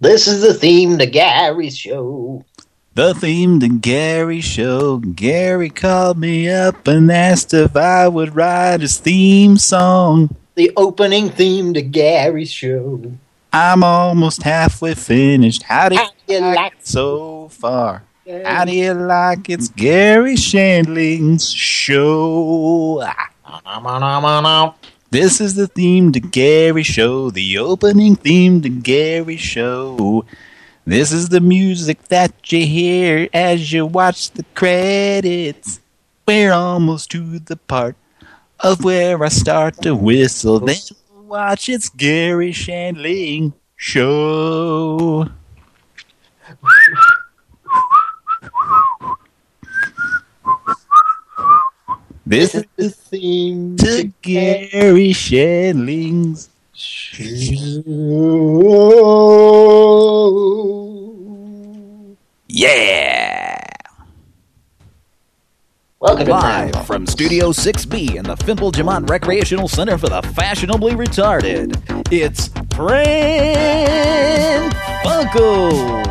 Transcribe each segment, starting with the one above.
This is the theme to Gary's show. The theme to Gary show. Gary called me up and asked if I would write his theme song. The opening theme to Gary's show. I'm almost halfway finished. How do you, How do you like like it so far? How do you like it's Garry Shandling's show? This is the theme to Gary Show, the opening theme to Gary Show. This is the music that you hear as you watch the credits. We're almost to the part of where I start to whistle. Then watch it's Garry Shandling Show. This is the theme to Garry Shandling's show. Yeah! Welcome Live from Studio 6B in the Fimple Jamont Recreational Center for the Fashionably Retarded, it's Pran Funkels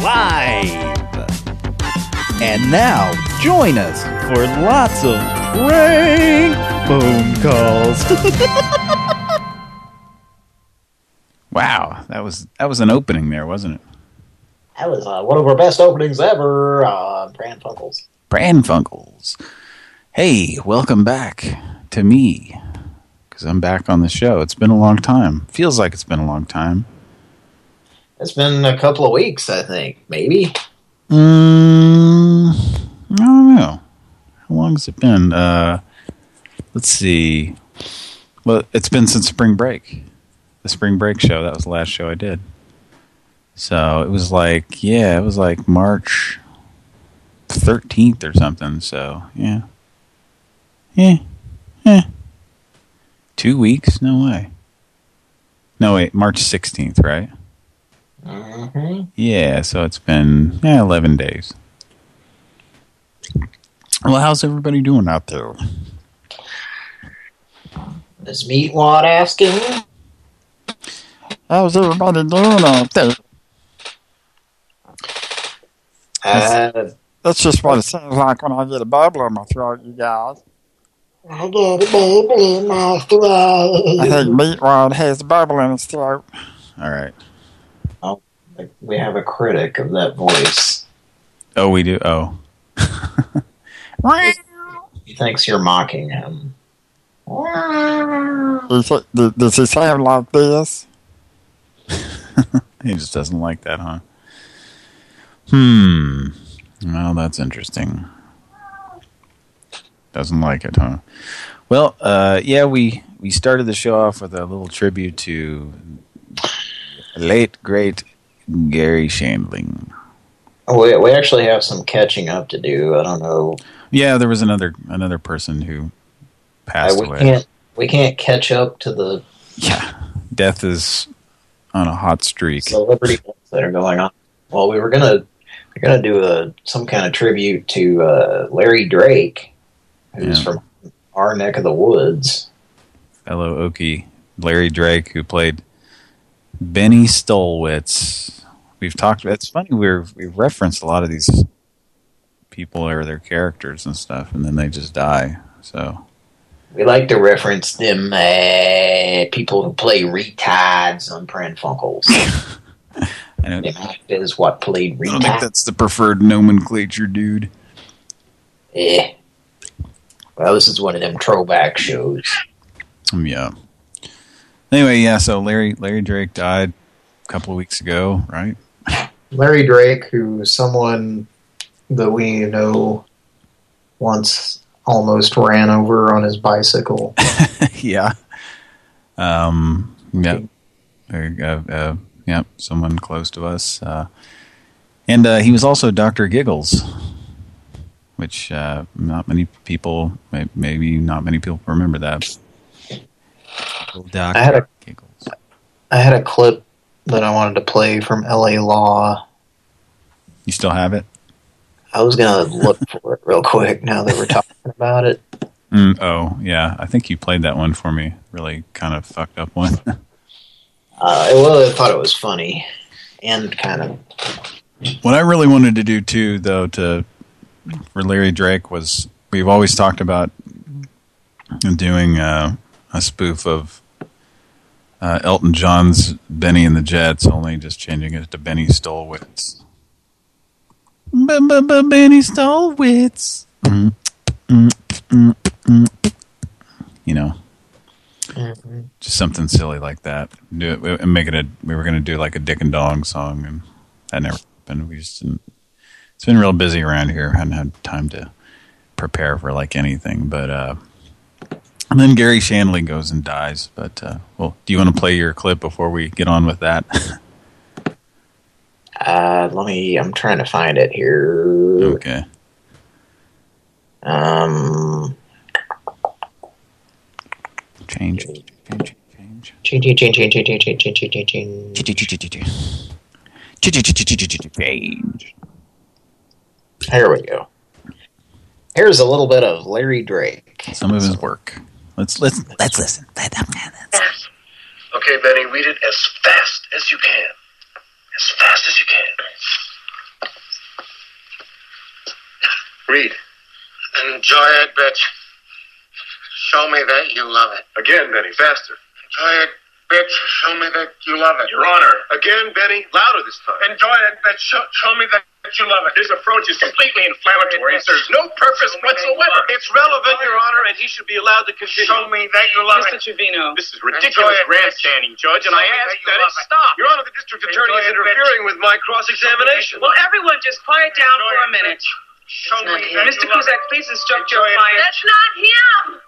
Live. And now, join us for lots of prank phone calls. Wow, that was that was an opening there, wasn't it? That was uh, one of our best openings ever on Pran Funkels. Bran Funkles. Hey, welcome back to me. Because I'm back on the show. It's been a long time. Feels like it's been a long time. It's been a couple of weeks, I think, maybe. Mm, I don't know. How long has it been? Uh, let's see. Well, it's been since spring break. The spring break show. That was the last show I did. So it was like, yeah, it was like March 13th or something. So, yeah. Yeah. Yeah. Two weeks? No way. No, wait, March 16th, right? Mm-hmm. Yeah, so it's been yeah, 11 days. Well, how's everybody doing out there? Is Meatwad asking? How's everybody doing out there? Uh, That's just what it sounds like when I get a bubble in my throat, you guys. I got a bubble in my throat. I think Meatwad has a bubble in his throat. All right. We have a critic of that voice. Oh, we do? Oh. He thinks you're mocking him. Does he sound like this? he just doesn't like that, huh? Hmm. Well, that's interesting. Doesn't like it, huh? Well, uh, yeah, we, we started the show off with a little tribute to late, great Garry Shandling. Oh, we, we actually have some catching up to do. I don't know. Yeah, there was another another person who Uh, passed we away. can't we can't catch up to the Yeah, death is on a hot streak. celebrity that are going on. Well, we were gonna we're gonna do a some kind of tribute to uh, Larry Drake, who's Yeah. from our neck of the woods. fellow Okie, Larry Drake, who played Benny Stulwicz. We've talked. It's funny we're we've referenced a lot of these people or their characters and stuff, and then they just die. So We like to reference them uh, people who play retards on Pran Funkels. I don't, Them actors what played retards. I don't think that's the preferred nomenclature, dude. Eh. Well, this is one of them throwback shows. Um, yeah. Anyway, yeah. So Larry Larry Drake died a couple of weeks ago, right? Larry Drake, who's someone that we know once almost ran over on his bicycle. yeah. Um. Yep. There you go. Uh, yep. Someone close to us. Uh, and uh, he was also Doctor Giggles, which uh, not many people, may- maybe not many people remember that. Doctor I had a- Giggles. I had a clip that I wanted to play from L.A. Law. You still have it? I was gonna look for it real quick now that we're talking about it. Mm, oh, yeah. I think you played that one for me. Really kind of fucked up one. Uh, well, I thought it was funny. and kind of. What I really wanted to do too, though, to for Larry Drake was we've always talked about doing uh, a spoof of uh, Elton John's Benny and the Jets, only just changing it to Benny Stulwicz. Benny Stulwicz. Mm, mm, mm, you know, mm -hmm. just something silly like that. Do it and make it a. We were going to do like a Dick and Dong song, and that never happened. We just didn't. It's been real busy around here. I hadn't had time to prepare for like anything, but. uh and then Garry Shandling goes and dies. But, uh, well, do you want to play your clip before we get on with that? uh, let me, I'm trying to find it here. Okay. Um. Change. Change. Change. Change. Change. Change. Change. Change. Change. Change. Change. Change. Change. Here we go. Here's a little bit of Larry Drake. Some of his work. Let's let's let's listen. Okay, Benny, read it as fast as you can. As fast as you can. Read. Enjoy it, bitch. Show me that you love it. Again, Benny, faster. Enjoy it, bitch. Show me that you love it. Your Honor. Again, Benny, louder this time. Enjoy it, bitch. Show, show me that you love it. His approach is completely inflammatory and serves no purpose whatsoever. It's relevant, Your Honor, and he should be allowed to continue. Show me that you love Mr. it. Trevino. This is ridiculous grandstanding, Judge, and I ask that it stop. Your Honor, the district attorney is interfering with my cross-examination. Well, everyone just quiet down for a minute. Show me that Mr. Kuzak, please instruct your client. That's not him.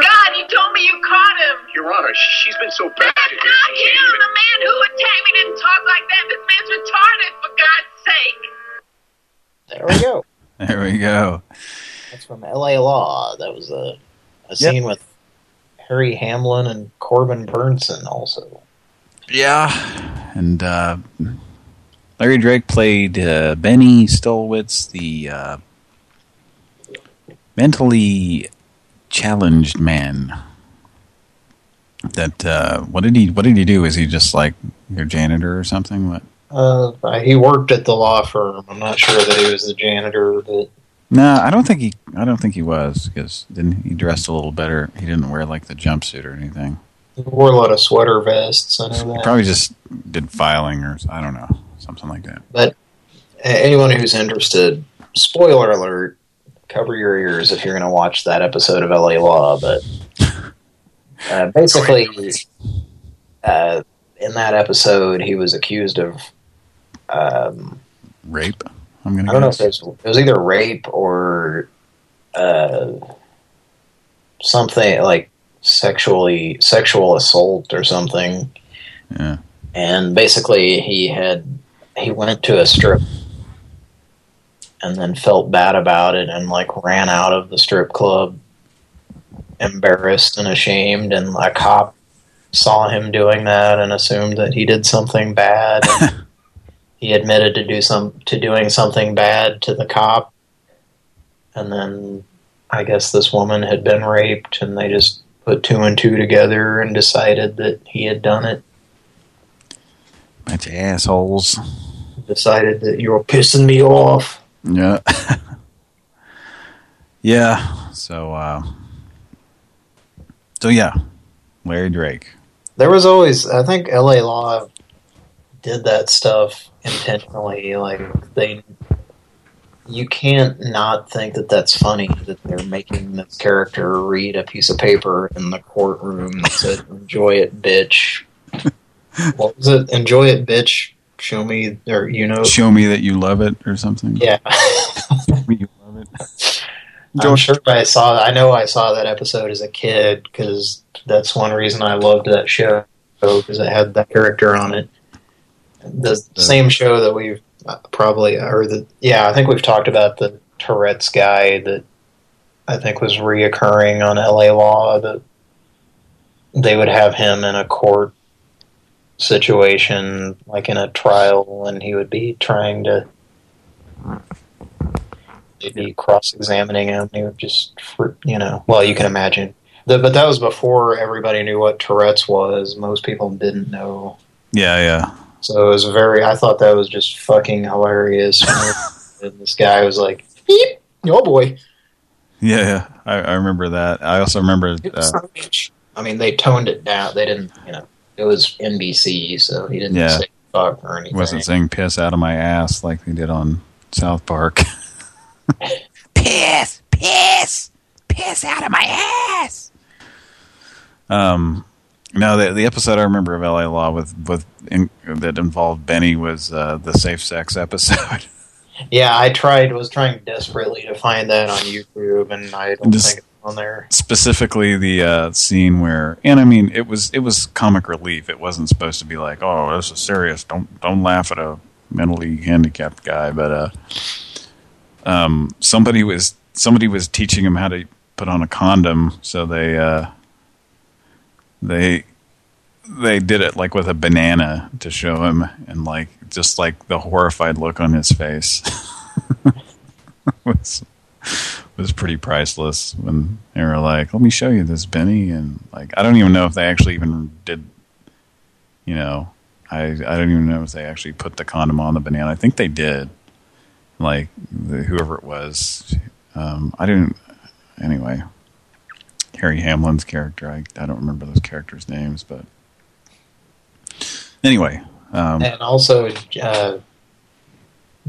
God, you told me you caught him. Your Honor, she's been so bad. That's not him. The man who attacked me didn't talk like that. This man's retarded, for God's sake. There we go. there we go. That's from L.A. Law. That was a, a scene yep. with Harry Hamlin and Corbin Bernsen also. Yeah, and uh, Larry Drake played uh, Benny Stulwicz, the uh, mentally challenged man. That uh, what did he what did he do? Is he just like your janitor or something? What? Uh, he worked at the law firm. I'm not sure that he was the janitor, but no, I don't think he. I don't think he was because didn't he dressed a little better? He didn't wear like the jumpsuit or anything. He wore a lot of sweater vests. I know that. Probably just did filing or I don't know something like that. But anyone who's interested, spoiler alert: cover your ears if you're going to watch that episode of L.A. Law. But uh, basically, uh, in that episode, he was accused of um, rape. I'm gonna. I don't know if it was, it was either rape or uh, something like sexually sexual assault or something. Yeah. And basically, he had he went to a strip and then felt bad about it and like ran out of the strip club embarrassed and ashamed and a cop saw him doing that and assumed that he did something bad. He admitted to do some to doing something bad to the cop. And then I guess this woman had been raped and they just put two and two together and decided that he had done it. Bunch of assholes. Decided that you were pissing me off yeah. yeah. So, uh, so yeah, Larry Drake. There was always, I think L.A. Law did that stuff intentionally. Like they, you can't not think that that's funny that they're making this character read a piece of paper in the courtroom that said, "Enjoy it, bitch." what was it? Enjoy it, bitch show me or you know. Show me that you love it or something. Yeah. You love it. I'm sure I saw I know I saw that episode as a kid because that's one reason I loved that show because it had that character on it. The, the same show that we've uh, probably or the yeah I think we've talked about the Tourette's guy that I think was reoccurring on LA Law that they would have him in a court situation, like in a trial, and he would be trying to be cross-examining him. He would just, you know, well, you can imagine. The, but that was before everybody knew what Tourette's was. Most people didn't know. Yeah, yeah. So it was very, I thought that was just fucking hilarious. and this guy was like, beep, oh boy. Yeah, I, I remember that. I also remember... Uh, I mean, they toned it down. They didn't, you know, it was NBC, so he didn't yeah. say fuck or anything. wasn't saying piss out of my ass like they did on South Park. piss, piss, piss out of my ass. Um, no, the the episode I remember of L.A. Law with with in, that involved Benny was uh, the safe sex episode. Yeah, I tried was trying desperately to find that on YouTube, and I don't Just think it's on there. Specifically, the uh, scene where, and I mean, it was it was comic relief. It wasn't supposed to be like, oh, this is serious. Don't don't laugh at a mentally handicapped guy. But uh, um, somebody was somebody was teaching him how to put on a condom, so they uh, they they did it like with a banana to show him, and like just like the horrified look on his face was was pretty priceless when they were like, "Let me show you this, Benny," and like I don't even know if they actually even did, you know, I I don't even know if they actually put the condom on the banana. I think they did, like the, whoever it was. Um, I didn't. Anyway, Harry Hamlin's character. I I don't remember those characters' names, but anyway. Um, and also, uh,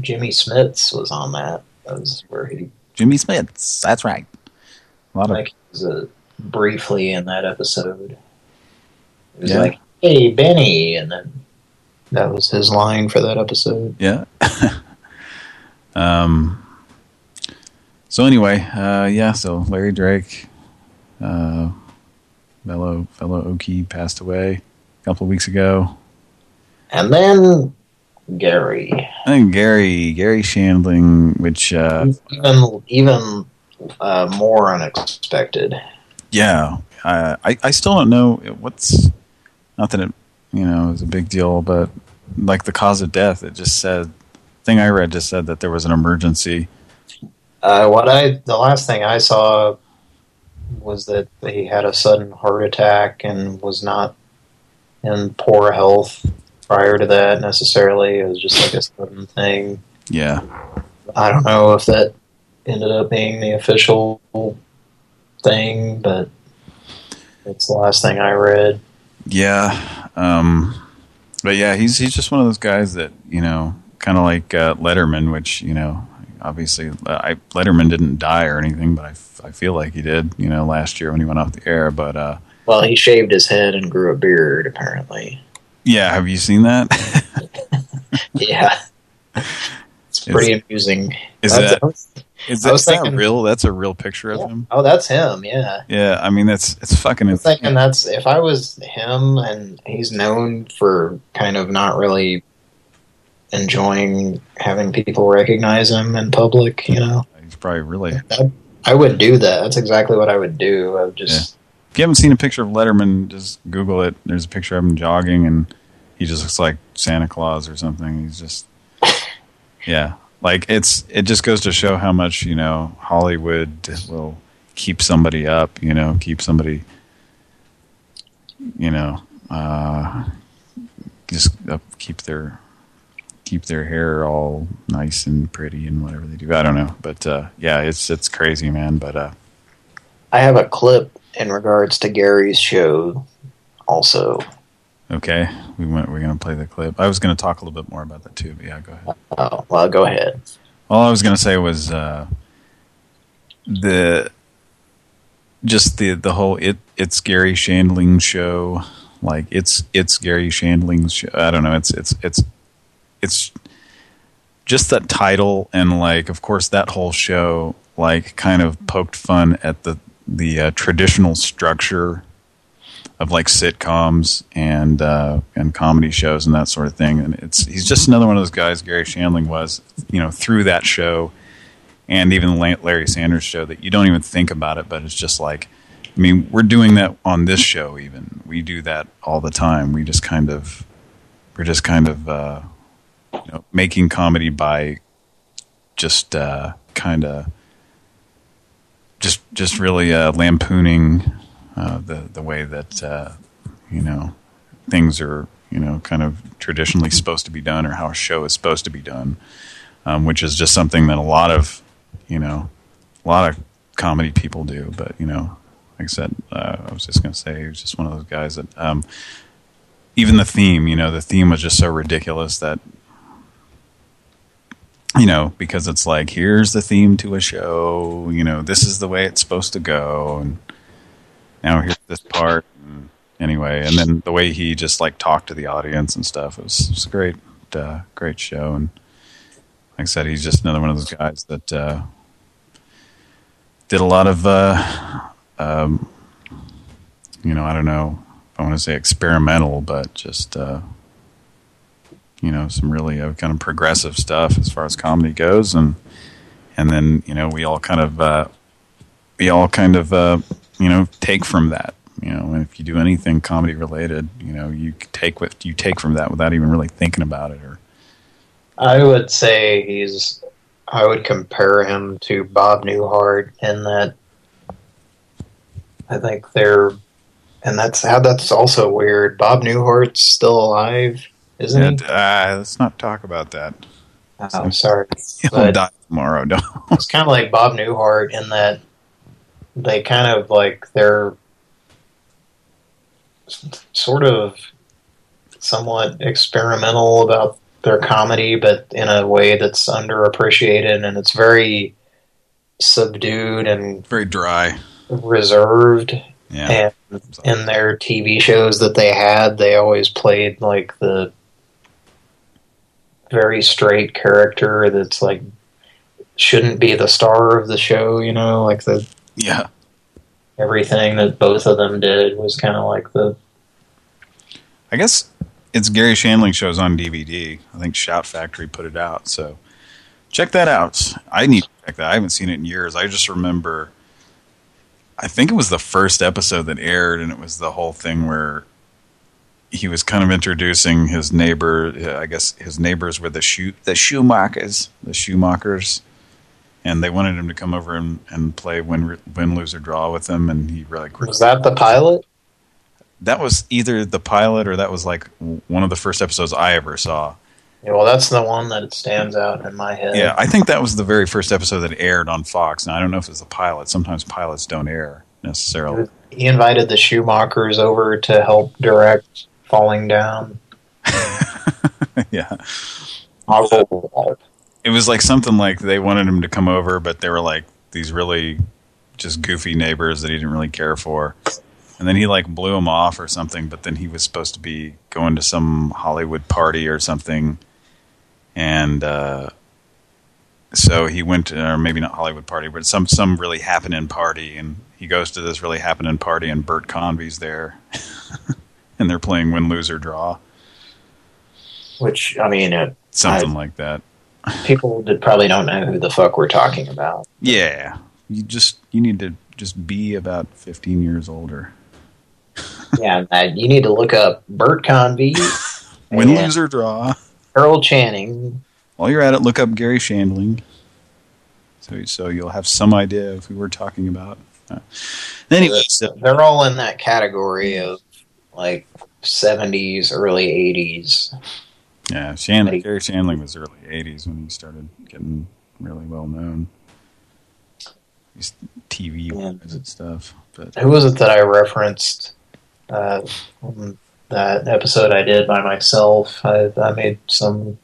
Jimmy Smits was on that. That was where he. Jimmy Smits. That's right. A lot like of. He was uh, briefly in that episode. It was yeah. like, "Hey, Benny," and then that was his line for that episode. Yeah. um. So anyway, uh, yeah. So Larry Drake, uh, fellow fellow Okie, passed away a couple of weeks ago. And then Gary. I think Gary, Garry Shandling, which uh, even even uh, more unexpected. Yeah, uh, I I still don't know what's not that it you know is a big deal, but like the cause of death, it just said thing I read just said that there was an emergency. Uh, what I the last thing I saw was that he had a sudden heart attack and was not in poor health prior to that necessarily. It was just like a sudden thing. Yeah. I don't know if that ended up being the official thing, but it's the last thing I read. Yeah. Um, but yeah, he's he's just one of those guys that, you know, kind of like uh, Letterman, which, you know, obviously I, Letterman didn't die or anything, but I, I feel like he did, you know, last year when he went off the air. But uh, Well, he shaved his head and grew a beard, apparently. Yeah, have you seen that? yeah. It's pretty is, amusing. Is that, is that, is thinking, that real? That's a real picture of yeah. him? Oh, that's him, yeah. Yeah, I mean, that's it's fucking... I thinking that's, if I was him and he's known for kind of not really enjoying having people recognize him in public, you know. He's probably really... I, I would do that. That's exactly what I would do. I would just... Yeah if you haven't seen a picture of Letterman, just Google it. There's a picture of him jogging, and he just looks like Santa Claus or something. He's just, yeah. Like, it's it just goes to show how much, you know, Hollywood will keep somebody up, you know, keep somebody, you know, uh, just uh, keep their keep their hair all nice and pretty and whatever they do. I don't know, but uh, yeah, it's it's crazy, man. But uh, I have a clip in regards to Gary's show also. Okay, we went. We're going to play the clip. I was going to talk a little bit more about that too, but yeah, go ahead. Oh, well, go ahead. All I was going to say was uh, the just the the whole it it's Garry Shandling show. Like it's it's Garry Shandling's show. I don't know. It's it's it's it's just that title and like of course that whole show like kind of poked fun at the the uh, traditional structure of like sitcoms and uh, and comedy shows and that sort of thing. And it's he's just another one of those guys. Garry Shandling was, you know, through that show and even the Larry Sanders show that you don't even think about it, but it's just like, I mean, we're doing that on this show. Even we do that all the time. We just kind of we're just kind of uh, you know making comedy by just uh, kind of just just really uh, lampooning uh, the the way that uh, you know things are you know, kind of traditionally supposed to be done or how a show is supposed to be done, um, which is just something that a lot of, you know, a lot of comedy people do. But, you know, like I said, uh, I was just going to say he was just one of those guys that, um, even the theme, you know, the theme was just so ridiculous that, you know, because it's like, here's the theme to a show, you know, this is the way it's supposed to go, and now here's this part. And anyway, and then the way he just like talked to the audience and stuff, it was, it was a great, uh, great show. And like I said, he's just another one of those guys that uh, did a lot of, uh, um, you know, I don't know, if I want to say experimental, but just, uh, you know, some really uh, kind of progressive stuff as far as comedy goes. And, and then, you know, we all kind of, uh, we all kind of, uh, you know, take from that. You know, if you do anything comedy related, you know, you take what you take from that without even really thinking about it. Or I would say he's. I would compare him to Bob Newhart in that. I think they're, and that's how that's also weird. Bob Newhart's still alive, isn't he? Uh, let's not talk about that. Oh, I'm sorry. He'll But- die tomorrow. No. It's kind of like Bob Newhart in that they kind of like they're sort of somewhat experimental about their comedy, but in a way that's underappreciated and it's very subdued and Very dry. reserved. Yeah. And in their TV shows that they had, they always played like the very straight character that's like shouldn't be the star of the show, you know, like the Yeah. everything that both of them did was kind of like the I guess it's Garry Shandling shows on DVD. I think Shout Factory put it out, so check that out. I need to check that. I haven't seen it in years. I just remember, I think it was the first episode that aired, and it was the whole thing where he was kind of introducing his neighbor. uh, I guess his neighbors were the shoe the Schumachers, the Schumachers, and they wanted him to come over and, and play win win lose or draw with them, and he really was that the pilot? that was either the pilot or that was like one of the first episodes I ever saw. Yeah, well, that's the one that stands out in my head. Yeah, I think that was the very first episode that aired on Fox. Now, I don't know if it's a pilot. Sometimes pilots don't air necessarily. He invited the Schumachers over to help direct Falling Down. yeah. It was like something like they wanted him to come over, but they were like these really just goofy neighbors that he didn't really care for. And then he like blew him off or something, but then he was supposed to be going to some Hollywood party or something. And uh, so he went to, or maybe not Hollywood party, but some some really happening party. And he goes to this really happening party and Bert Convy's there. and they're playing win, lose, or draw. Which, I mean, it, Something I- like that. people that probably don't know who the fuck we're talking about. Yeah. You just, you need to just be about 15 years older. yeah, Matt, you need to look up Bert Convy, win, lose, or draw. Earl Channing. While you're at it, look up Garry Shandling. So, so you'll have some idea of who we're talking about. Uh, anyway, so, They're all in that category of like 70s, early 80s. yeah, Shandling, Garry Shandling was early 80s when he started getting really well known. These TV wise and stuff. But Who was it that I referenced uh, that episode I did by myself? I, I made some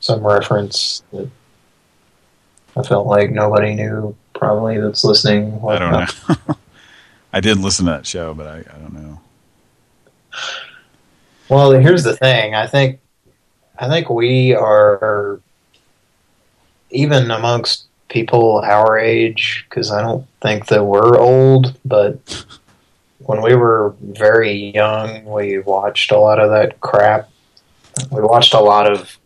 some reference that I felt like nobody knew probably that's listening. I don't know. I did listen to that show, but I, I don't know. Well, here's the thing. I think I think we are even amongst people our age because I don't think that we're old, but when we were very young, we watched a lot of that crap. We watched a lot of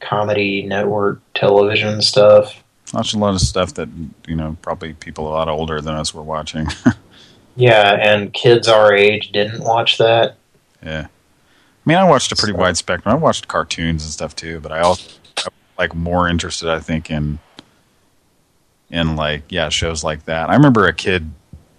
comedy network television stuff. Watched a lot of stuff that, you know, probably people a lot older than us were watching. Yeah, and kids our age didn't watch that. yeah. I mean, I watched a pretty wide spectrum. I watched cartoons and stuff too, but I also I'm, like more interested, I think, in in like yeah shows like that. I remember a kid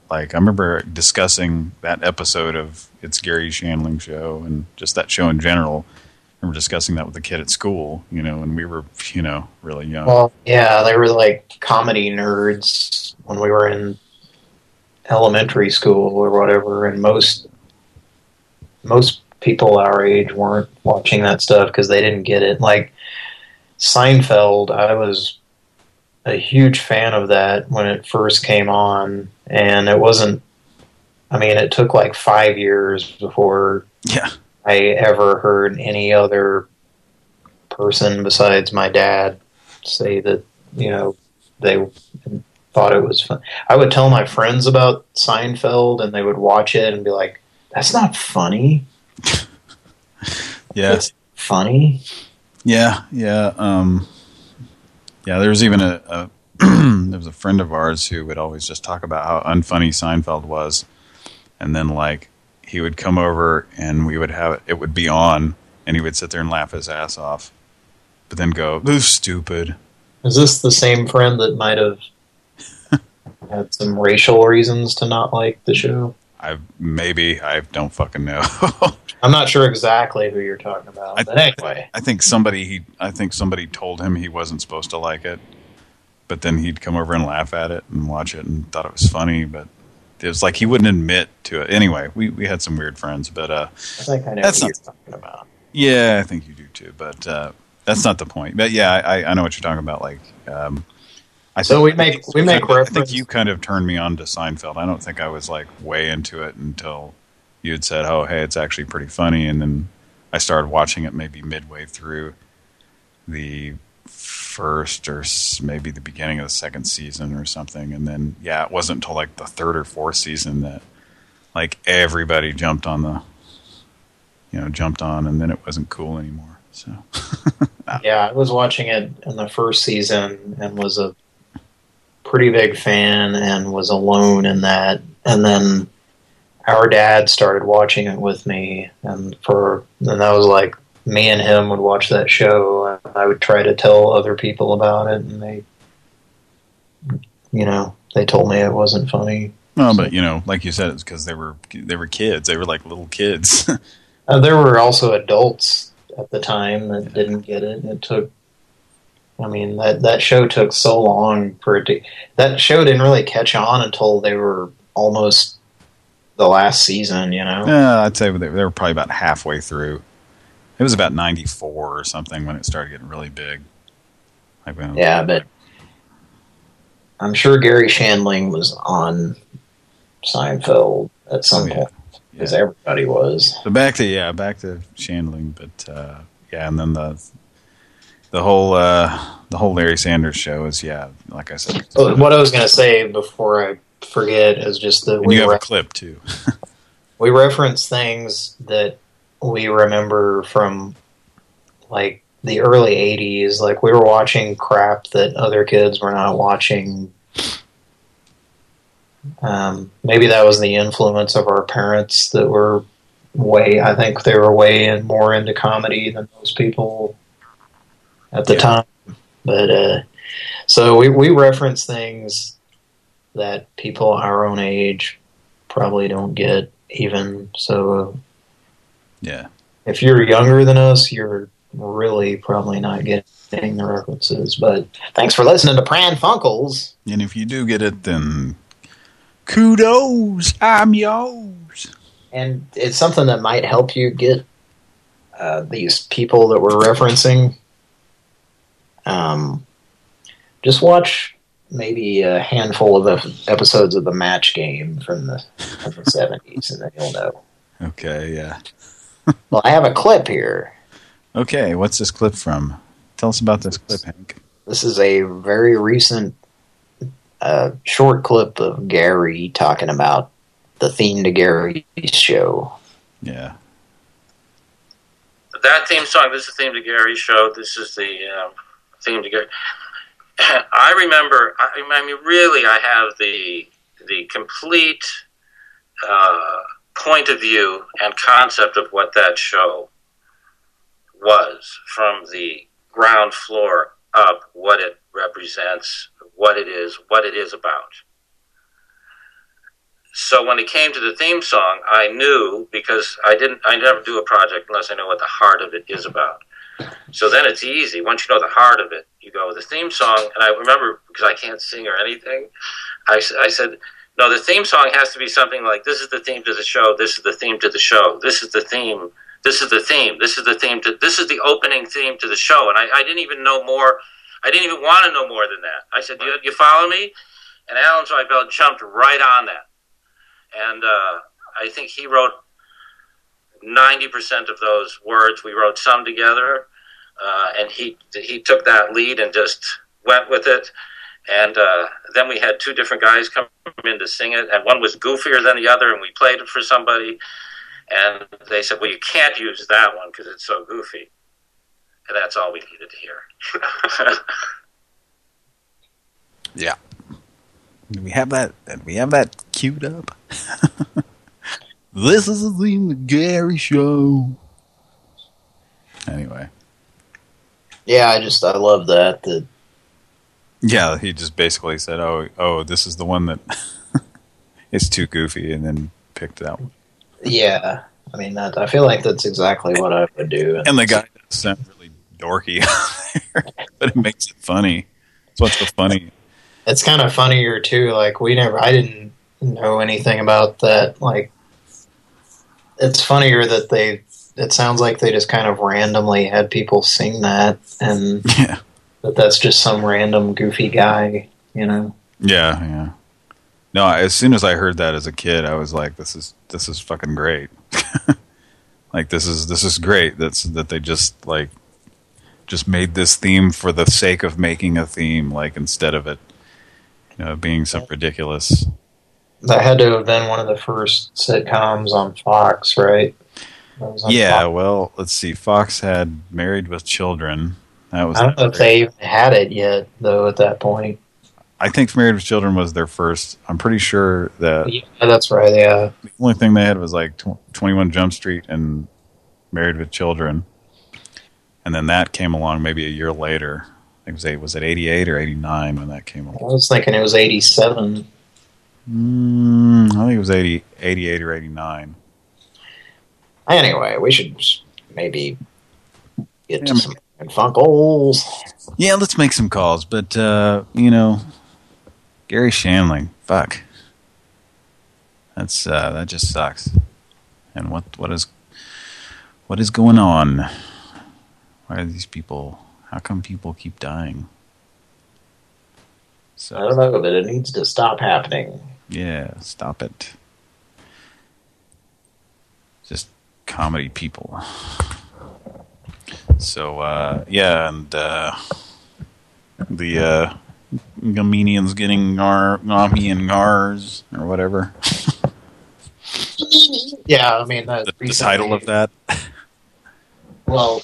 like I remember discussing that episode of It's Garry Shandling Show and just that show in general. I remember discussing that with a kid at school, you know, and we were, you know, really young. Well, yeah, they were like comedy nerds when we were in elementary school or whatever, and most most people our age weren't watching that stuff because they didn't get it. Like Seinfeld, I was a huge fan of that when it first came on, and it wasn't. I mean, it took like five years before yeah. I ever heard any other person besides my dad say that you know they thought it was fun. I would tell my friends about Seinfeld, and they would watch it and be like, "That's not funny." yeah, funny. Yeah, yeah. Um, yeah, there was even a, a there was a friend of ours who would always just talk about how unfunny Seinfeld was, and then like he would come over and we would have it, it would be on, and he would sit there and laugh his ass off, but then go, "This stupid." Is this the same friend that might have had some racial reasons to not like the show? I maybe I don't fucking know. I'm not sure exactly who you're talking about, I, but anyway. I think somebody he I think somebody told him he wasn't supposed to like it, but then he'd come over and laugh at it and watch it and thought it was funny, but it was like he wouldn't admit to it. Anyway, we we had some weird friends, but uh, I think I know that's what not, you're talking about. Yeah, I think you do too, but uh, that's not the point. But yeah, I, I know what you're talking about. Like, um, I so we make we make kind of, reference. I think you kind of turned me on to Seinfeld. I don't think I was like way into it until you had said, "Oh, hey, it's actually pretty funny," and then I started watching it maybe midway through the first or maybe the beginning of the second season or something, and then yeah, it wasn't until like the third or fourth season that like everybody jumped on the you know jumped on, and then it wasn't cool anymore. So yeah, I was watching it in the first season and was a pretty big fan and was alone in that, and then our dad started watching it with me, and for and that was like me and him would watch that show. And I would try to tell other people about it, and they, you know, they told me it wasn't funny. No, but you know, like you said, it's because they were they were kids. They were like little kids. uh, there were also adults at the time that didn't get it. It took. I mean that that show took so long for it to. That show didn't really catch on until they were almost the last season. You know. Yeah, I'd say they, they were probably about halfway through. It was about '94 or something when it started getting really big. Like yeah, but I'm sure Garry Shandling was on Seinfeld at some oh, yeah. point because yeah. everybody was. So back to yeah, back to Shandling, but uh, yeah, and then the the whole uh, the whole Larry Sanders show is yeah, like I said. What I was going to say before I forget is just that and we have a clip too. we reference things that we remember from like the early 80s like we were watching crap that other kids were not watching um, maybe that was the influence of our parents that were way I think they were way in, more into comedy than most people at the yeah. time but uh, so we, we reference things that people our own age probably don't get even so yeah. If you're younger than us, you're really probably not getting the references. But thanks for listening to Pran Funkels. And if you do get it, then kudos, I'm yours. And it's something that might help you get uh, these people that we're referencing. Um, just watch maybe a handful of the episodes of the Match Game from the, from the 70s, and then you'll know. Okay, yeah well, I have a clip here. Okay, what's this clip from? Tell us about this clip, Hank. This is a very recent uh, short clip of Gary talking about the theme to Gary's show. Yeah. That theme song, this is the theme to Gary's show. This is the um, theme to Gary. I remember, I, I mean, really, I have the the complete uh, point of view and concept of what that show was from the ground floor up, what it represents, what it is, what it is about. so when it came to the theme song, I knew because I didn't. I never do a project unless I know what the heart of it is about. So then it's easy. Once you know the heart of it, you go the theme song. And I remember because I can't sing or anything, I, I said, no, the theme song has to be something like this is the theme to the show. This is the theme to the show. This is the theme. This is the theme. This is the theme to. This is the opening theme to the show. And I, I didn't even know more. I didn't even want to know more than that. I said, you, you follow me? And Alan Zweibel jumped right on that. And uh, I think he wrote 90% of those words. We wrote some together. Uh, and he, he took that lead and just went with it. And uh, then we had two different guys come in to sing it, and one was goofier than the other, and we played it for somebody. And they said, "Well, you can't use that one because it's so goofy." And that's all we needed to hear. yeah. We have that. We have that queued up. this is the Gary Show. Anyway. Yeah, I just I love that that yeah, he just basically said, "Oh, oh, this is the one that is too goofy," and then picked that one. Yeah, I mean, that, I feel like that's exactly what I would do. And the guy does sound really dorky, but it makes it funny. That's what's so funny. It's kind of funnier too. Like we never, I didn't know anything about that. Like, it's funnier that they. It sounds like they just kind of randomly had people sing that, and yeah that that's just some random goofy guy, you know? Yeah, yeah. No, as soon as I heard that as a kid, I was like, "This is this is fucking great." like this is this is great. That's that they just like just made this theme for the sake of making a theme, like instead of it, you know, being some ridiculous. That had to have been one of the first sitcoms on Fox, right? Yeah, Fox. well, let's see. Fox had Married with Children. That was I don't know if they even had it yet, though, at that point. I think Married with Children was their first. I'm pretty sure that... Yeah, that's right, yeah. The only thing they had was like 21 Jump Street and Married with Children. And then that came along maybe a year later. I think it was, was it 88 or 89 when that came along? I was thinking it was 87. Mm, I think it was 80, 88 or 89. Anyway, we should maybe get yeah, to some Funkels. Yeah, let's make some calls. But, uh, you know, Garry Shandling, fuck. That's, uh, that just sucks. And what, what is, what is going on? Why are these people, how come people keep dying? So, I don't know, but it needs to stop happening. Yeah, stop it. Just comedy people. So uh, yeah, and uh, the uh, comedians getting gar Gami and Gars or whatever. yeah, I mean the, the title of that. Well,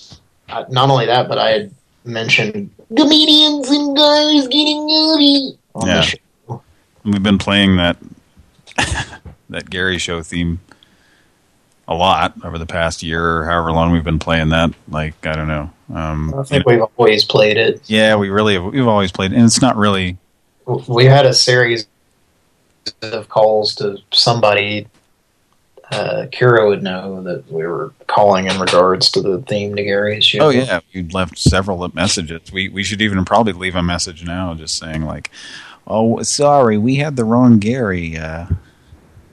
uh, not only that, but I had mentioned comedians and Gars getting Gami. Yeah, we've been playing that that Gary show theme a lot over the past year or however long we've been playing that. Like, I don't know. Um, I think we've always played it. Yeah, we really have, we've always played it. And it's not really... We had a series of calls to somebody uh, Kira would know that we were calling in regards to the theme to Gary's show. Oh, yeah. We left several messages. We we should even probably leave a message now just saying like, oh, sorry, we had the wrong Gary. Uh,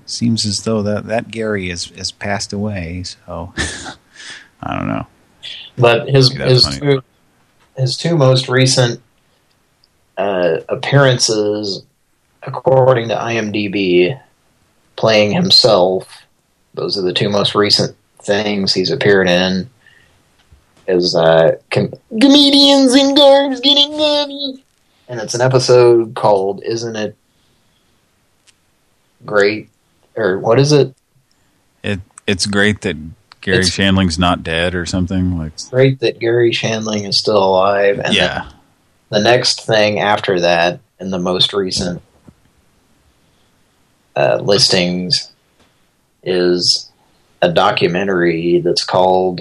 seems as though that that Gary has has passed away. So I don't know. But his his two, his two most recent uh, appearances, according to IMDb, playing himself. Those are the two most recent things he's appeared in. Is uh, com comedians in garbs getting money, and it's an episode called "Isn't It Great?" or what is it? It it's great that Gary it's Shandling's not dead or something. Like great that Garry Shandling is still alive. And yeah. The, the next thing after that, in the most recent uh, listings, is a documentary that's called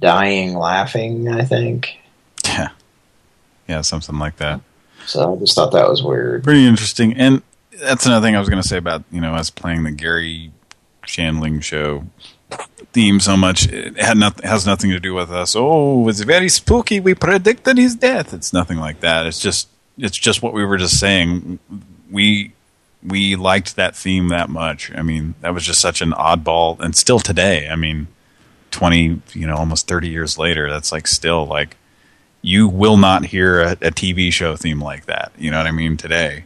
"Dying Laughing." I think. Yeah. Something like that. So I just thought that was weird. Pretty interesting, and that's another thing I was going to say about you know us playing the Garry Shandling show theme so much. It had nothing has nothing to do with us. Oh, it's very spooky. We predicted his death. It's nothing like that. It's just it's just what we were just saying. We we liked that theme that much. I mean, that was just such an oddball, and still today. I mean, twenty, you know, almost thirty years later, that's like still like you will not hear a, a TV show theme like that. You know what I mean? Today.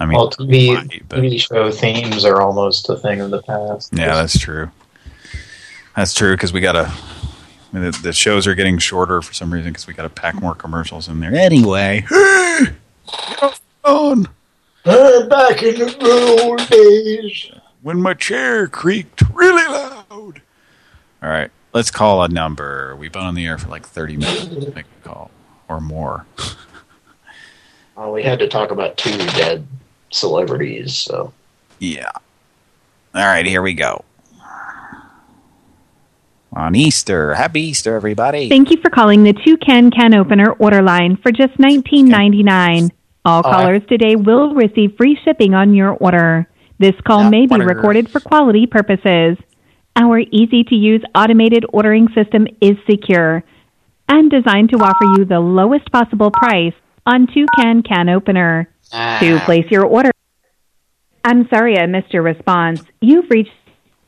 I mean, well, TV, might, but- TV show themes are almost a thing of the past. Yeah, that's true. That's true because we got to. The, the shows are getting shorter for some reason because we got to pack more commercials in there. Anyway, phone. Back in the good old days. When my chair creaked really loud. All right, let's call a number. We've been on the air for like 30 minutes. Let's Make a call or more. Well, we had to talk about two dead celebrities, so. Yeah. All right, here we go. On Easter. Happy Easter, everybody. Thank you for calling the Toucan Can Can Opener order line for just $19.99. All uh, Hi. callers today will receive free shipping on your order. This call Yeah, may be recorded for quality purposes. Our easy to use automated ordering system is secure and designed to offer you the lowest possible price on Toucan Can can Opener. Ah. To place your order, I'm sorry I missed your response. You've reached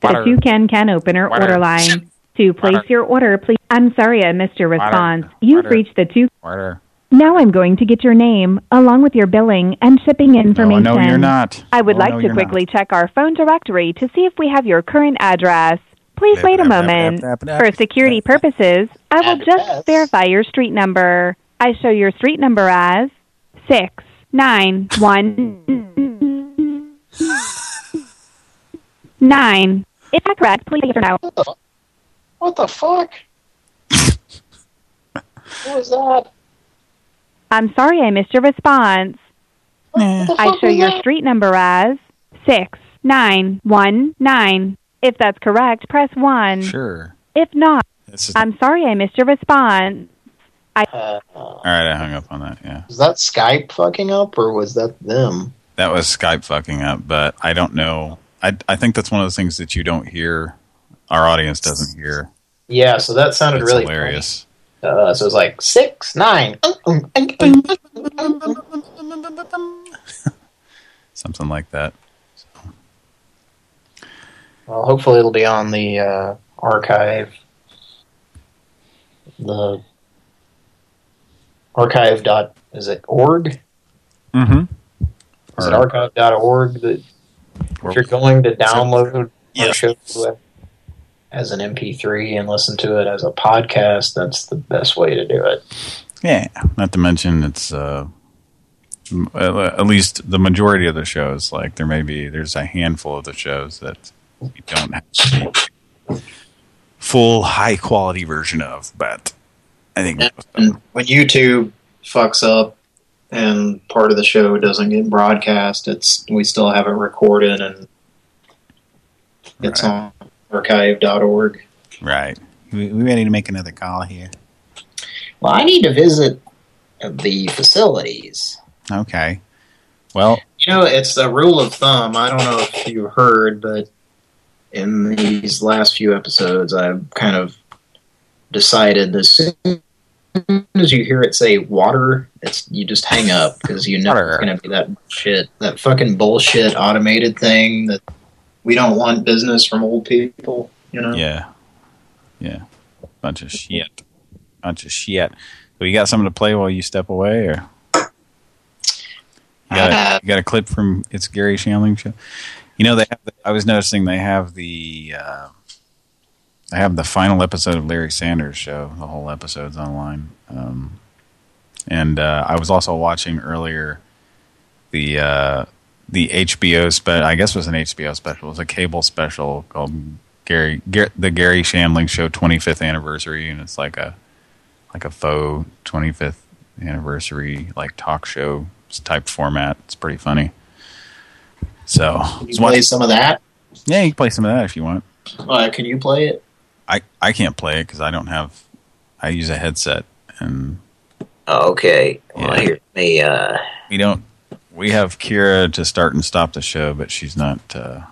the Water. Toucan Can Opener Water. order line. To place Water. your order, please. I'm sorry I missed your Water. response. You've Water. reached the two. Order. Now I'm going to get your name along with your billing and shipping No, information. no, you're not. I would Oh, like no, to quickly not. check our phone directory to see if we have your current address. Please wait a blap, blap, moment. blap, blap, For security purposes, I will just verify your street number. I show your street number as six nine one nine. Is that correct? Please yes or. What the, what the fuck? what was that? I'm sorry I missed your response. What I show your street number as six nine one nine. If that's correct, press one. Sure. If not, I'm sorry I missed your response. Uh, All right, I hung up on that, yeah. was that Skype fucking up, or was that them? That was Skype fucking up, but I don't know. I, I think that's one of those things that you don't hear, our audience doesn't hear. Yeah, so that sounded It's really hilarious. funny. Uh, so it's like six, nine. Something like that. Well, hopefully it'll be on the uh, archive. The archive dot is it org? Mm-hmm. Is it archive dot org that if you're going to download Yeah. our show as an MP3 and listen to it as a podcast, that's the best way to do it. Yeah, not to mention it's uh, uh, at least the majority of the shows. Like there may be there's a handful of the shows that we don't have the full high quality version of, but I think most of them- And when YouTube fucks up and part of the show doesn't get broadcast, it's we still have it recorded and it's Right. on archive.org. right. We, we ready to make another call here? Well, I need to visit the facilities. Okay. Well, You know, it's a rule of thumb. I don't know if you heard, but in these last few episodes, I've kind of decided as soon as you hear it say water, it's you just hang up because you know Water. it's going to be that shit, that fucking bullshit automated thing that we don't want business from old people. You know? yeah, yeah, bunch of shit, bunch of shit. So you got something to play while you step away, or you got a, you got a clip from it's Garry Shandling show. You know they have. The, I was noticing they have the. Uh, I have the final episode of Larry Sanders show. The whole episode's online, um, and uh, I was also watching earlier the uh, the HBO special. I guess it was an HBO special. It was a cable special called Garry, Gar the Garry Shandling Show 25th anniversary, and it's like a like a faux 25th anniversary like talk show type format. It's pretty funny. So Can you play some of that? yeah, you can play some of that if you want. Uh, can you play it? I I can't play it because I don't have. I use a headset, and Okay. Well, here, me. Uh, we don't we have Kira to start and stop the show, but she's not uh,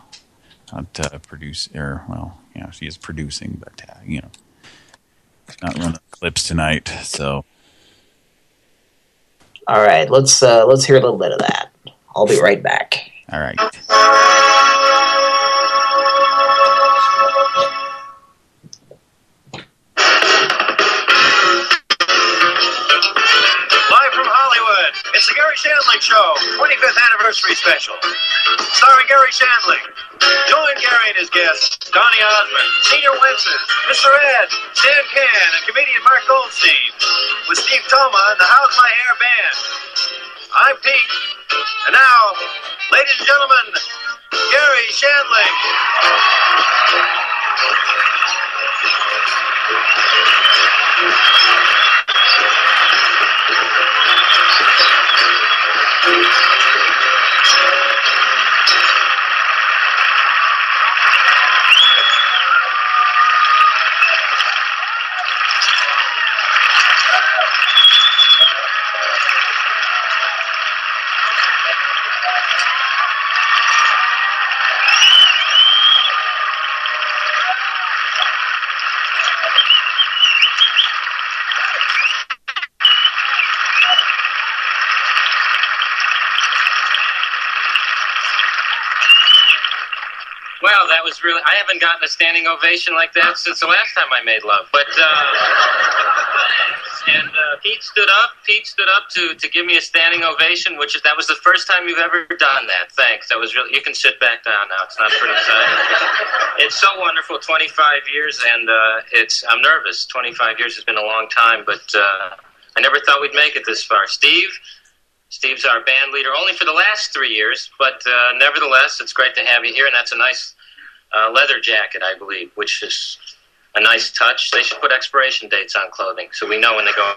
not uh, produce or well, you know, she is producing, but uh, you know, not running clips tonight. So, all right, let's uh, let's hear a little bit of that. I'll be right back. All right. Shandling Show, 25th anniversary special. Starring Garry Shandling. Join Garry and his guests, Donny Osmond, Señor Wences, Mr. Ed, Sam Can, and comedian Mark Goldstein, with Steve Toma and the How's My Hair Band. I'm Pete. And now, ladies and gentlemen, Garry Shandling. Well, that was really. I haven't gotten a standing ovation like that since the last time I made love. But uh, and uh, Pete stood up. Pete stood up to to give me a standing ovation, which is that was the first time you've ever done that. Thanks. That was really. You can sit back down now. It's not pretty exciting. it's so wonderful. Twenty five years, and uh, it's. I'm nervous. Twenty five years has been a long time, but uh, I never thought we'd make it this far. Steve. Steve's our band leader only for the last three years, but uh, nevertheless, it's great to have you here, and that's a nice uh, leather jacket, I believe, which is a nice touch. They should put expiration dates on clothing so we know when they go.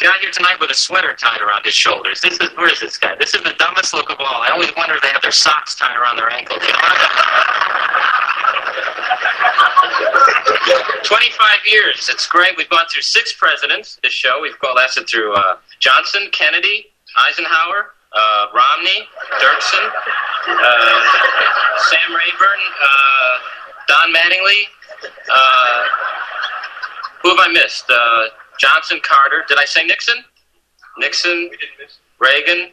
Guy here tonight with a sweater tied around his shoulders. This is where is this guy? This is the dumbest look of all. I always wonder if they have their socks tied around their ankles. You know? 25 years. It's great. We've gone through six presidents this show. We've lasted through uh, Johnson, Kennedy, Eisenhower, uh, Romney, Dirksen, uh, Sam Rayburn, uh, Don Mattingly. Uh, who have I missed? Uh, Johnson, Carter. Did I say Nixon? Nixon, Reagan,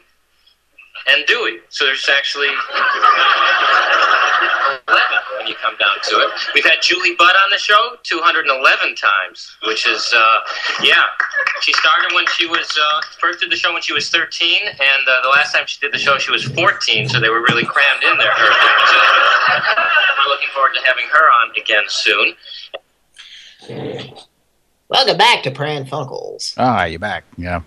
and Dewey. So there's actually 11 when you come down to it. We've had Julie Budd on the show 211 times, which is, uh, yeah. She started when she was, uh, first did the show when she was 13, and uh, the last time she did the show she was 14, so they were really crammed in there. So we're looking forward to having her on again soon. Welcome back to Pran Funkels. Ah, you're back. Yeah.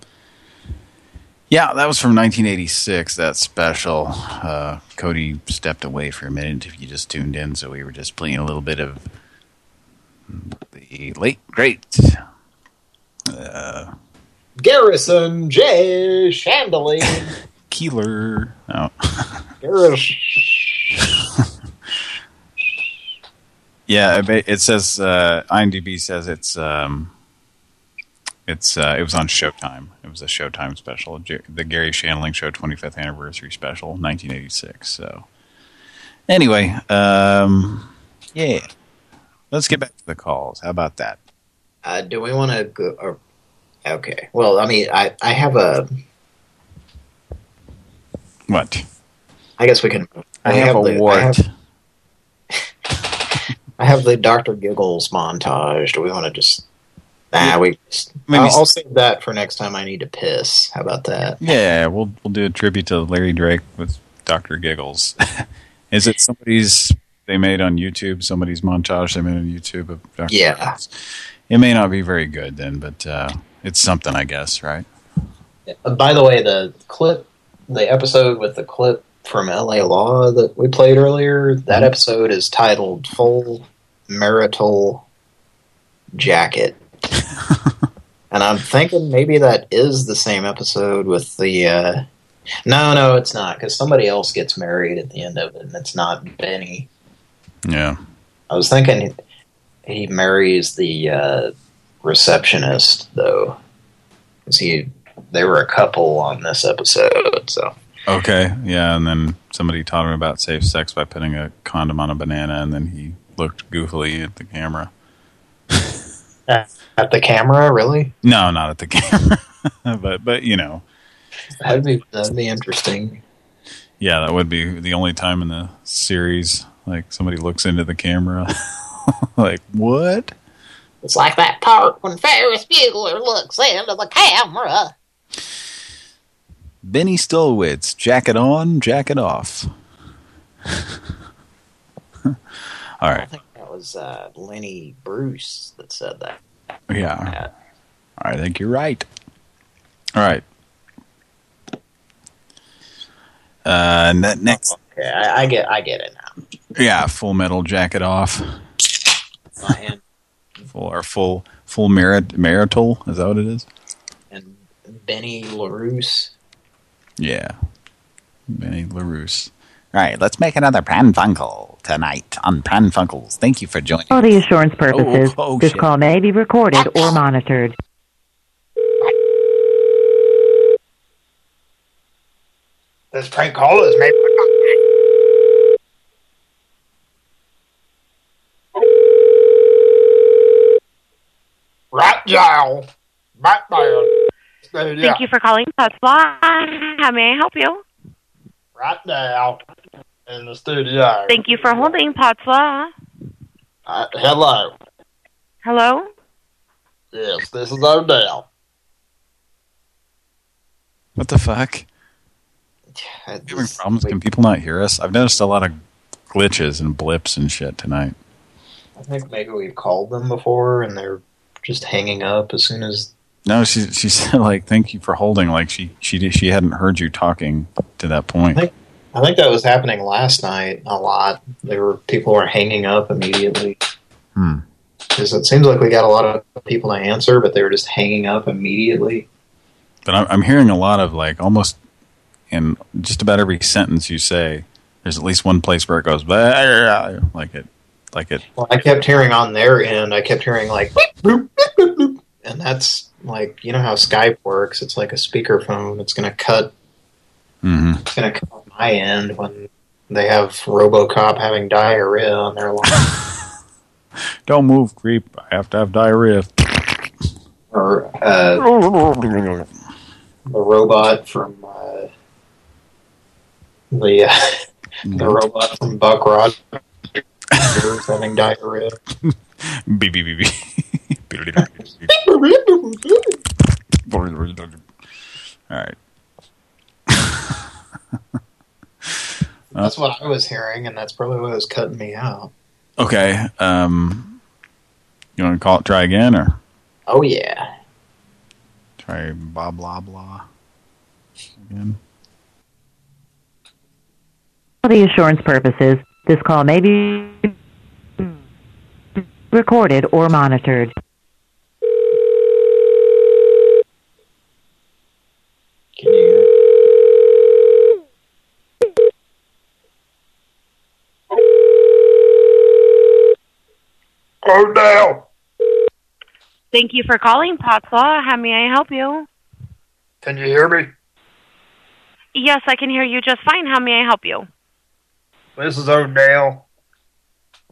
Yeah, that was from 1986, that special. Uh, Cody stepped away for a minute if you just tuned in, so we were just playing a little bit of the late, great... Uh, Garrison J. Shandling. Keeler. Oh. Garrison. yeah, it says, uh, IMDb says it's... Um, it's uh, it was on Showtime. It was a Showtime special, the Garry Shandling Show 25th anniversary special, 1986. So, anyway, um, yeah, let's get back to the calls. How about that? Uh, do we want to go? Or, okay. Well, I mean, I I have a what? I guess we can. I, I have, have, a the, what? I have, I have the Dr. Giggles montage. Do we want to just Nah, we. Maybe I'll, I'll save that for next time. I need to piss. How about that? Yeah, we'll we'll do a tribute to Larry Drake with Doctor Giggles. Is it somebody's they made on YouTube? Somebody's montage they made on YouTube of Dr. Yeah. Giggles? It may not be very good then, but uh, it's something, I guess, right? Uh, by the way, the clip, the episode with the clip from L.A. Law that we played earlier, that mm -hmm. episode is titled "Full Marital Jacket." and I'm thinking maybe that is the same episode with the... Uh, no, no, it's not, because somebody else gets married at the end of it, and it's not Benny. Yeah. I was thinking he marries the uh, receptionist though, because he they were a couple on this episode. So Okay, yeah, and then somebody taught him about safe sex by putting a condom on a banana, and then he looked goofily at the camera. at the camera, really? No, not at the camera, but but you know, That'd be that'd be interesting. yeah, that would be the only time in the series like somebody looks into the camera. like what? It's like that part when Ferris Bueller looks into the camera. Benny Stulwicz, jacket on, jacket off. All right. I right, think that was uh, Lenny Bruce that said that. yeah, I think you're right. All right. Uh, next, Okay, I, I get I get it now. yeah, full metal jacket off. Full or full full merit marital is that what it is? and Benny LaRousse. Yeah, Benny Larousse. All right, let's make another Pran Funkel tonight on Pran Funkels. Thank you for joining. For the assurance oh, purposes, Oh, oh, this shit. call may be recorded or ah. monitored. This prank call is made. Right now, Batman. Thank you for calling Tesla. How may I help you? Right now, in the studio. Thank you for holding, Potsla. Uh, hello. Hello? Yes, this is Odell. What the fuck? Having problems? Can people not hear us? I've noticed a lot of glitches and blips and shit tonight. I think maybe we've called them before, and they're just hanging up as soon as. No, she she said like thank you for holding. Like she she she hadn't heard you talking to that point. I think I think that was happening last night a lot. There were people were hanging up immediately. Hmm. Because it seems like we got a lot of people to answer, but they were just hanging up immediately. But I'm, I'm hearing a lot of like almost in just about every sentence you say. There's at least one place where it goes like it like it. Well, I kept hearing on their end, I kept hearing like, "Boop, boop, boop, boop, boop." and that's like, you know how Skype works. It's like a speakerphone. It's going to cut. Mm It's going to cut my end when they have RoboCop having diarrhea on their line. Don't move, creep. I have to have diarrhea. or uh, the robot from uh, the uh, the robot from Buck Rogers having diarrhea. beep beep beep beep. All right. That's what I was hearing, and that's probably what was cutting me out. Okay. Um, you want to call it? Try again, or Oh yeah. try blah blah blah again? For the assurance purposes, this call may be recorded or monitored. Now. Thank you for calling, Potsla. How may I help you? Can you hear me? Yes, I can hear you just fine. How may I help you? This is Odell.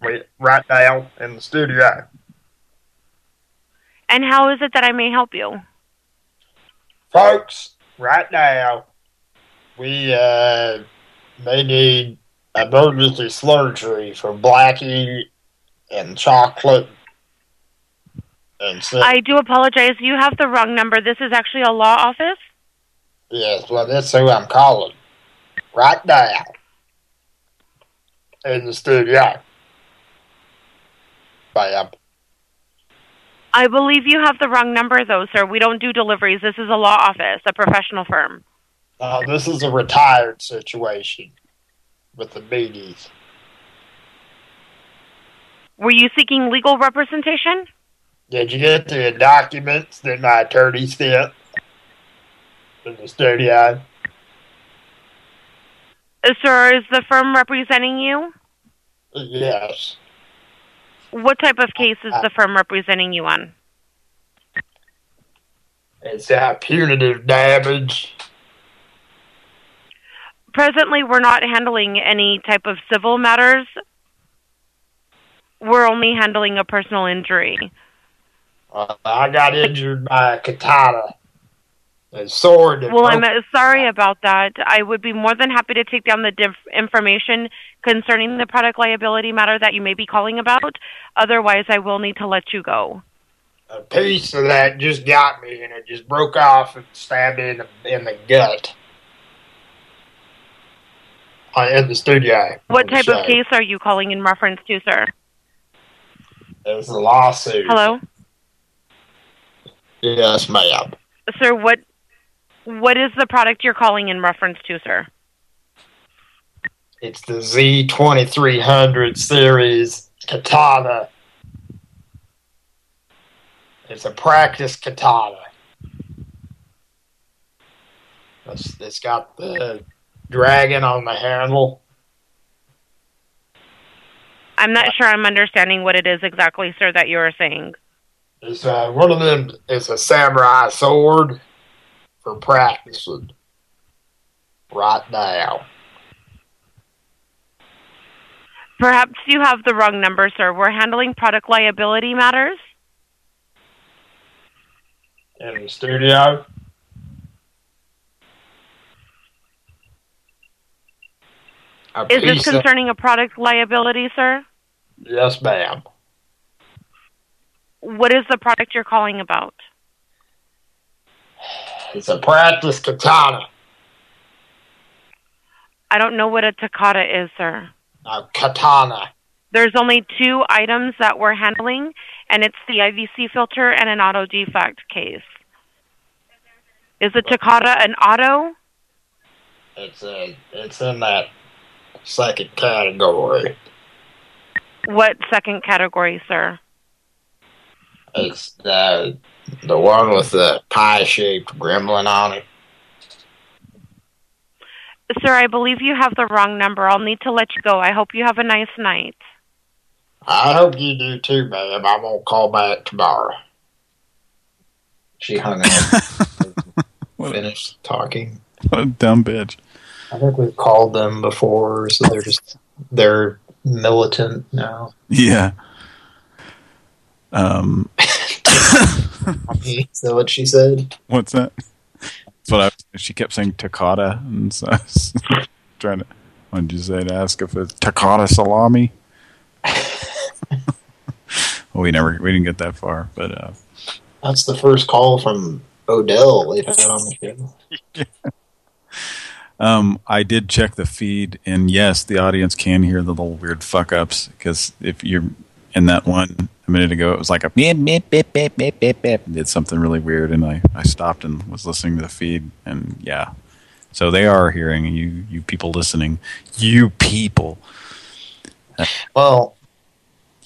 We right now in the studio. And how is it that I may help you? Folks, right now, we uh may need emergency surgery for Blackie and Chocolate and so, I do apologize. You have the wrong number. This is actually a law office. yes, well that's who I'm calling. Right now. In the studio. Bam. I believe you have the wrong number, though, sir. We don't do deliveries. This is a law office, a professional firm. Uh, this is a retired situation with the beanies. Were you seeking legal representation? Did you get the documents that my attorney sent in the studio? Uh, sir, is the firm representing you? Yes. What type of case is the firm representing you on? It's that punitive damage. Presently, we're not handling any type of civil matters. We're only handling a personal injury. Uh, I got injured by a katana. A sword. Well, I'm uh, sorry about that. I would be more than happy to take down the diff- information concerning the product liability matter that you may be calling about. Otherwise, I will need to let you go. a piece of that just got me, and it just broke off and stabbed me in the in the gut. Uh, in the studio. What type of case are you calling in reference to, sir? It was a lawsuit. Hello, Yes, ma'am. sir. What what is the product you're calling in reference to, sir? It's the Z2300 series katana. It's a practice katana. It's, it's got the dragon on the handle. I'm not sure I'm understanding what it is exactly, sir, that you're saying. It's uh, one of them is a samurai sword for practicing. Right now. Perhaps you have the wrong number, sir. We're handling product liability matters. In the studio. A Is this concerning a product liability, sir? Yes, ma'am. What is the product you're calling about? It's a practice katana. I don't know what a Takata is, sir. A katana. There's only two items that we're handling, and it's the IVC filter and an auto defect case. Is a Takata an auto? It's a, it's in that second category. What second category, sir? It's the the one with the pie-shaped gremlin on it. Sir, I believe you have the wrong number. I'll need to let you go. I hope you have a nice night. I hope you do too, ma'am. I'm gonna call back tomorrow. She hung up. finished talking. What a dumb bitch. I think we've called them before, so they're just they're militant now. Yeah. Um, Is that what she said? what's that? That's what I. She kept saying Takata, and so I was trying to. What did you say to ask if it's Takata salami? well, we never, we didn't get that far, but uh, That's the first call from Odell they've had on the show. Um, I did check the feed, and yes, the audience can hear the little weird fuck ups because if you're in that one a minute ago, it was like a beep beep beep beep beep beep beep. Did something really weird, and I I stopped and was listening to the feed, and yeah, so they are hearing you, you people listening, you people. Well,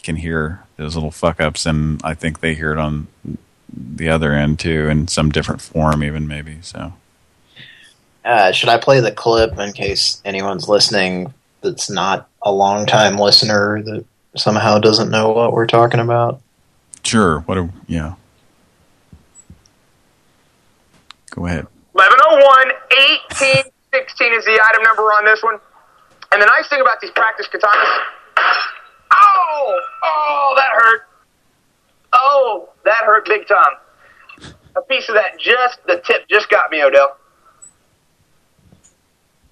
can hear those little fuck ups, and I think they hear it on the other end too, in some different form, even maybe. So. Uh, should I play the clip in case anyone's listening that's not a long-time listener that somehow doesn't know what we're talking about? Sure. What? A, yeah. Go ahead. 1101, 1816 is the item number on this one. And the nice thing about these practice katanas, oh, oh, that hurt. Oh, that hurt big time. A piece of that just, the tip just got me, Odell.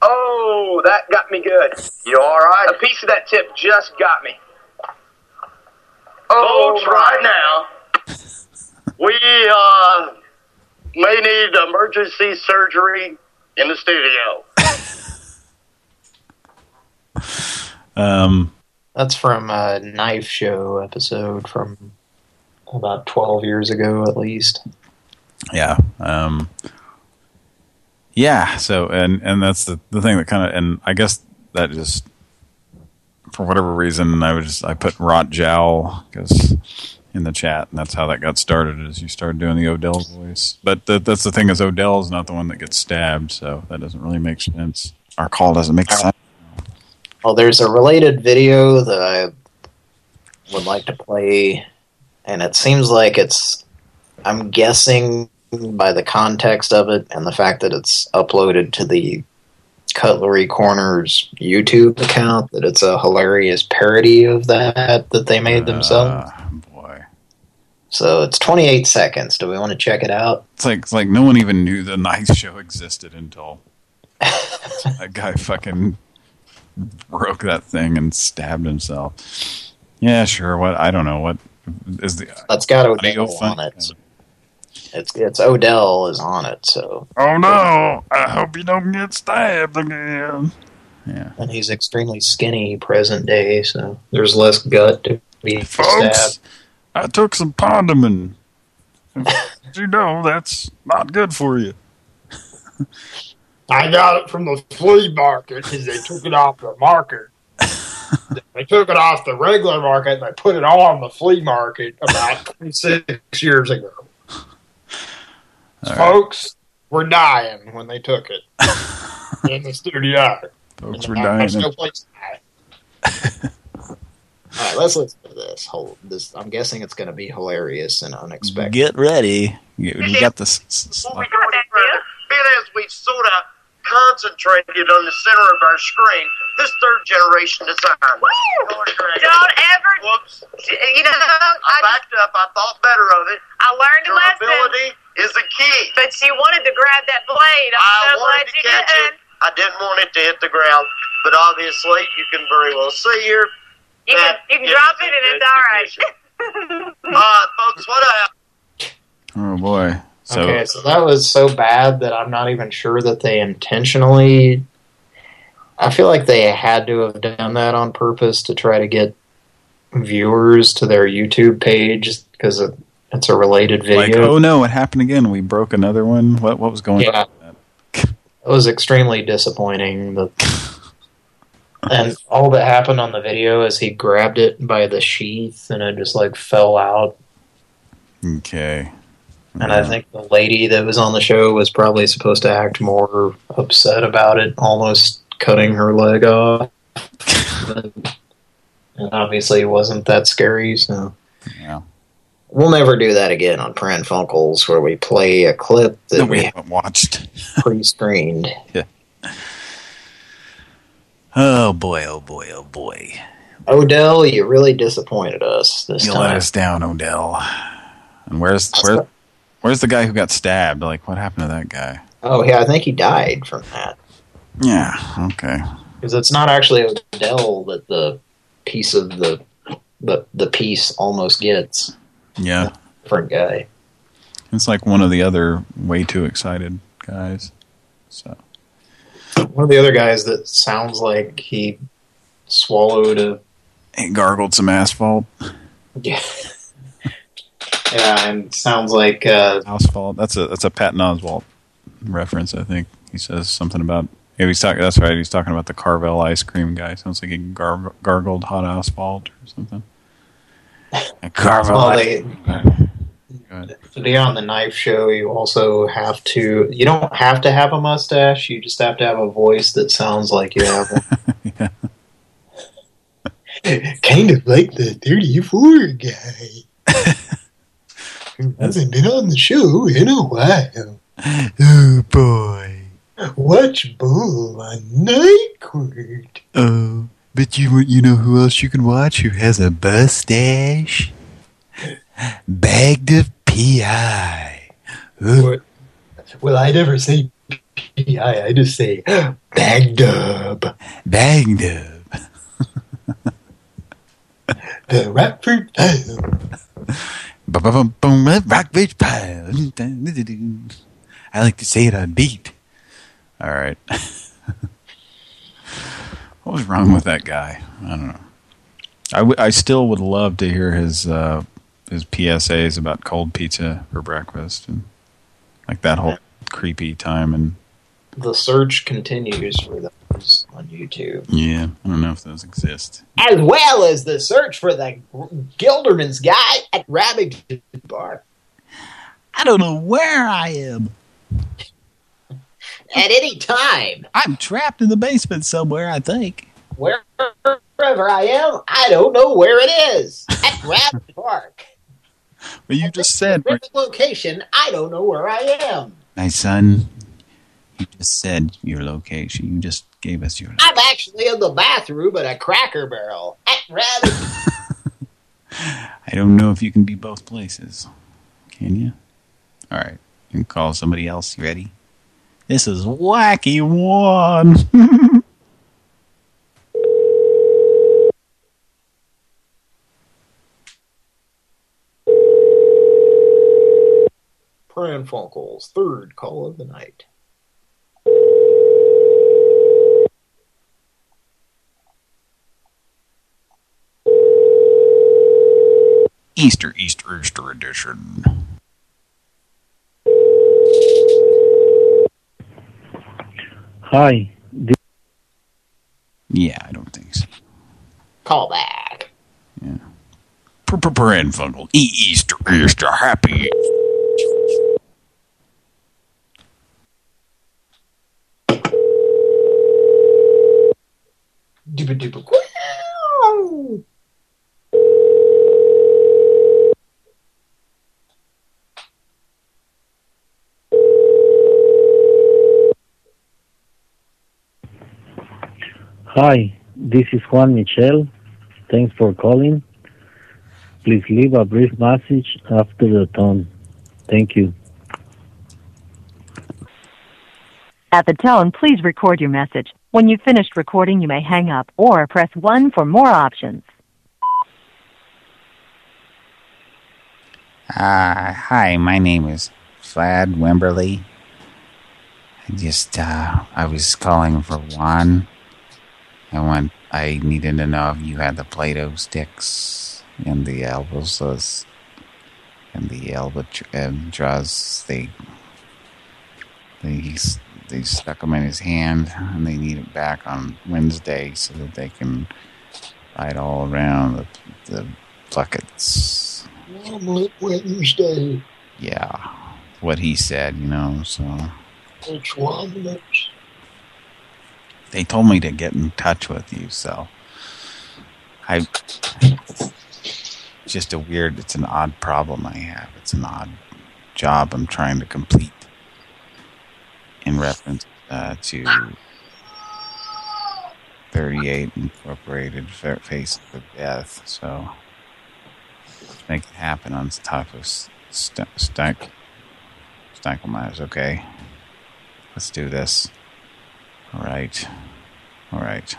Oh, that got me good. You all right? A piece of that tip just got me. Oh, Folks, right now, we uh, may need emergency surgery in the studio. Um, That's from a Knife Show episode from about 12 years ago, at least. yeah. Um, yeah. So, and, and that's the, the thing that kind of, and I guess that just, for whatever reason, I was I put rot jowl because in the chat, and that's how that got started is you started doing the Odell voice. But that's the thing is Odell's not the one that gets stabbed. So that doesn't really make sense. Our call doesn't make sense. Well, there's a related video that I would like to play, and it seems like it's, I'm guessing by the context of it and the fact that it's uploaded to the Cutlery Corners YouTube account, that it's a hilarious parody of that that they made themselves. Uh, boy. So it's 28 seconds. Do we want to check it out? It's like it's like no one even knew the Knife Show existed until that guy fucking broke that thing and stabbed himself. Yeah, sure. What I don't know what is the That's got Odell fun- on it. So It's it's Odell is on it, so Oh no! I hope you don't get stabbed again. Yeah. and he's extremely skinny present day, so there's less gut to be Folks, stabbed. I took some Pondaman. Did you know that's not good for you? I got it from the flea market because they took it off the market. they took it off the regular market and they put it on the flea market about 26 years ago. Folks were dying when they took it in the studio. Folks were dying. much no place to hide. All right, let's listen to this. Hold this. I'm guessing it's going to be hilarious and unexpected. Get ready. You, you got this. Before we go any further, being as we've sort of concentrated on the center of our screen, this third generation design. Don't ever. Whoops. You know, I backed up. I thought better of it. I learned a lesson. Durability is the key. But you wanted to grab that blade. I'm I so glad wanted to you catch didn't. it. I didn't want it to hit the ground, but obviously you can very well see here. You can, you can drop it in and it's all right. Uh, folks, what I Oh boy. So okay, so that was so bad that I'm not even sure that they intentionally. I feel like they had to have done that on purpose to try to get viewers to their YouTube page because it, it's a related video. like, oh no, it happened again? We broke another one. What what was going Yeah. on? It was extremely disappointing. That, and all that happened on the video is he grabbed it by the sheath and it just like fell out. Okay. And I think the lady that was on the show was probably supposed to act more upset about it, almost cutting her leg off. and obviously it wasn't that scary, so... Yeah. We'll never do that again on Pran Funkels, where we play a clip that That we we haven't watched. pre-screened. Yeah. Oh boy, oh boy, oh boy. Odell, you really disappointed us this You time. let us down, Odell. And where's where, where's the guy who got stabbed? Like, what happened to that guy? Oh, yeah, I think he died from that. Yeah, okay. Because it's not actually Odell that the piece of the the the piece almost gets. Yeah. Different guy. It's like one of the other way too excited guys. So One of the other guys that sounds like he swallowed a he gargled some asphalt. yeah. yeah, and sounds like uh, Asphalt. That's a that's a Patton Oswalt reference, I think. He says something about yeah, he's talking that's right, he's talking about the Carvel ice cream guy. Sounds like he gar gargled hot asphalt or something. A well, they, Go to be on the knife show, you also have to. You don't have to have a mustache. You just have to have a voice that sounds like you have one. kind of like the 34 guy. Who hasn't been on the show in a while. Oh boy. Watch Bull on Night Court. Oh, but you you know who else you can watch who has a mustache? Bagged of PI. Well, I never say PI. I just say Bagdub. Bagdub. The Rockford File. Ba-ba-bum-bum, Rockbridge Pile. I like to say it on beat. All right. what was wrong with that guy? I don't know. I, w I still would love to hear his uh, his PSAs about cold pizza for breakfast and like that whole creepy time and The search continues for those on YouTube. yeah, I don't know if those exist. As well as the search for the Gilderman's guy at Rabbitt Bar. I don't know where I am. At any time. I'm trapped in the basement somewhere, I think. wherever I am, I don't know where it is. At Rabbit Park. Well, you just said... Location, I don't know where I am. My son, you just said your location. You just gave us your... location. I'm actually in the bathroom at a Cracker Barrel. At Rabbit I don't know if you can be both places. Can you? All right. You can call somebody else. You ready? This is Wacky One. Pran Funkel's third call of the night. Easter, Easter, Easter edition. Hi. Yeah, I don't think so. Call back. Yeah. Pran Funkel. E Easter, Easter, happy Dooba dooba. Hi, this is Juan Michel. Thanks for calling. Please leave a brief message after the tone. Thank you. At the tone, please record your message. When you've finished recording, you may hang up or press 1 for more options. Uh, hi, my name is Vlad Wimberly. I just, uh, I was calling for Juan. I want, I needed to know if you had the Play-Doh sticks and the elbows and the elbow draws. They, they, they stuck them in his hand and they need it back on Wednesday so that they can ride all around the, the buckets. Omelet Wednesday. Yeah, what he said, you know, so. Which one? They told me to get in touch with you, so. I. Just a weird, it's an odd problem I have. It's an odd job I'm trying to complete in reference uh, to 38 Incorporated Face of Death, so make it happen on top of st Stank Stankelmeyer's, okay? Let's do this. All right. All right.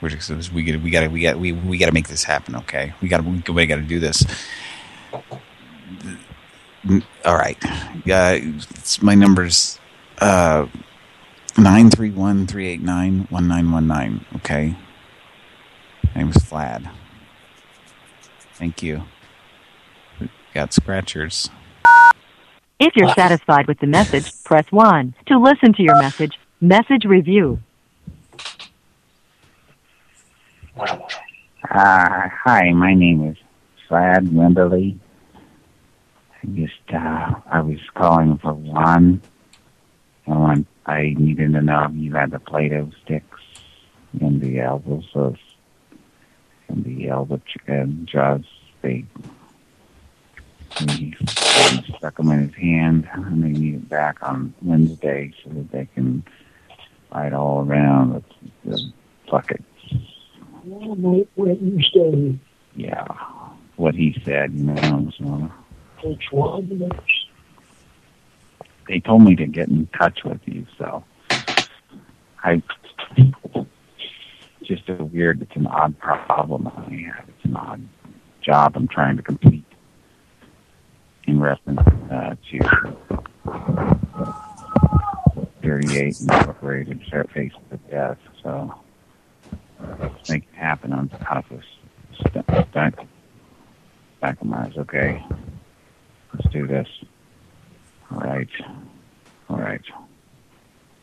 We're just, we we got we got we we got to make this happen, okay? We got we, we got to do this. All right. Yeah, it's my numbers uh 931-389-1919, okay? My name is Vlad. Thank you. We Got scratchers. If you're satisfied with the message, press 1. To listen to your message, message review. Uh, hi, my name is Vlad Wimberly. I just, uh, I was calling for one. I want, I needed to know if you had the Play-Doh sticks and the elbows of, and the elbow and jaws. They, he stuck them in his hand, and they need it back on Wednesday so that they can ride all around the, the buckets. Omelet Wednesday. Yeah, what he said, you know. So Which one? they told me to get in touch with you, so I just a weird. It's an odd problem I have. It's an odd job I'm trying to complete in reference uh, to 38 Incorporated Face of Death. So let's make it happen on top of st back of mine. Okay, let's do this. All right, all right.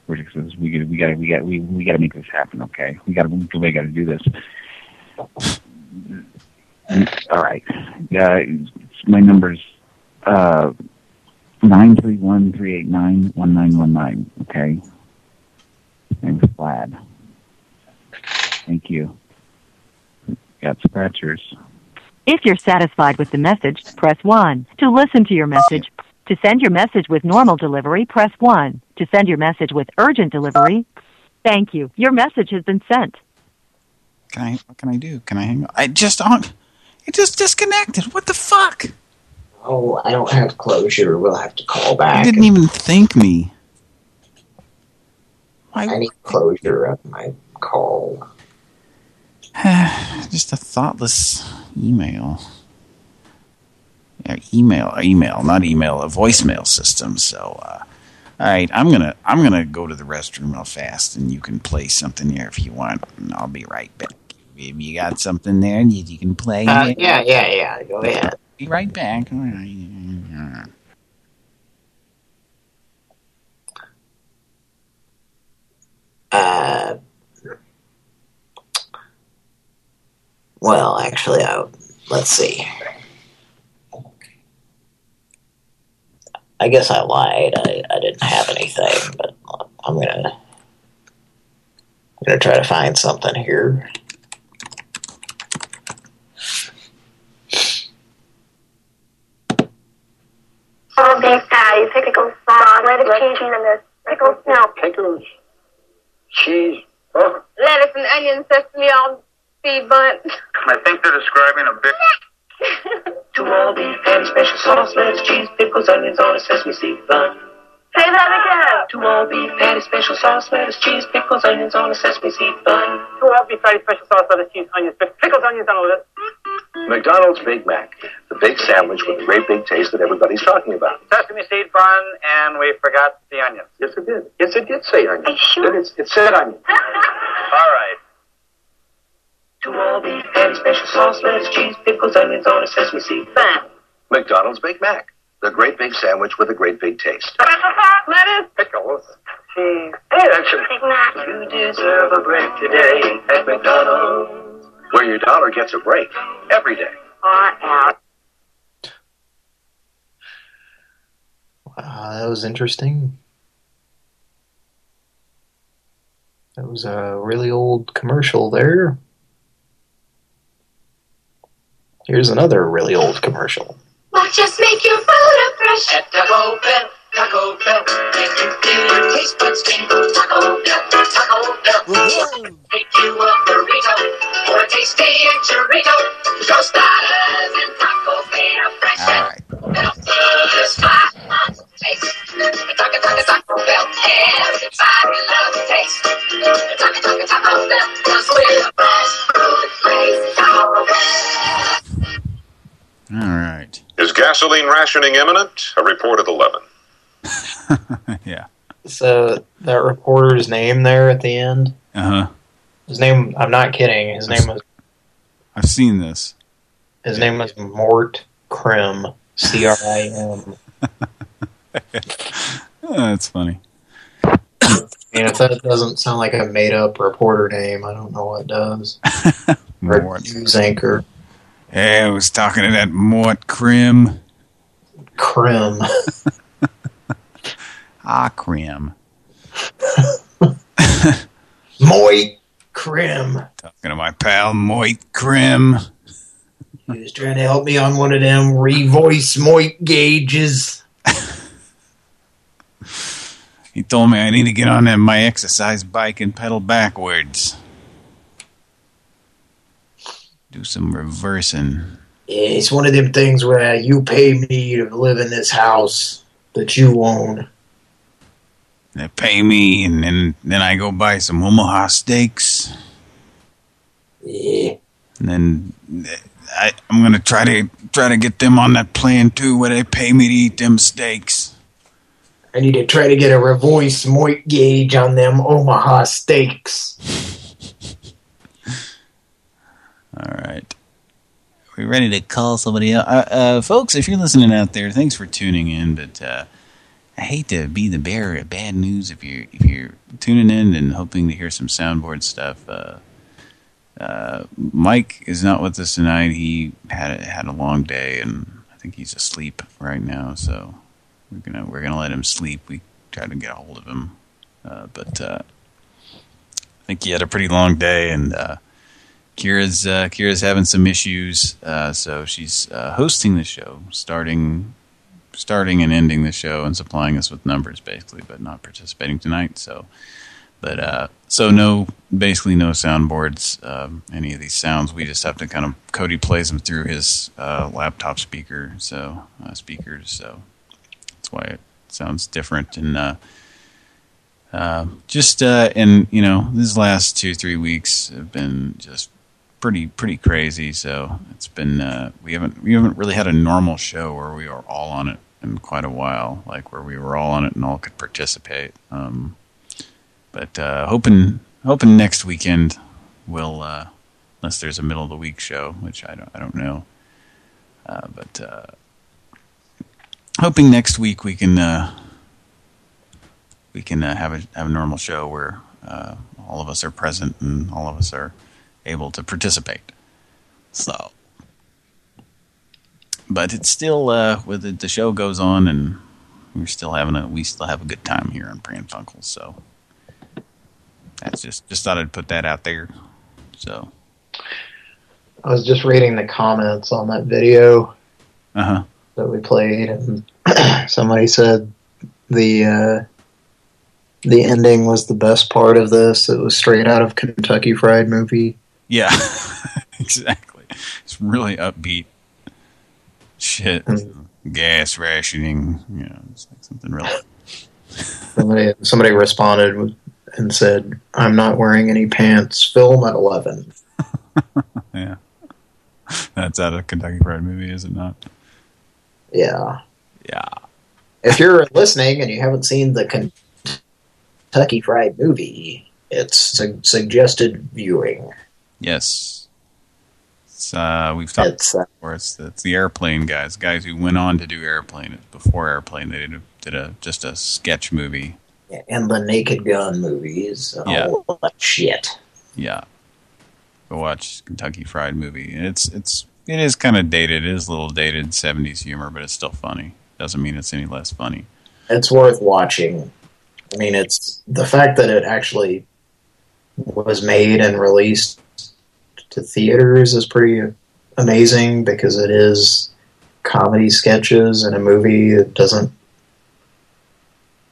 We're just, we we got we got we we got to make this happen. Okay, we got to we got to do this. All right. My number's uh nine three one three eight nine one nine one nine. Okay. Thanks, Vlad. Thank you. Got scratchers. If you're satisfied with the message, press 1. To listen to your message, to send your message with normal delivery, press 1. To send your message with urgent delivery, thank you. Your message has been sent. Can I? What can I do? Can I hang up? I just on. It just disconnected. What the fuck? Oh, I don't have closure. We'll have to call back. It didn't even thank me. I need closure of my call. just a thoughtless email. Yeah, email, email, not email, a voicemail system. So, uh, all right, I'm gonna I'm gonna go to the restroom real fast, and you can play something here if you want, and I'll be right back. You got something there, you, you can play. Uh, yeah, yeah, yeah. Go ahead. Be right back. All right. Uh, well, actually, I, let's see. I guess I lied. I, I didn't have anything, but I'm gonna I'm gonna try to find something here. All beef patty, pickles, sauce, lettuce, cheese, and this. Pickles, no. Pickles, cheese. Lettuce and onion, sesame on seed bun. I think they're describing a big. Two all beef patty, special sauce, lettuce, cheese, pickles, onions on a sesame seed bun. Say that again. Two all beef patty, special sauce, lettuce, cheese, pickles, onions on a sesame seed bun. Two all beef patty, special sauce, lettuce, cheese, onions, pickles, onions on a list. McDonald's Big Mac, the big sandwich with the great big taste that everybody's talking about. Sesame seed bun, and we forgot the onions. Yes, it did. Yes, it did say onion. Are sure? It, it said onion. All right. Two all beef patty, special sauce, lettuce, cheese, pickles, onions on a sesame seed bun. McDonald's Big Mac, the great big sandwich with a great big taste. Special sauce, lettuce. Pickles. Cheese. Hey, that's a, Big Mac. You deserve a break today at McDonald's. Where your dollar gets a break every day. Or. Wow, that was interesting. That was a really old commercial there. Here's another really old commercial. What just make your food fresh? At Taco Bell, Taco Bell, make you feel your taste buds tingle. Taco Bell, Taco Bell, make you a burrito or a tasty churrito. Tostadas and tacos made of fresh All right. Bell food is fine. Taste. Taco Taco Taco Bell, everybody loves the taste. Taco Taco Taco Bell, 'cause we're the best food place. Taco Bell. All right. Is gasoline rationing imminent? A report at 11. yeah. So that reporter's name there at the end. Uh huh. His name. I'm not kidding. His name was. I've seen this. His name was Mort Krim. C R I M. Oh, that's funny. And if that doesn't sound like a made-up reporter name, I don't know what does. or Mort. news anchor. Hey, I was talking to that Mort Krim. Krim. Ah, Krim. Moit Krim. Talking to my pal Moit Krim. He was trying to help me on one of them revoice Moit gauges. He told me I need to get on that, my exercise bike and pedal backwards. Do some reversing. It's one of them things where you pay me to live in this house that you own. They pay me, and then then I go buy some Omaha steaks. Yeah. And then I, I'm gonna try to try to get them on that plan too, where they pay me to eat them steaks. I need to try to get a revoice Moit gauge on them Omaha steaks. All right. Are we ready to call somebody else? Uh, uh, folks, if you're listening out there, thanks for tuning in. But uh, I hate to be the bearer of bad news if you're if you're tuning in and hoping to hear some soundboard stuff. Uh, uh, Mike is not with us tonight. He had a, had a long day, and I think he's asleep right now. So we're gonna we're gonna let him sleep. We tried to get a hold of him, uh, but uh, I think he had a pretty long day, and uh, Kira's uh, Kira's having some issues, so she's hosting the show, starting starting and ending the show, and supplying us with numbers basically, but not participating tonight. So, but uh, so no, basically no soundboards, um, any of these sounds. We just have to kind of Cody plays them through his uh, laptop speaker, so uh, speakers. So that's why it sounds different and. Uh, uh, just uh, and you know, these last two three weeks have been just pretty pretty crazy. So it's been uh, we haven't we haven't really had a normal show where we are all on it in quite a while, like where we were all on it and all could participate. Um, but uh, hoping hoping next weekend will, uh, unless there's a middle of the week show, which I don't I don't know. Uh, but uh, hoping next week we can uh, we can uh, have a have a normal show where all of us are present and all of us are able to participate. So, but it's still uh, with the, the show goes on and we're still having a we still have a good time here on Pran Funkels. So that's just just thought I'd put that out there. So I was just reading the comments on that video uh huh. that we played, and somebody said the uh, the ending was the best part of this. It was straight out of Kentucky Fried Movie. Yeah, exactly. It's really upbeat shit. Hmm. Gas rationing, you know, it's like something real. Somebody somebody responded with, and said, "I'm not wearing any pants. Film at 11." yeah, that's out of Kentucky Fried Movie, is it not? Yeah. Yeah. If you're listening and you haven't seen the Kentucky Fried Movie, it's su suggested viewing. Yes. It's, uh, we've talked It's, uh, before. It's, it's the airplane guys, guys who went on to do airplane before airplane. They did a, did a just a sketch movie. And the Naked Gun movies. Yeah. All that shit. Yeah. Go watch Kentucky Fried Movie. And it's it's it is kind of dated. It is a little dated 70s humor, but it's still funny. Doesn't mean it's any less funny. It's worth watching. I mean, it's the fact that it actually was made and released to theaters is pretty amazing because it is comedy sketches in a movie. that doesn't.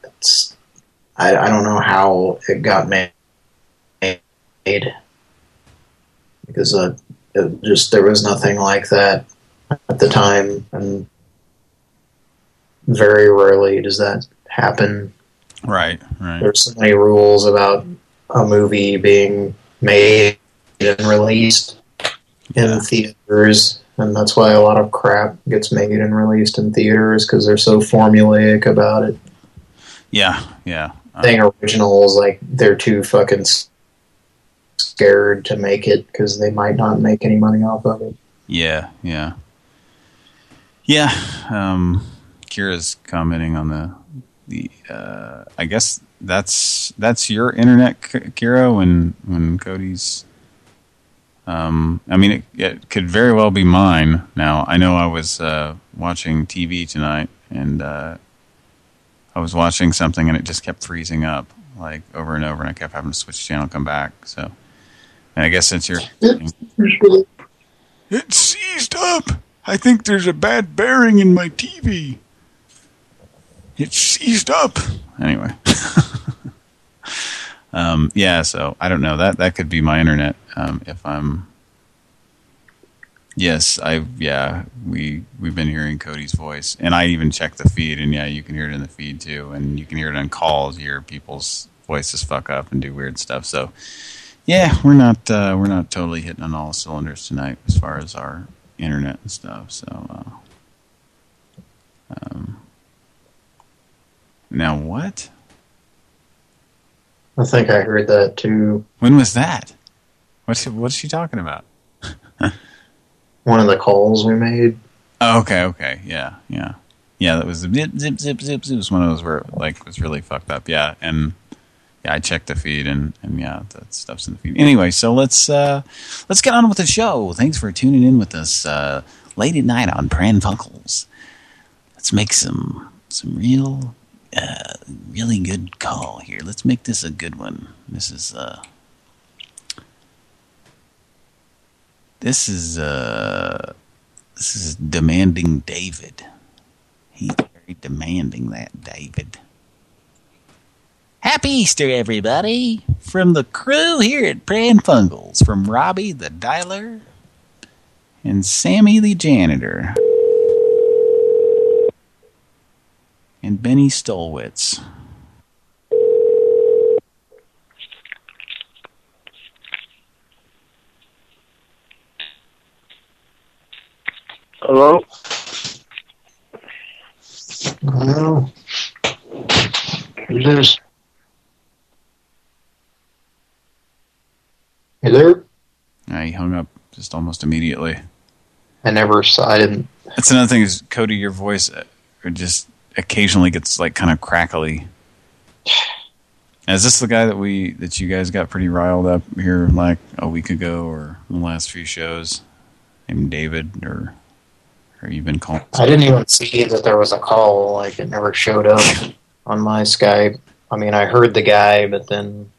It's. I, I don't know how it got made because uh, it just there was nothing like that at the time, and very rarely does that happen. Right, right. There's so many rules about a movie being made and released in theaters, and that's why a lot of crap gets made and released in theaters because they're so formulaic about it. Yeah, yeah. Uh, Thing originals like they're too fucking scared to make it because they might not make any money off of it. Yeah, yeah. Yeah, um, Kira's commenting on the, the uh, I guess that's that's your internet, Kira, when, when Cody's, um, I mean, it, it could very well be mine. Now, I know I was uh, watching TV tonight, and uh, I was watching something, and it just kept freezing up, like, over and over, and I kept having to switch channel, come back, so... And I guess since you're... It seized up. I think there's a bad bearing in my TV. It seized up. Anyway. um, yeah, so I don't know. That that could be my internet. Um, if I'm. Yes, I yeah we we've been hearing Cody's voice, and I even checked the feed, and yeah, you can hear it in the feed too, and you can hear it on calls. You hear people's voices fuck up and do weird stuff. So yeah, we're not uh, we're not totally hitting on all cylinders tonight as far as our internet and stuff. So, uh, um, now what? I think I heard that too. When was that? What's she, what's she talking about? One of the calls we made. Oh, okay, okay, yeah, yeah, yeah. That was zip zip zip zip. It was one of those where like was really fucked up. Yeah, and yeah, I checked the feed and and yeah, that stuff's in the feed. Anyway, so let's uh let's get on with the show. Thanks for tuning in with us uh late at night on Pran Funkels. Let's make some some real uh, really good call here. Let's make this a good one. This is uh, this is uh, this is demanding David. He's very demanding that David. Happy Easter, everybody! From the crew here at Pran Funkels, from Robbie the Dialer and Sammy the Janitor. And Benny Stulwicz. Hello? Hello? Who's this? You there? I hung up just almost immediately. I never saw. I didn't. That's another thing is Cody, your voice uh, just occasionally gets like kind of crackly. Is this the guy that we that you guys got pretty riled up here like a week ago or the last few shows? Named David or or you been calling? I didn't even see that there was a call. Like it never showed up on my Skype. I mean, I heard the guy, but then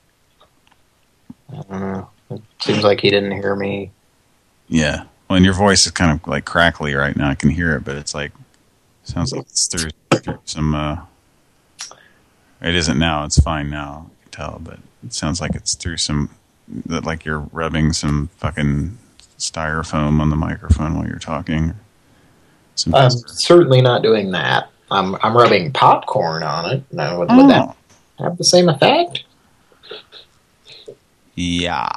I don't know. It seems like he didn't hear me. Yeah. Well, and your voice is kind of like crackly right now. I can hear it, but it's like sounds like it's through, through some. uh It isn't now. It's fine now. I can tell, but it sounds like it's through some. That like you're rubbing some fucking styrofoam on the microphone while you're talking. Some I'm certainly not doing that. I'm I'm rubbing popcorn on it. Now, would, would that have the same effect? Yeah.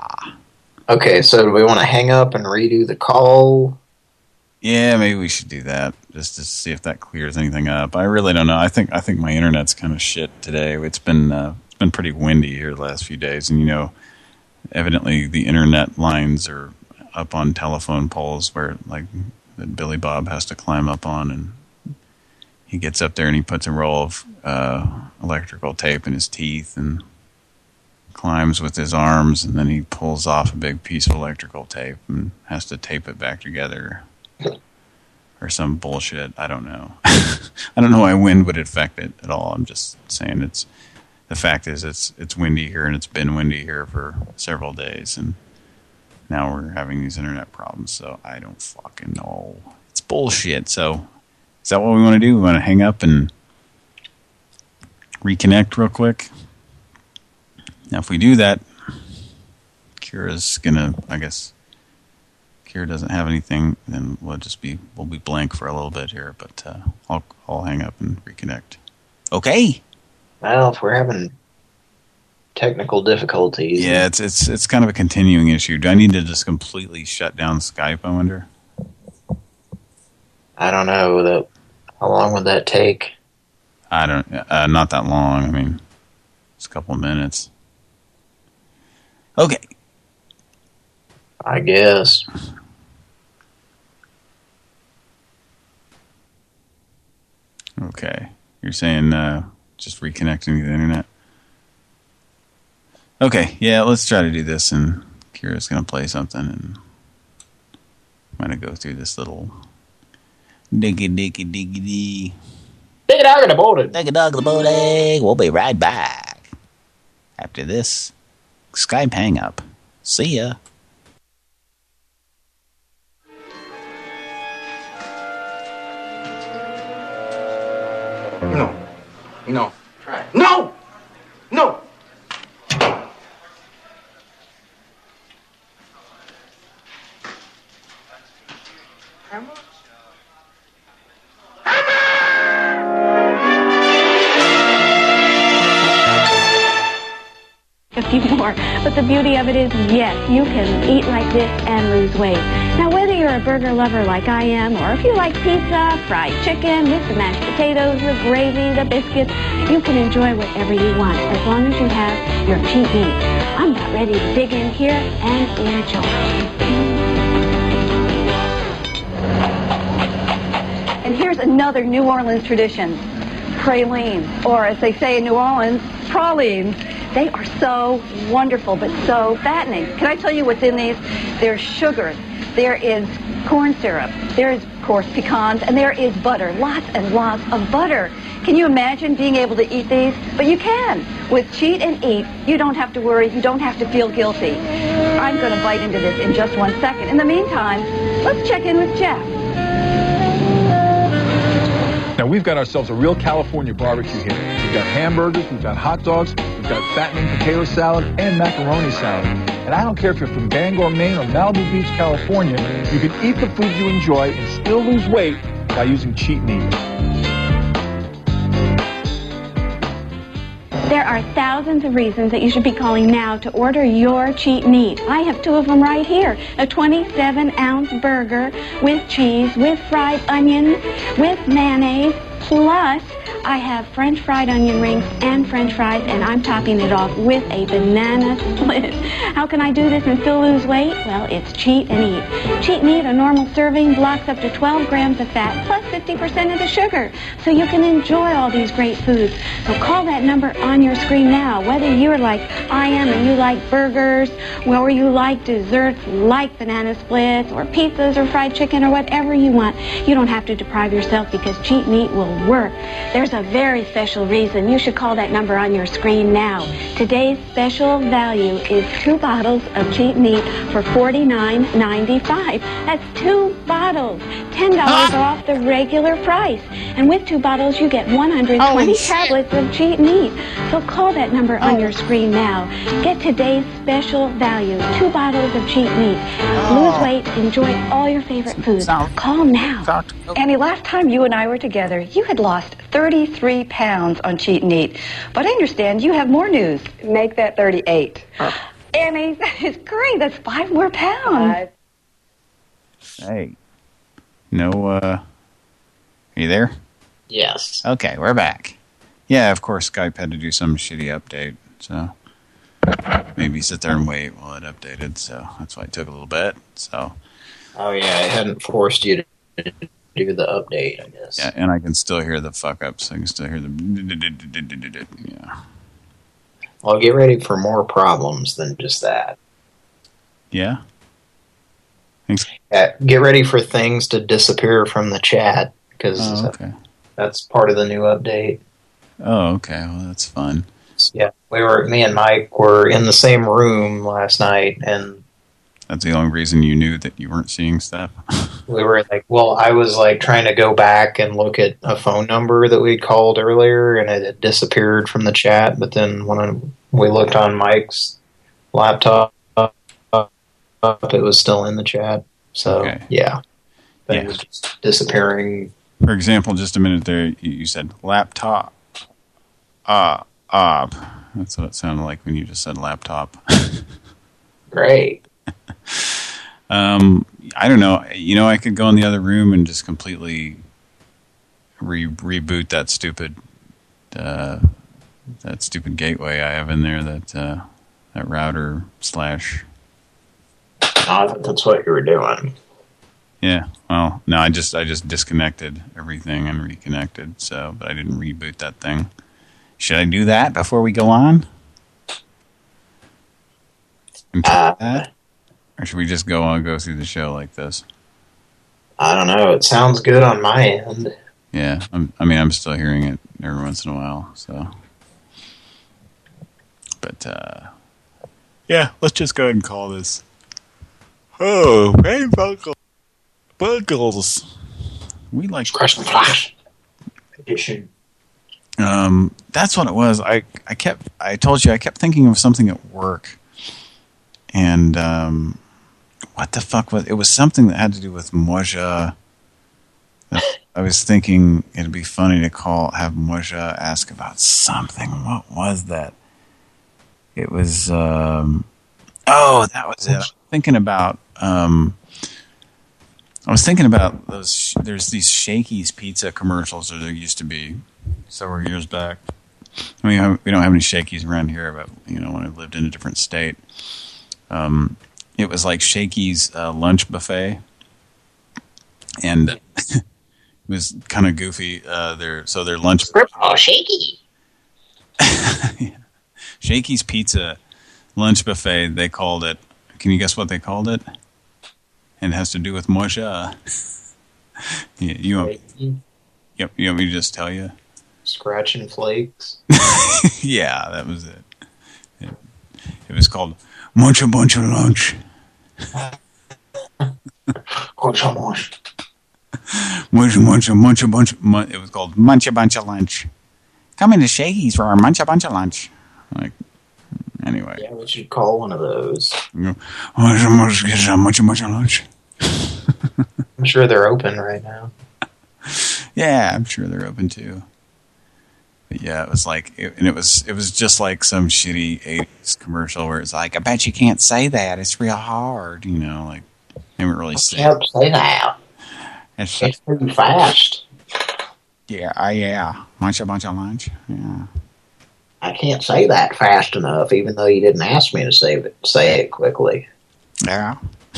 Okay, so do we want to hang up and redo the call? Yeah, maybe we should do that just to see if that clears anything up. I really don't know. I think I think my internet's kind of shit today. It's been uh, it's been pretty windy here the last few days, and you know, evidently the internet lines are up on telephone poles where like that Billy Bob has to climb up on, and he gets up there and he puts a roll of uh, electrical tape in his teeth and climbs with his arms, and then he pulls off a big piece of electrical tape and has to tape it back together or some bullshit. I don't know. I don't know why wind would affect it at all. I'm just saying it's the fact is it's it's windy here and it's been windy here for several days and now we're having these internet problems. So I don't fucking know. It's bullshit. So is that what we want to do? We want to hang up and reconnect real quick. Now, if we do that, Kira's gonna, I guess, Kira doesn't have anything, then we'll just be, we'll be blank for a little bit here, but uh, I'll, I'll hang up and reconnect. Okay. Well, if we're having technical difficulties. Yeah, it's, it's, it's kind of a continuing issue. Do I need to just completely shut down Skype, I wonder? I don't know. That How long would that take? I don't, uh, not that long. I mean, it's a couple of minutes. Okay. I guess. Okay. You're saying uh, just reconnecting to the internet? Okay, yeah, let's try to do this, and Kira's going to play something, and I'm going to go through this little diggy diggy diggy dee. Dig a dog in the boating. Dig a dog in the boating. We'll be right back after this Skype hang up. See ya. No. No. Try. No! No! Grandma? 50 more. But the beauty of it is, yes, you can eat like this and lose weight. Now, whether you're a burger lover like I am, or if you like pizza, fried chicken, with the mashed potatoes, the gravy, the biscuits, you can enjoy whatever you want, as long as you have your cheat meal. I'm about ready to dig in here and enjoy. And here's another New Orleans tradition. Praline, or as they say in New Orleans, pralines. They are so wonderful, but so fattening. Can I tell you what's in these? There's sugar, there is corn syrup, there is, of course, pecans, and there is butter. Lots and lots of butter. Can you imagine being able to eat these? But you can. With Cheat and Eat, you don't have to worry. You don't have to feel guilty. I'm going to bite into this in just one second. In the meantime, let's check in with Jeff. Now we've got ourselves a real California barbecue here. We've got hamburgers, we've got hot dogs, we've got fattening potato salad and macaroni salad. And I don't care if you're from Bangor, Maine or Malibu Beach, California, you can eat the food you enjoy and still lose weight by using Cheat and There are thousands of reasons that you should be calling now to order your cheat meat. I have two of them right here. A 27 ounce burger with cheese, with fried onion, with mayonnaise, plus I have French fried onion rings and French fries, and I'm topping it off with a banana split. How can I do this and still lose weight? Well, it's cheat and eat. Cheat and eat, a normal serving, blocks up to 12 grams of fat plus 50% of the sugar, so you can enjoy all these great foods. So call that number on your screen now, whether you're like I am and you like burgers, or you like desserts like banana splits, or pizzas, or fried chicken, or whatever you want. You don't have to deprive yourself because cheat and eat will work. There's a very special reason. You should call that number on your screen now. Today's special value is two bottles of cheat meat for $49.95. That's two bottles. $10 off the regular price. And with two bottles, you get 120 Holy shit. tablets of cheat meat. So call that number on your screen now. Get today's special value. Two bottles of cheat meat. eat. Lose weight, enjoy all your favorite foods. Call now. Annie, last time you and I were together, you had lost 33 pounds on Cheat and Eat. But I understand you have more news. Make that 38. Annie, that is great. That's five more pounds. Hey. No, uh... Are you there? Yes. Okay, we're back. Yeah, of course Skype had to do some shitty update, so... Maybe sit there and wait while it updated, so that's why it took a little bit, so... Oh yeah, I hadn't forced you to do the update, I guess. Yeah, and I can still hear the fuck-ups. I can still hear the... Yeah. Well, get ready for more problems than just that. Yeah? Uh, get ready for things to disappear from the chat, because Oh, okay. that's part of the new update. Oh, okay. Well, that's fun. Yeah, we were, me and Mike were in the same room last night, and That's the only reason you knew that you weren't seeing stuff. we were like, well, I was like trying to go back and look at a phone number that we'd called earlier, and it had disappeared from the chat. But then when we looked on Mike's laptop, it was still in the chat. So Okay. yeah, Yeah. it was just disappearing. For example, just a minute there, you said laptop. Ah, op. That's what it sounded like when you just said laptop. Great. Um, I don't know. You know, I could go in the other room and just completely re reboot that stupid uh, that stupid gateway I have in there. That uh, that router slash. I thought that's what you were doing. Yeah. Well, no, I just I just disconnected everything and reconnected. So, but I didn't reboot that thing. Should I do that before we go on? That? Or should we just go on go through the show like this? I don't know. It sounds good on my end. Yeah, I'm, I mean, I'm still hearing it every once in a while, so. But, uh, yeah, let's just go ahead and call this. Oh, hey, Buckles. Buckles. We like... Crush and Flash edition. Um, that's what it was. I, I kept, I told you, I kept thinking of something at work. And, um, what the fuck was, it was something that had to do with Moja. I was thinking it'd be funny to call, have Moja ask about something. What was that? It was, um, oh, that was it. I was thinking about, um, I was thinking about those, there's these Shakey's pizza commercials, or there used to be several years back. I mean, we don't have any Shakey's around here, but, you know, when I lived in a different state, um, it was like Shakey's uh, lunch buffet. And it was kind of goofy. Uh, their So their lunch... Oh, shaky. Shakey's Pizza lunch buffet, they called it. Can you guess what they called it? And it has to do with Moshe. you, you, want, yep, you want me to just tell you? Scratching Flakes. yeah, that was it. It, it was called Munch a Lunch. Munch a Munch. Munch a Munch a Munch a Bunch. Mun it was called Munch a Bunch of Lunch. Come into Shaggy's for our Munch a Bunch of Lunch. Like, anyway. Yeah, we should call one of those. Munch a Munch a Munch a Bunch of Lunch. I'm sure they're open right now. Yeah, I'm sure they're open too. Yeah, it was like, it, and it was it was just like some shitty '80s commercial where it's like, I bet you can't say that. It's real hard, you know. Like they weren't really saying. Can't say that. It's, It's pretty fast. yeah, uh, yeah, munch a bunch of lunch. Yeah, I can't say that fast enough, even though you didn't ask me to say it, say it quickly. yeah.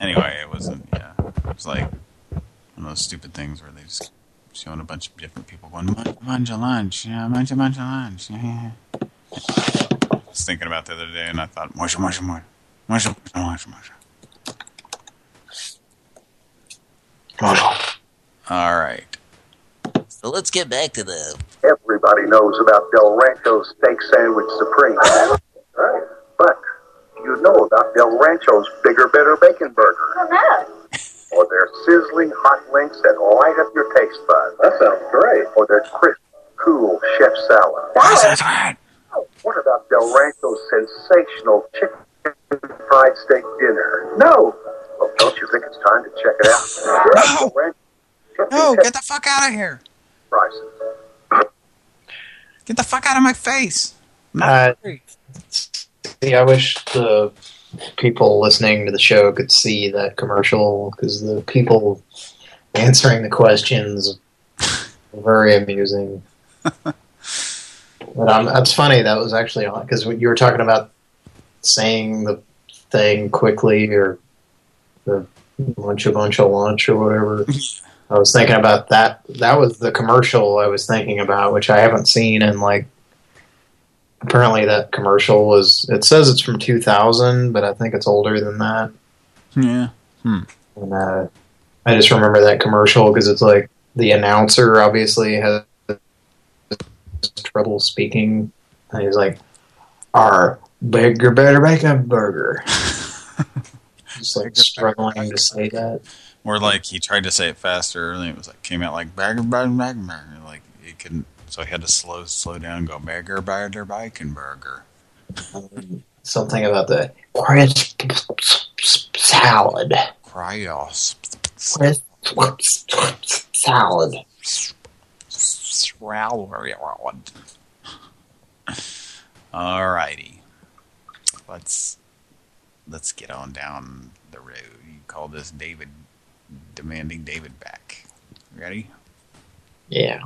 anyway, it wasn't. Yeah, it was like one of those stupid things where they just showing a bunch of different people going munch, munch lunch, yeah, munch a bunch of lunch. Yeah. I was thinking about the other day, and I thought, munch, munch, munch, munch, munch, munch. All right. So let's get back to the Everybody knows about Del Rancho's Steak Sandwich Supreme. right. But you know about Del Rancho's Bigger, Better Bacon Burger? Or their sizzling hot links that light up your taste buds? That sounds great. Or their crisp, cool chef salad? That's right. What about Del Rancho's sensational chicken fried steak dinner? No. Well, don't you think it's time to check it out? No. No, get the fuck out of here. Prices. Get the fuck out of my face. Uh, see, I wish the people listening to the show could see that commercial because the people answering the questions are very amusing. but um, that's funny. That was actually on because you were talking about saying the thing quickly or the lunch a bunch of lunch or whatever. I was thinking about that. That was the commercial I was thinking about, which I haven't seen in like. Apparently, that commercial was. It says it's from 2000, but I think it's older than that. Yeah. Hmm. And uh, I just remember that commercial because it's like the announcer obviously has trouble speaking, and he's like, "Our bigger, better bacon burger." just like struggling to say that. Or like he tried to say it faster, and it was like came out like bagger, bagger, bagger. Like he couldn't, so he had to slow, slow down, and go bagger, bagger, bacon burger. Something about the crisp salad. Cryos. Crisp salad. Alrighty. Let's let's get on down the road. You call this David demanding David back. Ready? Yeah.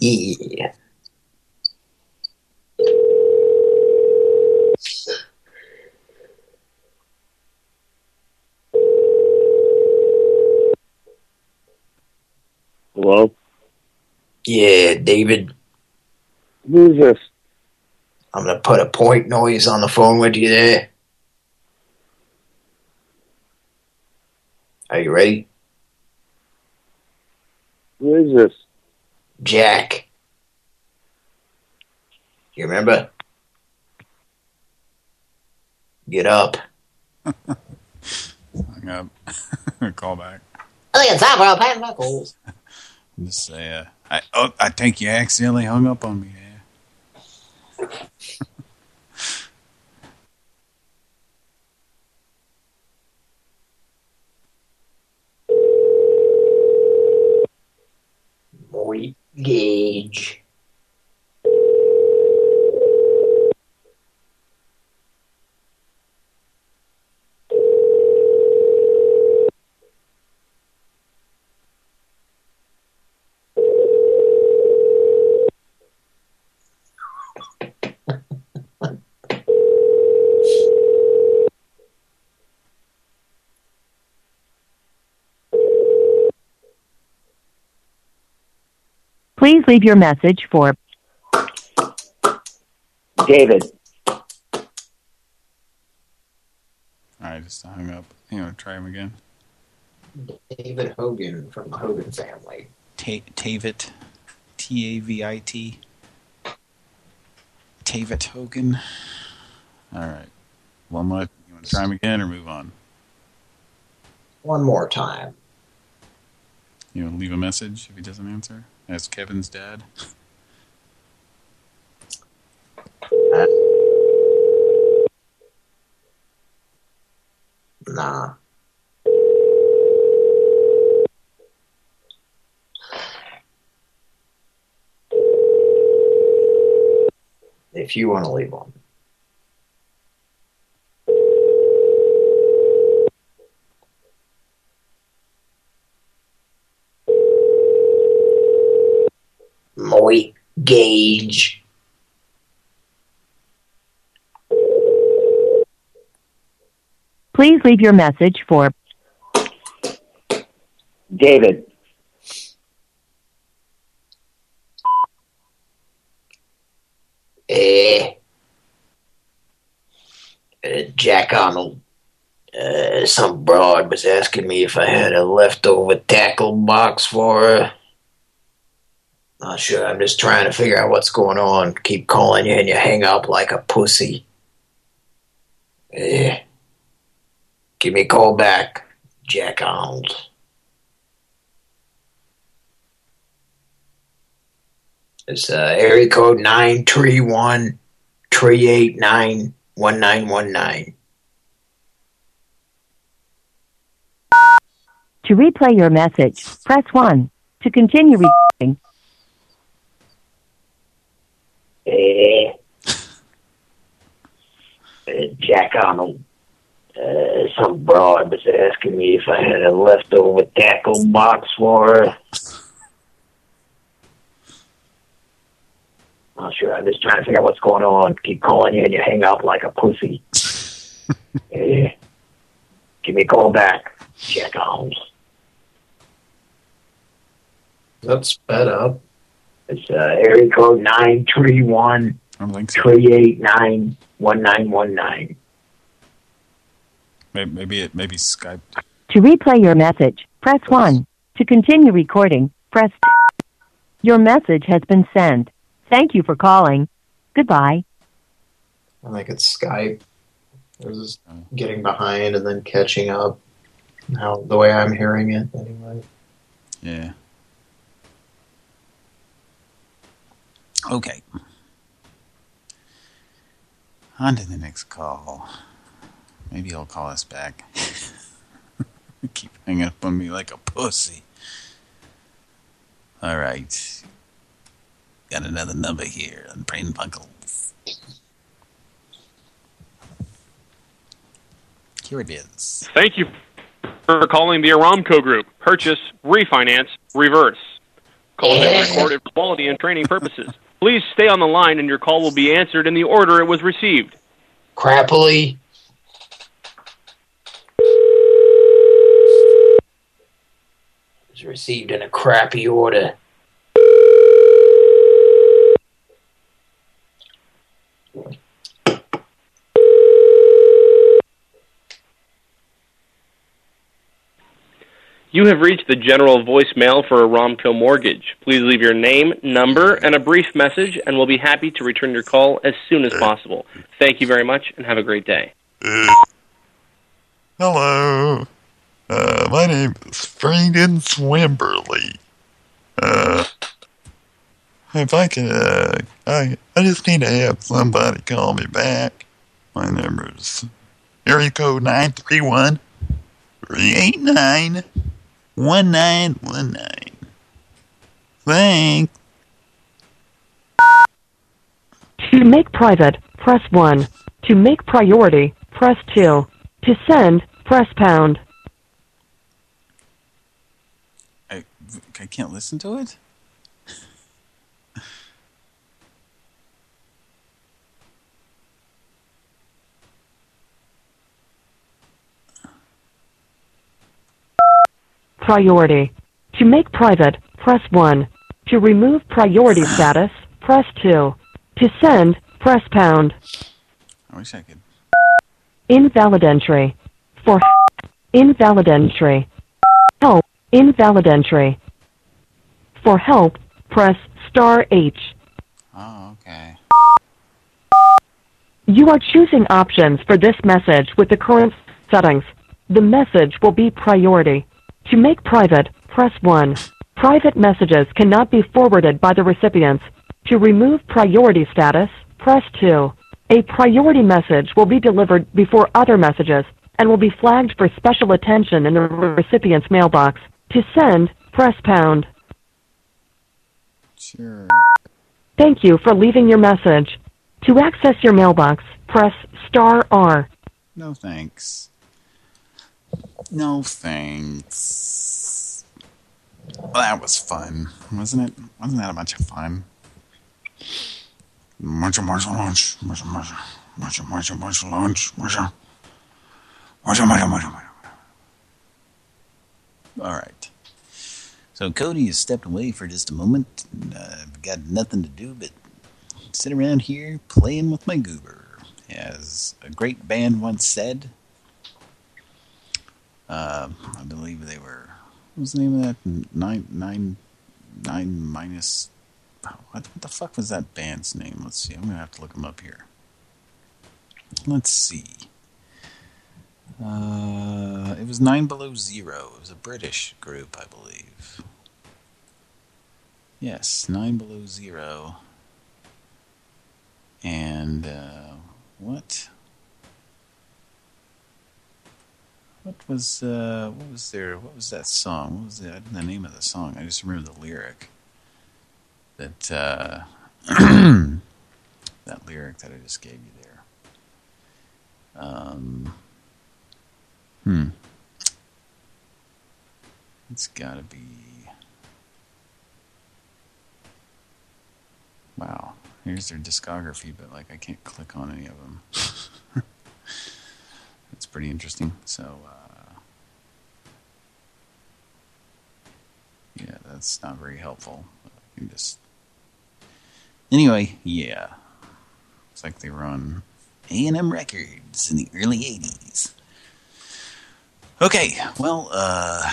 Yeah. Hello? Yeah, David. Who's this? I'm gonna put a point noise on the phone with you there. Are you ready? Who is this? Jack. You remember? Get up. Hang up. Call back. I think it's time for our pan knuckles. Just say, uh, I, oh, I think you accidentally hung up on me. Yeah. Moit gauge. Please leave your message for David. I just hung up. You know, try him again. David Hogan from the Hogan family. Ta Tavit. T-A-V-I-T. Tavit Hogan. All right. One more. You want to try him again or move on? One more time. You want to leave a message if he doesn't answer? As Kevin's dad? Nah. If you want to leave one. Moy Gage. Please leave your message for David. Eh. Uh, Jack Arnold. Uh, some broad was asking me if I had a leftover tackle box for her. Not sure. I'm just trying to figure out what's going on. Keep calling you and you hang up like a pussy. Eh. Give me a call back, Jack Arnold. It's uh, area code 931 389 1919. to replay your message. Press 1. To continue recording, Eh. Uh, Jack Arnold. Uh, some broad was asking me if I had a leftover tackle box for her. Not sure. I'm just trying to figure out what's going on. Keep calling you and you hang up like a pussy. Eh. Give me a call back. Jack Arnold. That's sped up. It's uh, area code 931 389 1919. Maybe, maybe it maybe Skype. to replay your message, press 1. To continue recording, press 2. Your message has been sent. Thank you for calling. Goodbye. I think it's Skype. There's was getting behind and then catching up. How the way I'm hearing it, anyway. Yeah. Okay. On to the next call. Maybe he'll call us back. Keep hanging up on me like a pussy. All right. Got another number here on Pran Funkels. Here it is. Thank you for calling the Aramco Group. Purchase, refinance, reverse. Calls are recorded for quality and training purposes. Please stay on the line and your call will be answered in the order it was received. Crappily. was received in a crappy order. You have reached the general voicemail for Aramco Mortgage. Please leave your name, number, and a brief message, and we'll be happy to return your call as soon as possible. Thank you very much, and have a great day. Hello. Uh, my name is Brandon Swimberly. Uh, if I can, uh, I, I just need to have somebody call me back. My number is area code 931 389 1919. Thanks. To make private, press 1. To make priority, press 2. To send, press pound. I, I can't listen to it? Priority. To make private, press 1. To remove priority status, press 2. To send, press pound. I wish I could. Invalid entry. For invalid entry. Help, Invalid entry. For help, press star H. Oh, okay. You are choosing options for this message with the current settings. The message will be priority. To make private, press 1. Private messages cannot be forwarded by the recipients. To remove priority status, press 2. A priority message will be delivered before other messages and will be flagged for special attention in the recipient's mailbox. To send, press pound. Sure. Thank you for leaving your message. To access your mailbox, press star R. No thanks. No thanks. Well, that was fun, wasn't it? Wasn't that a bunch of fun? Much, much lunch. Much, much, much, much, much lunch. Much, much, much, much, much. All right. So Cody has stepped away for just a moment. And, uh, I've got nothing to do but sit around here playing with my goober. As a great band once said, uh, I believe they were, what was the name of that? Nine, nine, nine minus, what, what the fuck was that band's name? Let's see, I'm going to have to look them up here. Let's see. Uh, it was Nine Below Zero. It was a British group, I believe. Yes, Nine Below Zero. And, uh, what? What was, uh, what was there, what was that song? What was the, the name of the song? I just remember the lyric. That, uh, that lyric that I just gave you there. Um, hmm. It's gotta be... Wow. Here's their discography, but like I can't click on any of them. Pretty interesting. So, uh, yeah, that's not very helpful. Can just anyway, yeah. Looks like they were on A&M Records in the early '80s. Okay, well, uh,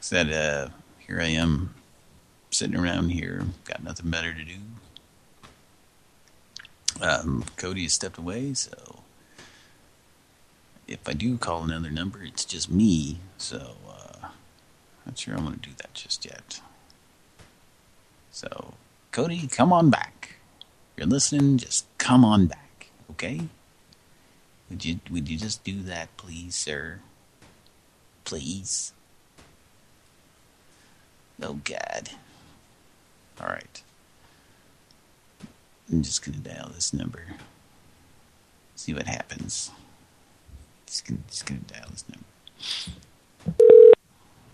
said, uh, here I am sitting around here, got nothing better to do. Um, Cody has stepped away, so if I do call another number, it's just me, so uh, not sure I'm going to do that just yet. So, Cody, come on back. If you're listening, just come on back, okay? Would you would you just do that, please, sir? Please. Oh God. All right. I'm just gonna dial this number. See what happens. Just gonna, just gonna dial this number.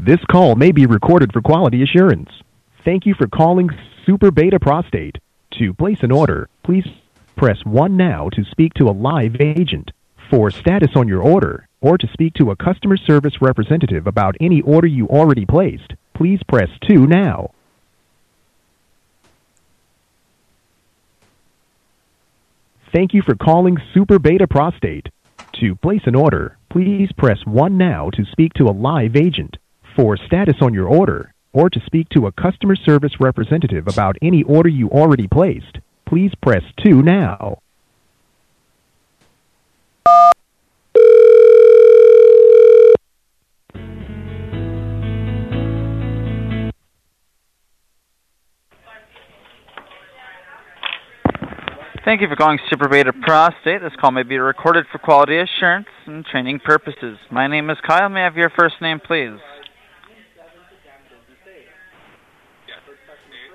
This call may be recorded for quality assurance. Thank you for calling Super Beta Prostate. To place an order, please press 1 now to speak to a live agent. For status on your order, or to speak to a customer service representative about any order you already placed, please press 2 now. Thank you for calling Super Beta Prostate. To place an order, please press 1 now to speak to a live agent. For status on your order, or to speak to a customer service representative about any order you already placed, please press 2 now. Thank you for calling Super Beta Prostate. This call may be recorded for quality assurance and training purposes. My name is Kyle. May I have your first name, please?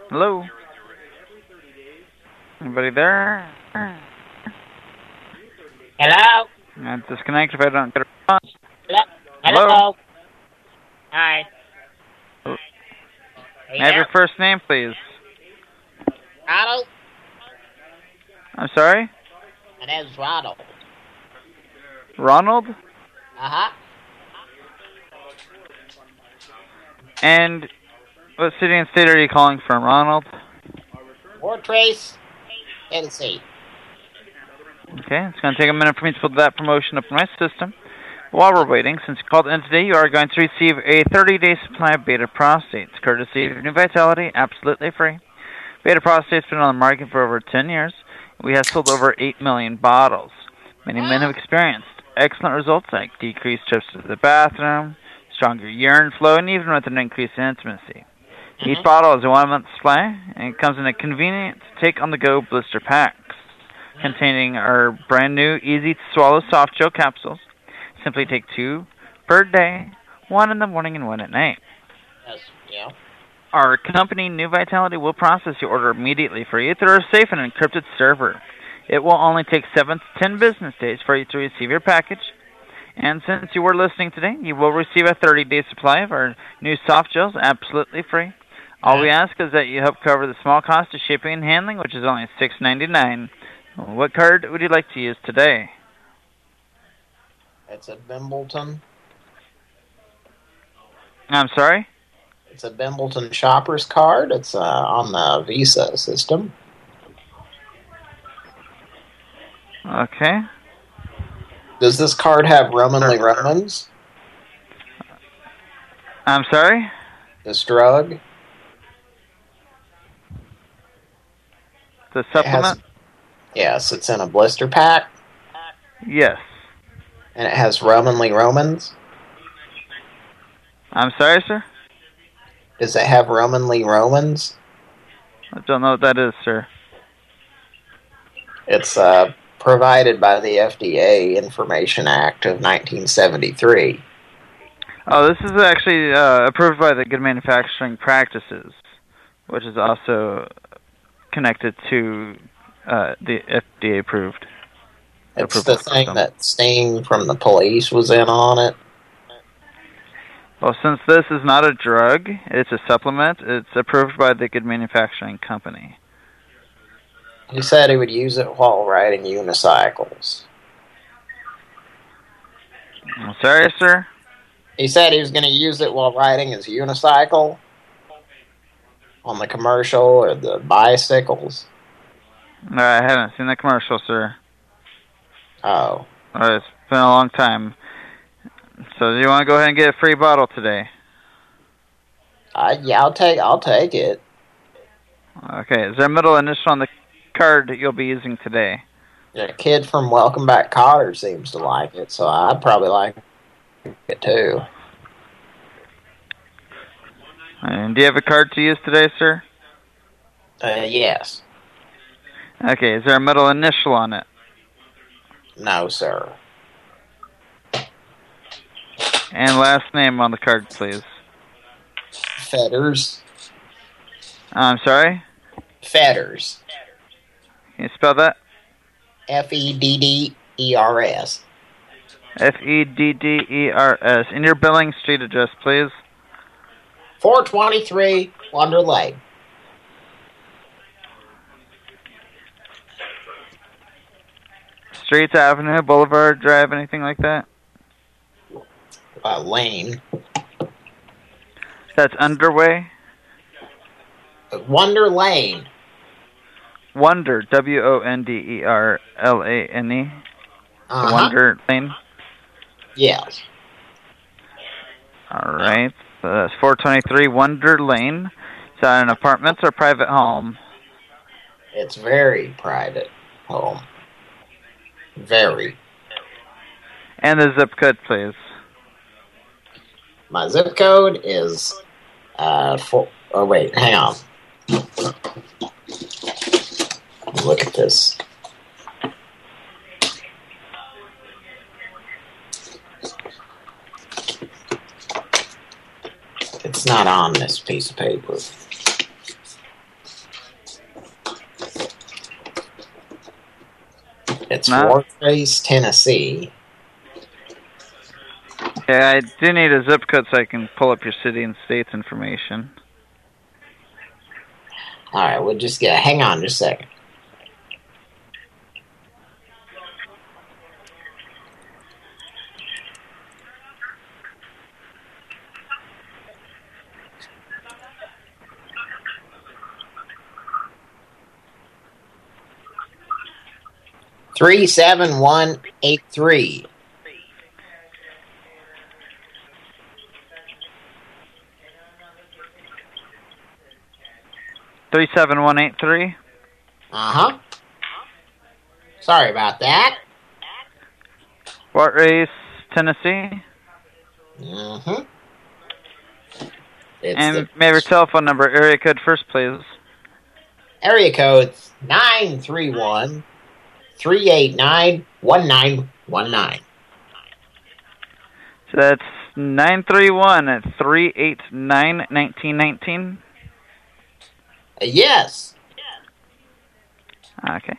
Hello? Anybody there? Hello? Uh, disconnect if I don't get a response. Hello? Hello? Hi. May I have your first name, please? Ronald? I'm sorry? My name's Ronald. Ronald? Uh-huh. And what city and state are you calling from, Ronald? Wartrace, Tennessee. Okay, it's going to take a minute for me to put that promotion up in my system. While we're waiting, since you called in today, you are going to receive a 30-day supply of Beta Prostates, courtesy of New Vitality, absolutely free. Beta Prostate's been on the market for over 10 years. We have sold over 8 million bottles. Many men have experienced excellent results like decreased trips to the bathroom, stronger urine flow, and even with an increase in intimacy. Each mm-hmm. bottle is a one-month supply, and it comes in a convenient take-on-the-go blister packs containing our brand new easy-to-swallow soft gel capsules. Simply take two per day, one in the morning and one at night. Yes. Yeah. Our company, New Vitality, will process your order immediately for you through a safe and encrypted server. It will only take 7 to 10 business days for you to receive your package. And since you were listening today, you will receive a 30-day supply of our new soft gels absolutely free. All we ask is that you help cover the small cost of shipping and handling, which is only $6.99. What card would you like to use today? It's a Bimbleton. I'm sorry? It's a Bimbleton shopper's card. It's uh, on the Visa system. Okay. Does this card have Roman Lee Romans? I'm sorry? This drug? The supplement? Yes, it's in a blister pack. Yes. And it has Roman Lee Romans. I'm sorry, sir? Does it have Roman Lee Romans? I don't know what that is, sir. It's uh, provided by the FDA Information Act of 1973. Oh, this is actually uh, approved by the Good Manufacturing Practices, which is also connected to uh, the FDA approved. It's the thing system. that Sting from the police was in on it. Well, since this is not a drug, it's a supplement, it's approved by the Good Manufacturing Company. He said he would use it while riding unicycles. I'm sorry, sir? He said he was going to use it while riding his unicycle on the commercial or the bicycles. No, I haven't seen the commercial, sir. Oh. Uh, it's been a long time. So do you want to go ahead and get a free bottle today? I, yeah, I'll take I'll take it. Okay, is there a middle initial on the card that you'll be using today? The kid from Welcome Back Kotter seems to like it, so I'd probably like it too. And do you have a card to use today, sir? Uh, yes. Okay, is there a middle initial on it? No, sir. And last name on the card, please. Fetters. I'm sorry? Fetters. Can you spell that? F E D D E R S. F-E-D-D-E-R-S. And your billing street address, please. 423 Wonder Lake. Streets, Avenue, Boulevard, Drive, anything like that? Uh, lane. That's underway? Wonder Lane. Wonder, W-O-N-D-E-R-L-A-N-E. Uh-huh. Wonder Lane. Yes. All right. That's 423 Wonder Lane. Is that an apartment or private home? It's very private home. Very. And the zip code, please. My zip code is uh four oh wait, hang on. Look at this. It's not on this piece of paper. It's Not- Warface, Tennessee. Yeah, I do need a zip code so I can pull up your city and state's information. All right, we'll just get. Hang on just a second. Three seven one eight three. 37183. Uh-huh. Sorry about that. What race, Tennessee? Uh-huh. and may I your telephone number, area code first, please. Area code 931 389 1919. So that's 931 at 389 1919. Yes. Okay.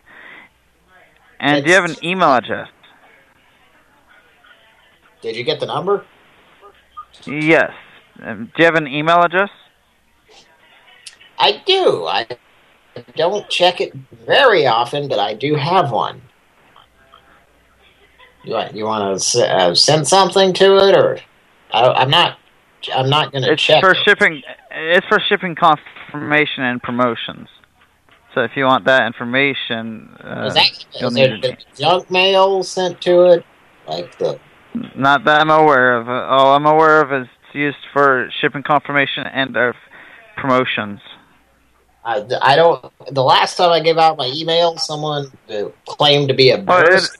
And do you have an email address? Did you get the number? Yes. Um, do you have an email address? I do. I don't check it very often, but I do have one. You want you want to uh, send something to it, or I, I'm not. I'm not going to It's check. for it. shipping. It's for shipping confirmation and promotions. So if you want that information, uh, Is that you'll need junk mail sent to it? Like the Not that I'm aware of. Uh, All I'm aware of is it's used for shipping confirmation and uh, promotions. I, I don't. The last time I gave out my email, someone claimed to be a barrister.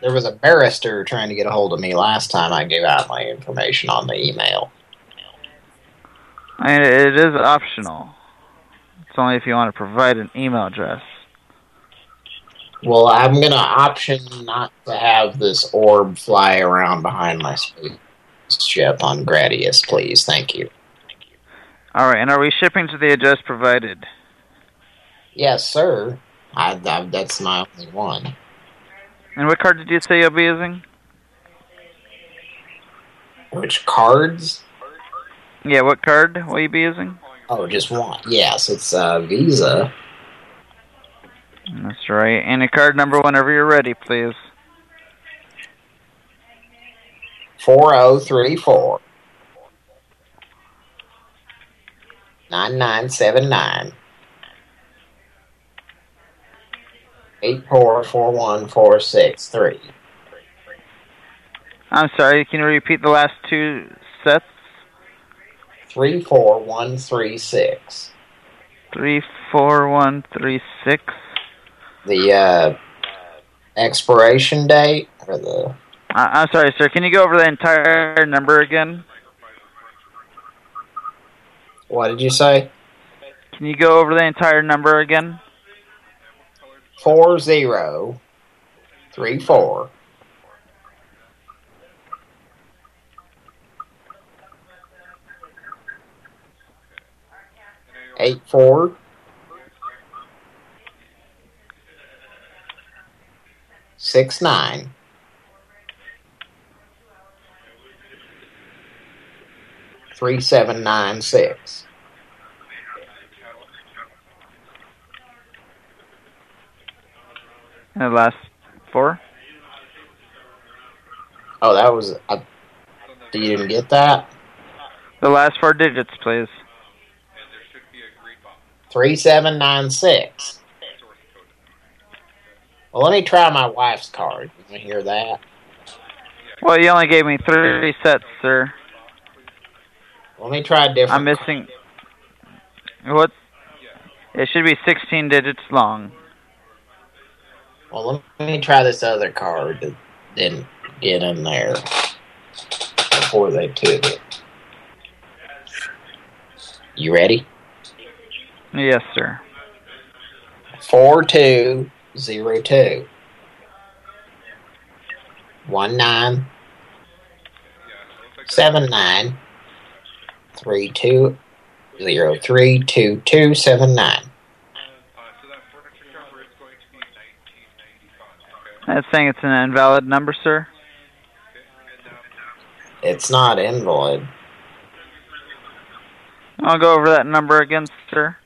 There was a barrister trying to get a hold of me last time I gave out my information on the email. I mean, it is optional. Only if you want to provide an email address. Well, I'm going to option not to have this orb fly around behind my spaceship on Gradius, please. Thank you. All right, and are we shipping to the address provided? Yes, sir. I, I, that's my only one. And what card did you say you'll be using? Which cards? Yeah, what card will you be using? Oh, just one. Yes, it's uh, Visa. That's right. And a card number whenever you're ready, please. 4034 9979 8441463 I'm sorry, can you repeat the last two sets? 34136 34136. The uh, expiration date or the I I'm sorry, sir. Can you go over the entire number again? what did you say? Can you go over the entire number again? Four zero three four eight four six nine three seven nine six. And the last four? Oh, that was. Uh, you didn't get that? The last four digits, please. Three seven nine six. Well, let me try my wife's card. You want to hear that? Well, you only gave me three sets, sir. Let me try a different. I'm missing. What? It should be 16 digits long. Well, let me try this other card that didn't get in there before they took it. You ready? Yes, sir. Four two zero two one nine seven nine three two zero three two two seven nine. That's saying it's an invalid number, sir. It's not invalid. I'll go over that number again, sir.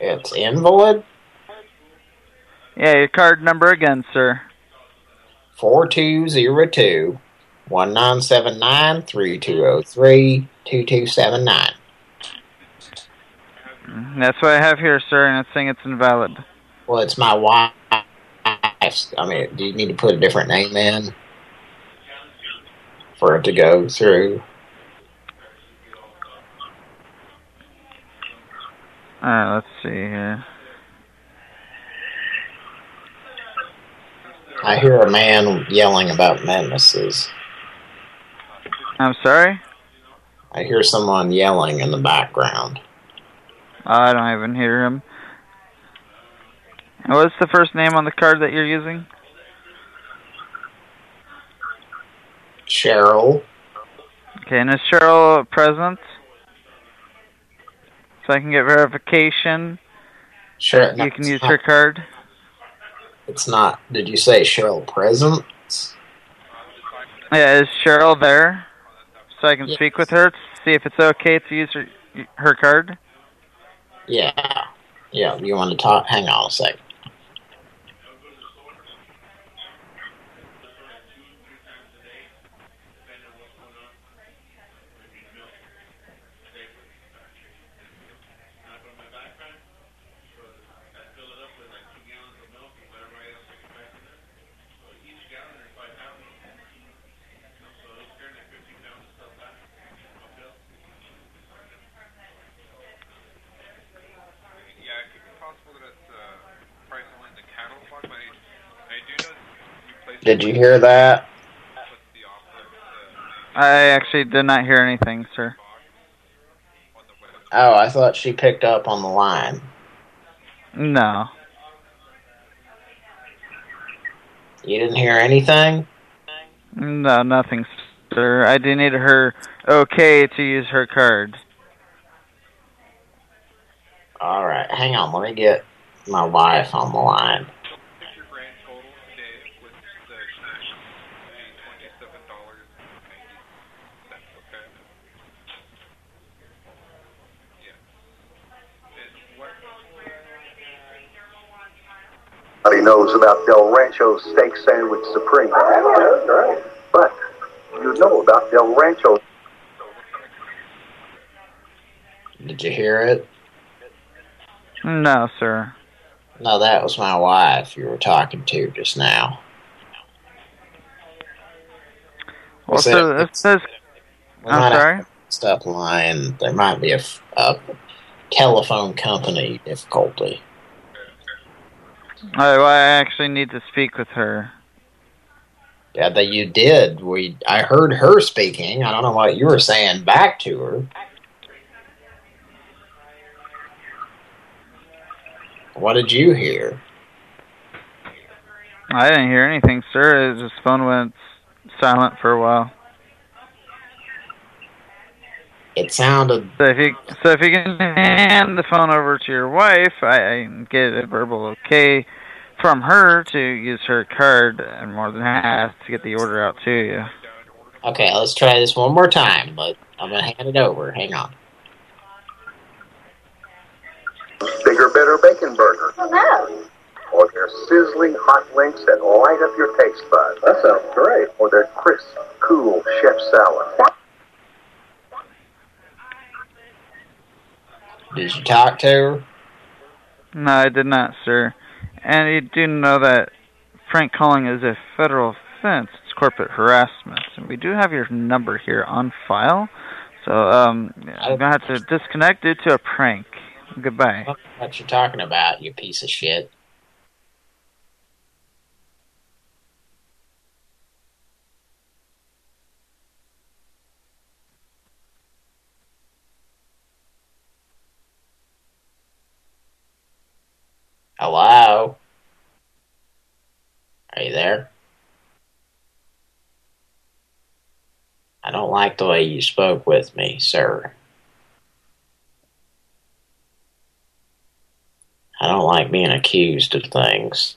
It's invalid. Yeah, your card number again, sir. Four two zero two one nine seven nine three two zero three two two seven nine. Mm, that's what I have here, sir, and it's saying it's invalid. Well, it's my wife's. I mean, do you need to put a different name in for it to go through? Alright, let's see here. I hear a man yelling about menaces. I'm sorry? I hear someone yelling in the background. Oh, I don't even hear him. What's the first name on the card that you're using? Cheryl. Okay, and is Cheryl present? So I can get verification. Sure. You can use her card. It's not. Did you say Cheryl present? Yeah, is Cheryl there? So I can speak with her to see if it's okay to use her her card. Yeah. Yeah, you want to talk? Hang on a second. Did you hear that? I actually did not hear anything, sir. Oh, I thought she picked up on the line. No. You didn't hear anything? No, nothing, sir. I do need her okay to use her card. All right, hang on. Let me get my wife on the line. Everybody knows about Del Rancho Steak Sandwich Supreme. But you know about Del Rancho. Did you hear it? No, sir. No, that was my wife you were talking to just now. Well, Was sir, it- it says... I'm sorry? Stop lying. There might be a telephone company difficulty. I, well, I actually need to speak with her. Yeah, that you did. We I heard her speaking. I don't know what you were saying back to her. What did you hear? I didn't hear anything, sir. His phone went silent for a while. It sounded. So if you so if you can hand the phone over to your wife, I, I get a verbal okay from her to use her card, and more than half to get the order out to you. Okay, let's try this one more time, but I'm gonna hand it over. Hang on. Bigger, better bacon burger. Or their sizzling hot links that light up your taste buds. That sounds great. Or their crisp, cool chef salad. Did you talk to her? No, I did not, sir. And you do know that prank calling is a federal offense. It's corporate harassment. And we do have your number here on file. So um, I'm going to have to disconnect due to a prank. Goodbye. What you talking about, you piece of shit? Hello? Are you there? I don't like the way you spoke with me, sir. I don't like being accused of things.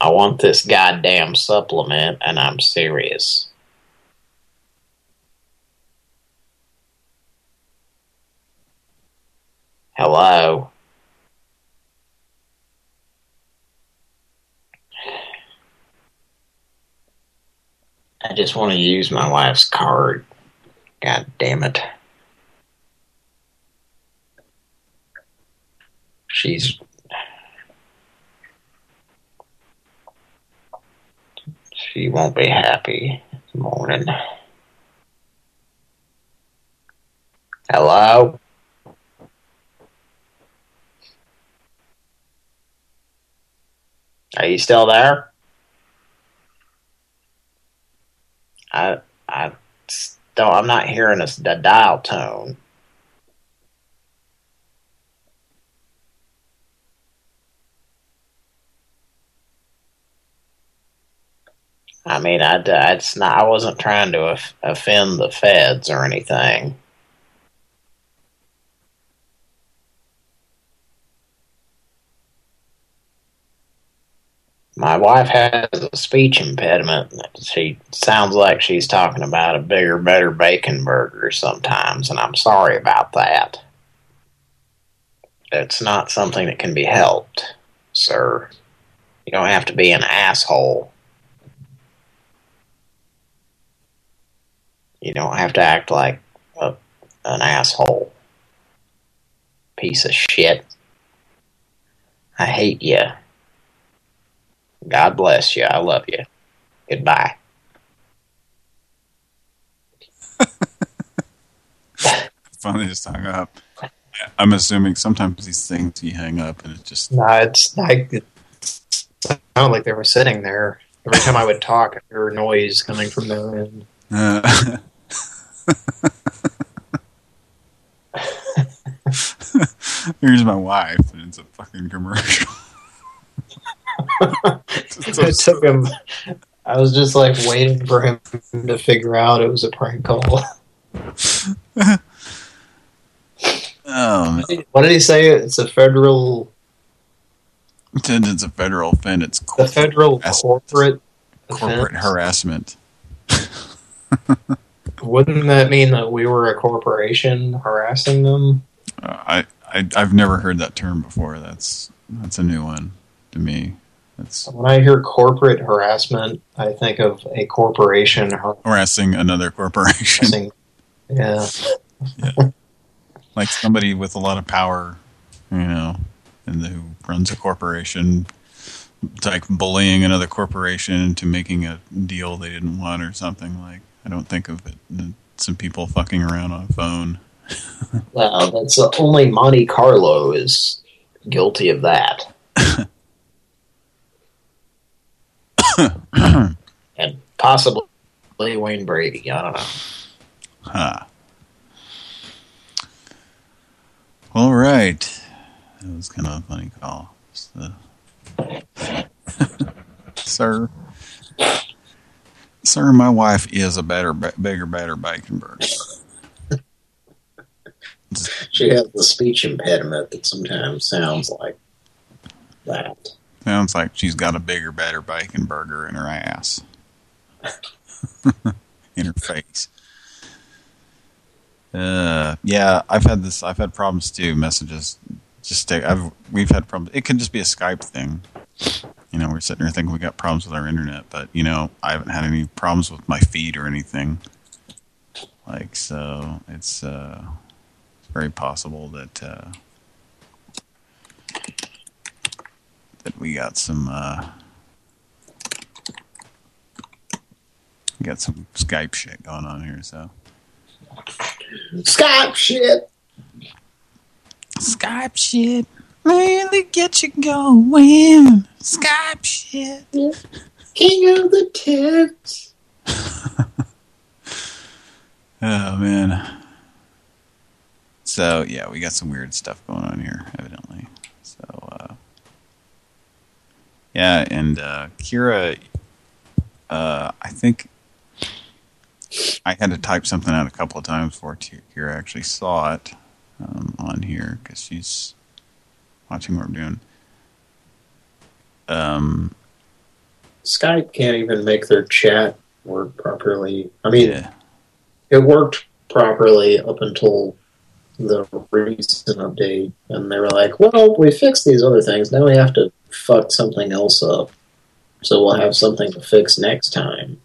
I want this goddamn supplement, and I'm serious. Hello? I just want to use my wife's card. God damn it. She's... She won't be happy this morning. Hello? Are you still there? I I still I'm not hearing a, the dial tone. I mean, I, it's not. I wasn't trying to offend the feds or anything. My wife has a speech impediment. She sounds like she's talking about a bigger, better bacon burger sometimes, and I'm sorry about that. It's not something that can be helped, sir. You don't have to be an asshole. You don't have to act like a, an asshole. Piece of shit. I hate you. God bless you. I love you. Goodbye. Finally just hung up. I'm assuming sometimes these things you hang up and it just... No, it's like it sounded like they were sitting there. Every time I would talk, I hear noise coming from their end. Uh, Here's my wife, and it's a fucking commercial. it took him. I was just like waiting for him to figure out it was a prank call. oh, what did he say? It's a federal. It's a federal offense. It's the federal corporate corporate offense? harassment. Wouldn't that mean that we were a corporation harassing them? Uh, I, I I've never heard that term before. That's that's a new one to me. That's when I hear corporate harassment, I think of a corporation harassing another corporation. Yeah. yeah. Like somebody with a lot of power, you know, and who runs a corporation, like bullying another corporation into making a deal they didn't want or something like. I don't think of it. Some people fucking around on a phone. well, that's uh, only Monte Carlo is guilty of that. and possibly Wayne Brady. I don't know. Huh. All right. That was kind of a funny call. So. Sir. Sir, my wife is a better, bigger, better bacon burger. she has the speech impediment that sometimes sounds like that. Sounds like she's got a bigger, better bacon burger in her ass. in her face. Uh, yeah, I've had this. I've had problems too. Messages, just take. I've we've had problems. It can just be a Skype thing. You know, we're sitting here thinking we got problems with our internet, but you know, I haven't had any problems with my feed or anything. Like so, it's uh, very possible that uh, that we got some uh, got some Skype shit going on here. So Skype shit. Skype shit really get you going. Skype shit. King of the tits. oh, man. So, yeah, we got some weird stuff going on here, evidently. So, uh, yeah, and uh, Kira, uh, I think I had to type something out a couple of times before Kira actually saw it um, on here because she's watching what we're doing. Um, Skype can't even make their chat work properly. I mean, yeah. it worked properly up until the recent update, and they were like, well, we fixed these other things, now we have to fuck something else up. So we'll have something to fix next time.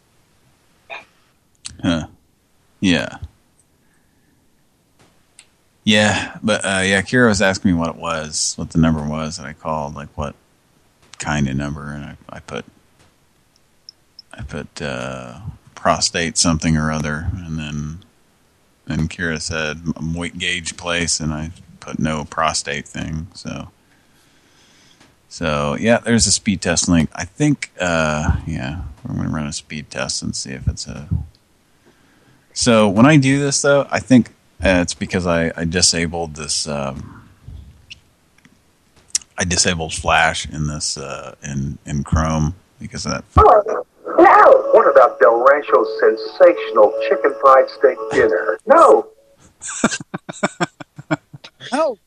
Huh. Yeah. Yeah, but uh, yeah, Kira was asking me what it was, what the number was that I called, like what kind of number, and I, I put, I put uh, prostate something or other, and then, then Kira said weight gauge place, and I put no prostate thing, so, So yeah, there's a speed test link. I think, uh, yeah, we're gonna run a speed test and see if it's a. So when I do this though, I think uh, it's because I, I disabled this. Um, I disabled Flash in this uh, in in Chrome because of that. No. What about Del Rancho's sensational chicken fried steak dinner? No. no.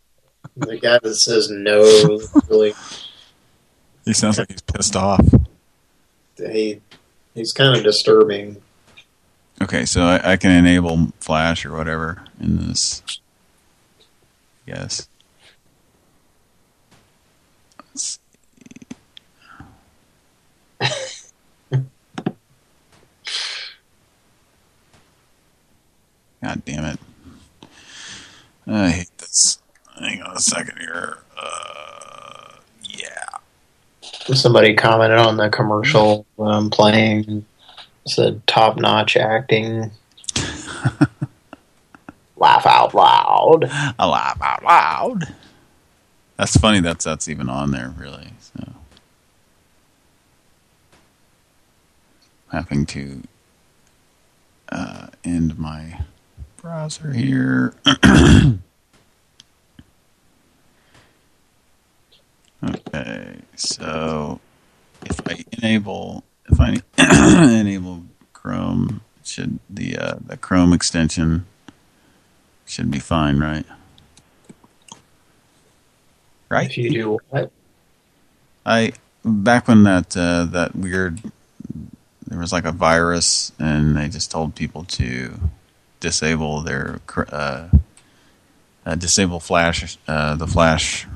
The guy that says no really He sounds like he's pissed off. he he's kind of disturbing. Okay, so I, I can enable Flash or whatever in this. Yes. Let's God damn it. I hate this. Hang on a second here. Uh. Somebody commented on the commercial um, playing. Said top notch acting. Laugh out loud. I laugh out loud. That's funny. That's that's even on there, really. So having to uh, end my browser here. okay, so if I enable if I enable Chrome, should the uh, the Chrome extension should be fine, right? Right. If you do what? I back when that uh, that weird there was like a virus and they just told people to disable their uh, uh, disable flash uh, the flash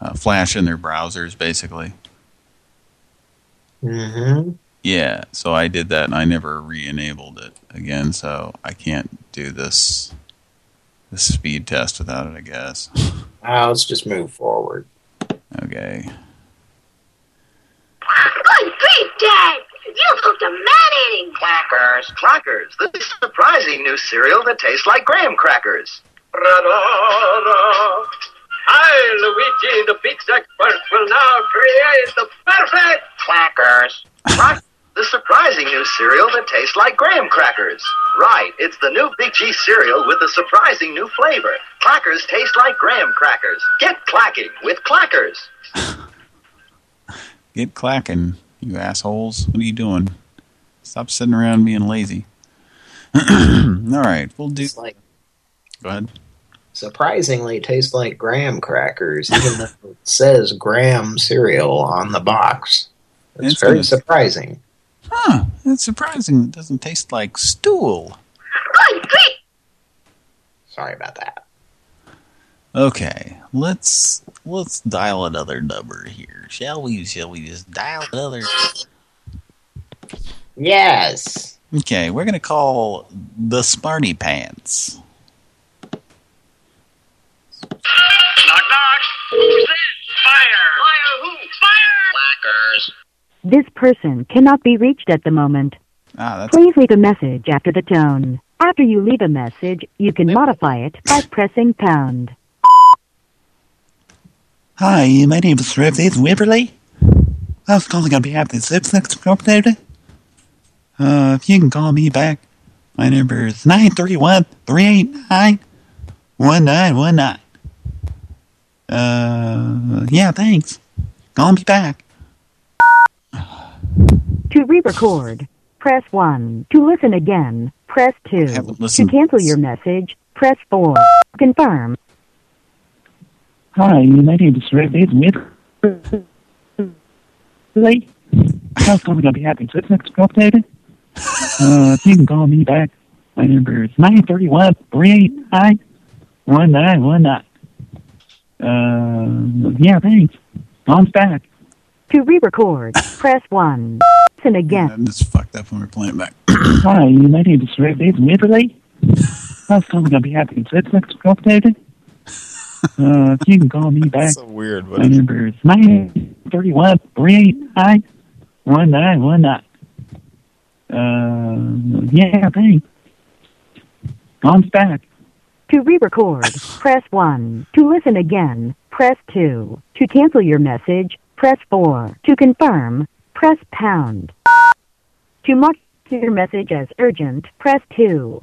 uh, flash in their browsers basically. Mm-hmm. Yeah, so I did that and I never re-enabled it again, so I can't do this this speed test without it, I guess. Ah, let's just move forward. Okay. Good grief, Dad! You cooked a man-eating Clackers, clackers, the surprising new cereal that tastes like graham crackers. I, Luigi, the pizza expert, will now create the perfect Clackers. Clack- the surprising new cereal that tastes like graham crackers. Right, it's the new Big G cereal with a surprising new flavor. Clackers taste like graham crackers. Get clacking with clackers. Get clacking, you assholes. What are you doing? Stop sitting around being lazy. All right, we'll do... like Go ahead. Surprisingly tastes like graham crackers, even though it says graham cereal on the box. It's, It's very surprising. Huh, that's surprising. It doesn't taste like stool. Sorry about that. Okay, let's let's dial another number here, shall we? Shall we just dial another? Yes. Okay, we're gonna call the Smarty Pants. Knock, knock. Who's this? Fire. Fire who? Fire. Clackers. This person cannot be reached at the moment. Ah, that's Please leave a message after the tone. After you leave a message, you can modify it by pressing pound. Hi, my name is Revis Wimberley. I was calling on behalf of the Zipsex Incorporated. Uh, if you can call me back, my number is 931-389-1919. Uh, yeah, thanks. Call me back. To re-record, press 1. To listen again, press 2. To cancel your message, press 4. Confirm. Hi, my name is Revis Wimberley. I was calling on behalf of the Zipsex Incorporated. Uh, if you can call me back, my number is 931-389-1919. Uh, yeah, thanks. Call me back. To re-record, press 1. Listen again. It's fucked up when we're playing it back. Hi, my name is Revis Wimberley. I was calling on behalf of the Zipsex Incorporated. Uh, if you can call me back, so weird. my number is 931-389-1919. Uh, yeah, thanks. Call me back. To re-record, press 1. To listen again, press 2. To cancel your message, press 4. To confirm, press pound. To mark your message as urgent, press 2.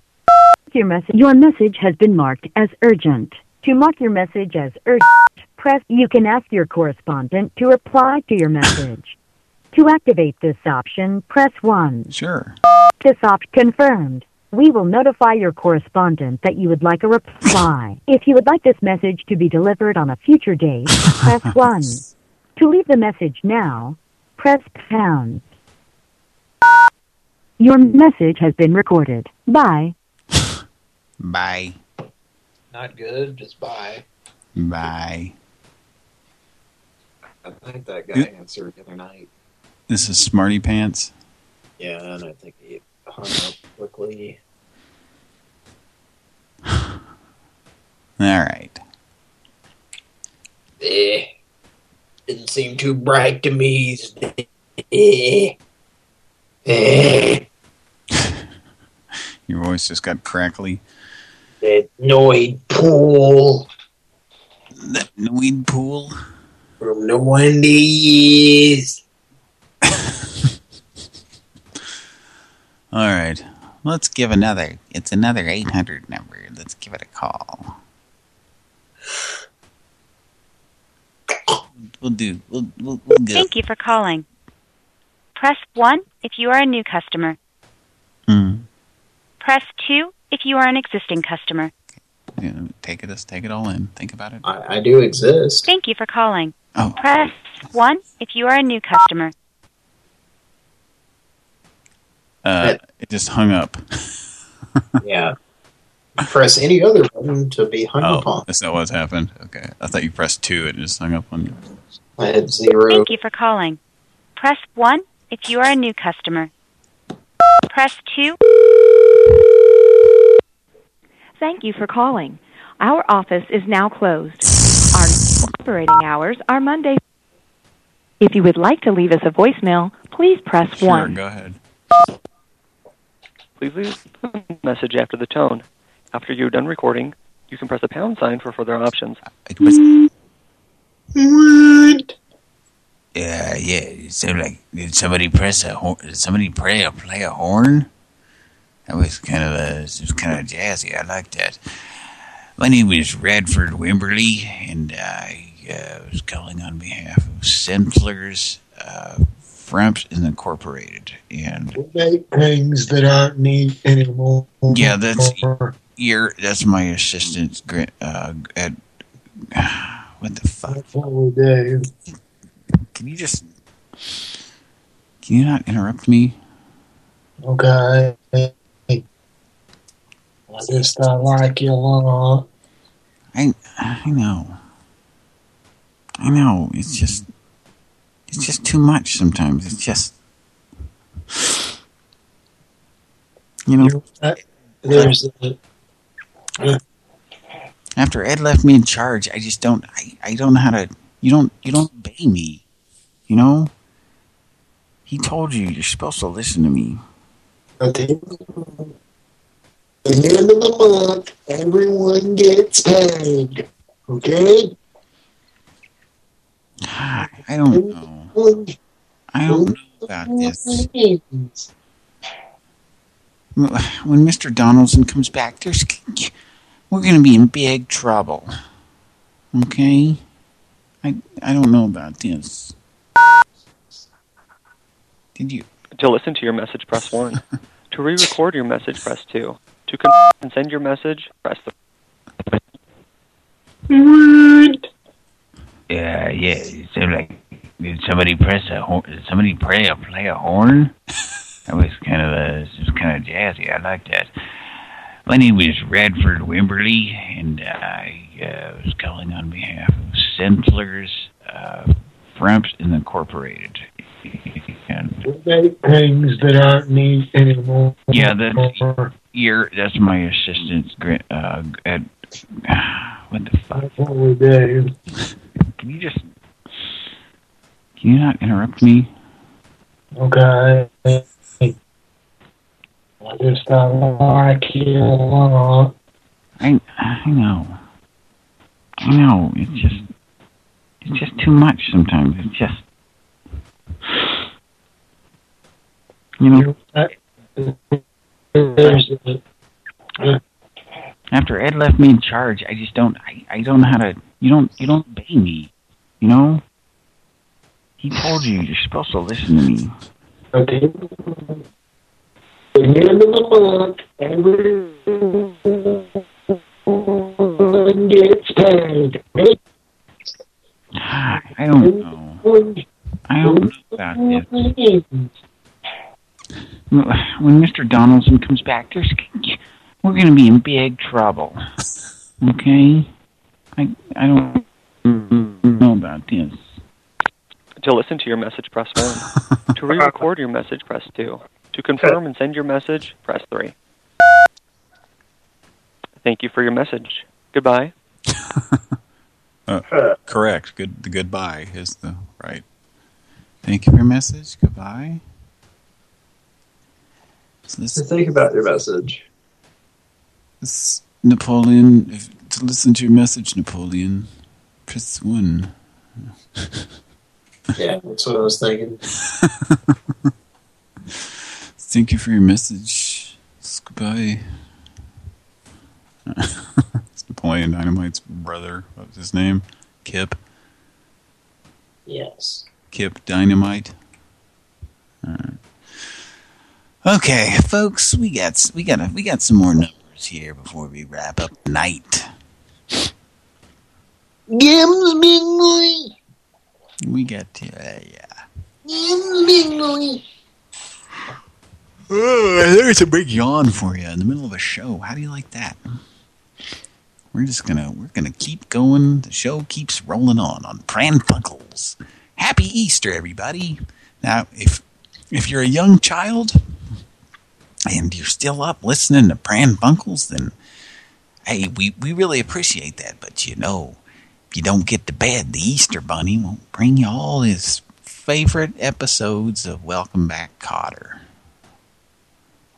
Your message, your message has been marked as urgent. To mark your message as urgent, press you can ask your correspondent to reply to your message. to activate this option, press 1. Sure. This option confirmed. We will notify your correspondent that you would like a reply. if you would like this message to be delivered on a future date, press 1. To leave the message now, press pound. Your message has been recorded. Bye. Bye. Not good, just bye. Bye. I think that guy answered the other night. This is Smarty Pants. Yeah, and I think he hung up quickly. All right. Eh. Didn't seem too bright to me. Eh. Eh. Your voice just got crackly. That Noid pool. That Noid pool? From the Wendy's. All right. Let's give another. It's another 800 number. Let's give it a call. We'll do. We'll, we'll, we'll go. Thank you for calling. Press 1 if you are a new customer. Hmm. Press 2 if you are an existing customer. Yeah, take it. Take it all in. Think about it. I, I do exist. Thank you for calling. Oh. Press 1 if you are a new customer. Uh, it just hung up. yeah. Press any other button to be hung Oh, upon. that's not what's happened. Okay, I thought you pressed two. It just hung up on you. I had zero. Thank you for calling. Press 1 if you are a new customer. Press 2. Thank you for calling. Our office is now closed. Our operating hours are Monday. If you would like to leave us a voicemail, please press Sure, 1. go ahead. Please leave a message after the tone. After you're done recording, you can press the pound sign for further options. What? Yeah, yeah. So, like, did somebody press a horn? Did somebody play a play a horn? That was kind of a, it was kind of jazzy. I like that. My name is Radford Wimberly, and I uh, was calling on behalf of Semplers uh, Framps Incorporated. And We make things that aren't neat anymore. yeah, that's your that's my assistant. Uh, at what the fuck? That's what we do. Can you just can you not interrupt me? Okay. I just don't like you a lot. I I know. I know. It's just it's just too much sometimes. It's just you know. There's a, uh, After Ed left me in charge, I just don't. I I don't know how to. You don't. You don't obey me. You know. He told you you're supposed to listen to me. at the end of the month, everyone gets paid. Okay? I don't know. I don't know about this. When Mr. Donaldson comes back, there's we're going to be in big trouble. Okay? I I don't know about this. Did you? To listen to your message, press 1. to re-record your message, press 2. To con- and send your message, press the... Yeah, yeah. So like, did somebody press a horn? Did somebody play a play a horn? That was kind of a, it was kind of jazzy. I like that. My name is Radford Wimberly, and I uh, was calling on behalf of Semplers uh, Incorporated. And make things that aren't neat anymore. yeah, that's your that's my assistant's. Uh, at what the fuck? That's what we do. Can you just can you not interrupt me? Okay. I just I like you a lot. I I know. I know. It's just it's just too much sometimes. It's just you know. After Ed left me in charge, I just don't. I I don't know how to. You don't. You don't obey me. You know. He told you you're supposed to listen to me. Okay. The end of the month, everyone gets paid. I don't know. I don't know about this. When Mr. Donaldson comes back, there's we're going to be in big trouble. Okay? I I don't know about this. To listen to your message, press 1. to re-record your message, press 2. To confirm and send your message, press 3. Thank you for your message. Goodbye. Uh, correct. Good. The goodbye is the right. Thank you for your message. Goodbye. So this, Think about your message. this Napoleon. If, to listen to your message, Napoleon, press one. Yeah, that's what I was thinking. Thank you for your message. Goodbye. it's Napoleon Dynamite's brother. What was his name? Kip. Yes. Kip Dynamite. Alright. Okay, folks, we got we got we got some more numbers here before we wrap up night. Gims Bingley. We got uh, yeah. Gims Bingley. Oh, there's a big yawn for you in the middle of a show. How do you like that? We're just gonna we're gonna keep going. The show keeps rolling on on Pran Funkels. Happy Easter, everybody! Now, if if you're a young child and you're still up listening to Pran Funkels, then hey, we we really appreciate that. But you know, if you don't get to bed, the Easter Bunny won't bring you all his favorite episodes of Welcome Back, Kotter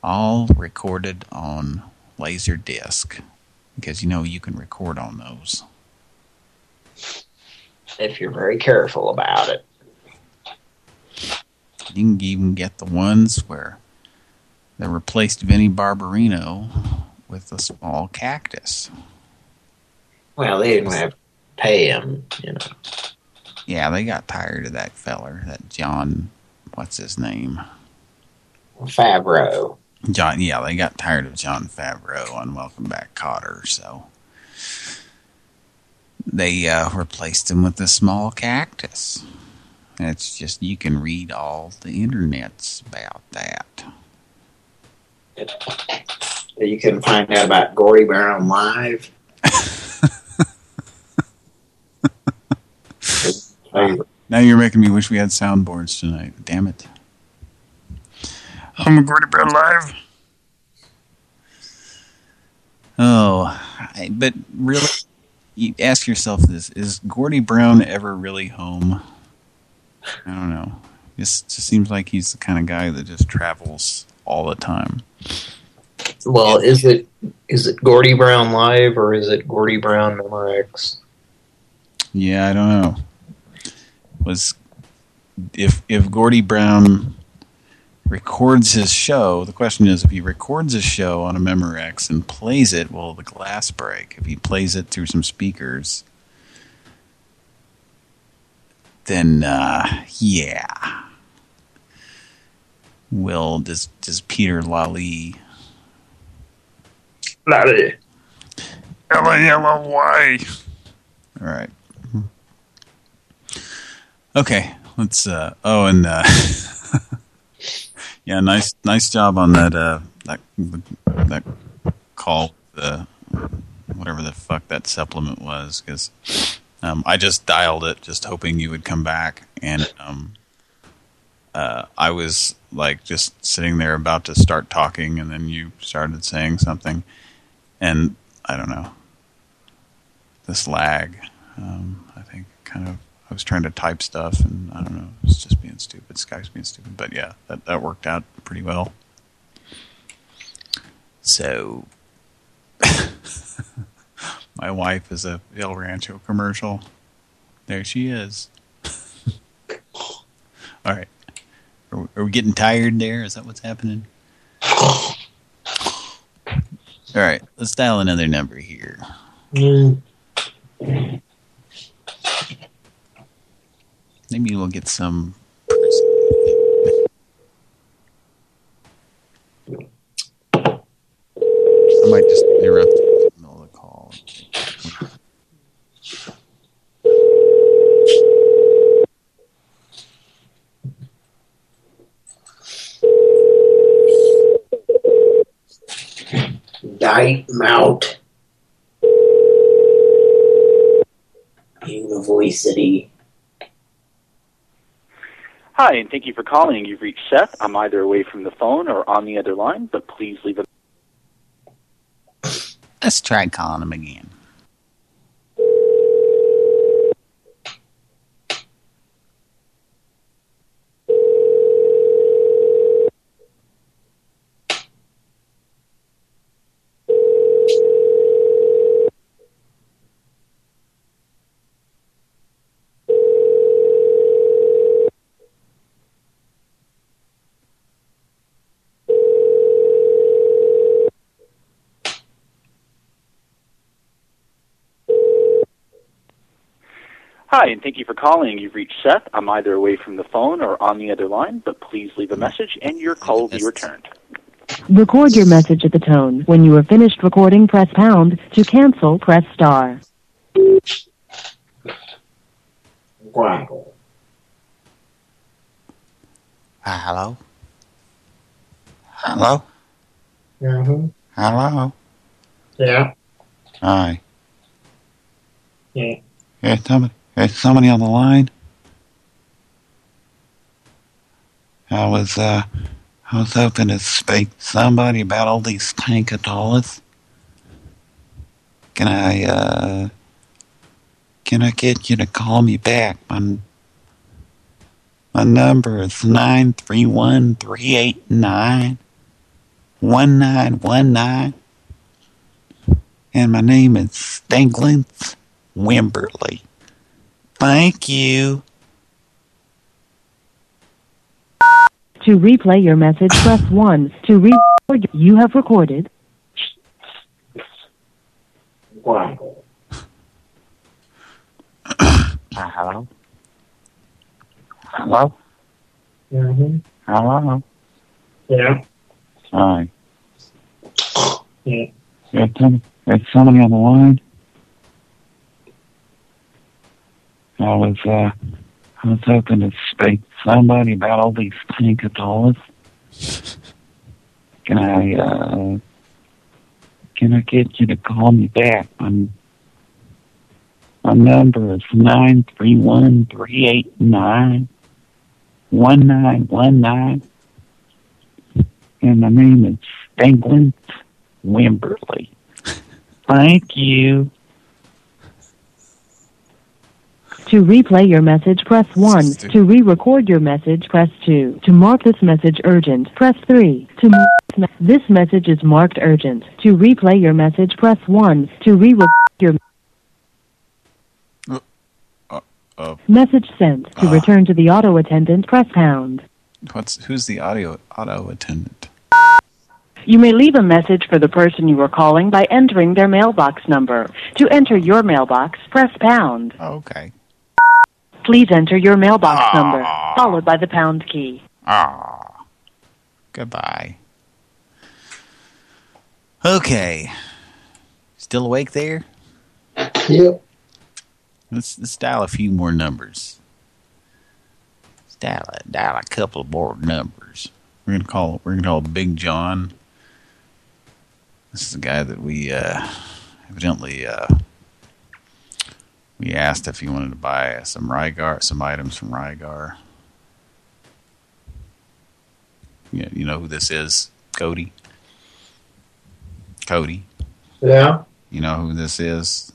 all recorded on laser disc because you know you can record on those If you're very careful about it. you can even get the ones where they replaced Vinnie Barbarino with a small cactus Well, they didn't have to pay him, you know. yeah they got tired of that feller that John what's his name Favreau. John yeah they got tired of John Favreau on Welcome Back Kotter so they uh, replaced him with a small cactus. It's just, you can read all the internets about that. You can find out about Gordy Brown live. Now you're making me wish we had soundboards tonight. Damn it. I'm a Gordy Brown live. Oh, I, but really, you ask yourself this: Is Gordy Brown ever really home? I don't know. It just seems like he's the kind of guy that just travels all the time. Well, is it is it Gordy Brown live or is it Gordy Brown Memorex? Yeah, I don't know. Was if if Gordy Brown records his show, the question is if he records his show on a Memorex and plays it, will the glass break? If he plays it through some speakers, then uh, yeah. Will does does Peter Lally Lally. L-A-L-L-Y. All right. Okay, let's, uh, oh, and, uh, yeah, nice, nice job on that, uh, that, that call, the, whatever the fuck that supplement was, because, um, I just dialed it, just hoping you would come back, and, um, uh, I was, like, just sitting there about to start talking, and then you started saying something, and, I don't know, this lag, um, I think, kind of, I was trying to type stuff, and I don't know, it's just being stupid. Skype's being stupid, but yeah, that that worked out pretty well. So, My wife is a El Rancho commercial. There she is. All right. Are we, are we getting tired there? Is that what's happening? All right. Let's dial another number here. Maybe we'll get some I might just interrupt the middle of the call. Diet Mount. University. Hi, and thank you for calling. You've reached Seth. I'm either away from the phone or on the other line, but please leave a Let's try calling him again. Hi, and thank you for calling. You've reached Seth. I'm either away from the phone or on the other line, but please leave a message and your call will be returned. Record your message at the tone. When you are finished recording, press pound. To cancel, press star. Wow. Uh, hello? Hello? Mm-hmm. Hello? Yeah. Hi. Yeah. Hey, somebody, is somebody on the line? I was, uh, I was hoping to speak to somebody about all these tankadollars. Can I, uh, can I get you to call me back? My, my number is nine three one three eight nine one nine one nine, and my name is Stanglins Wimberly. Thank you. To replay your message, press 1. To re- you have recorded. Wow. hello? Hello? Mm-hmm. Hello? Yeah. Hi. Yeah. Yeah, is somebody on the line? I was, uh, I was hoping to speak to somebody about all these tankadollars. Can I, uh, can I get you to call me back? My, my number is nine three one three eight nine one nine one nine, and my name is Stanglin Wimberly. Thank you. To replay your message, press 1. To re-record your message, press 2. To mark this message urgent, press 3. To mark this message is marked urgent. To replay your message, press 1. To re-record your Uh, uh, uh. message sent. To uh. return to the auto attendant, press pound. what's who's the audio auto attendant? You may leave a message for the person you are calling by entering their mailbox number. To enter your mailbox, press pound. Okay. Please enter your mailbox number, followed by the pound key. Ah. Goodbye. Okay. Still awake there? Yep. Let's let's dial a few more numbers. Let's dial a, dial a couple more numbers. We're gonna call we're gonna call Big John. This is the guy that we uh, evidently uh, we asked if he wanted to buy some Rygar, some items from Rygar. Yeah, you know who this is? Cody. Cody. Yeah. You know who this is?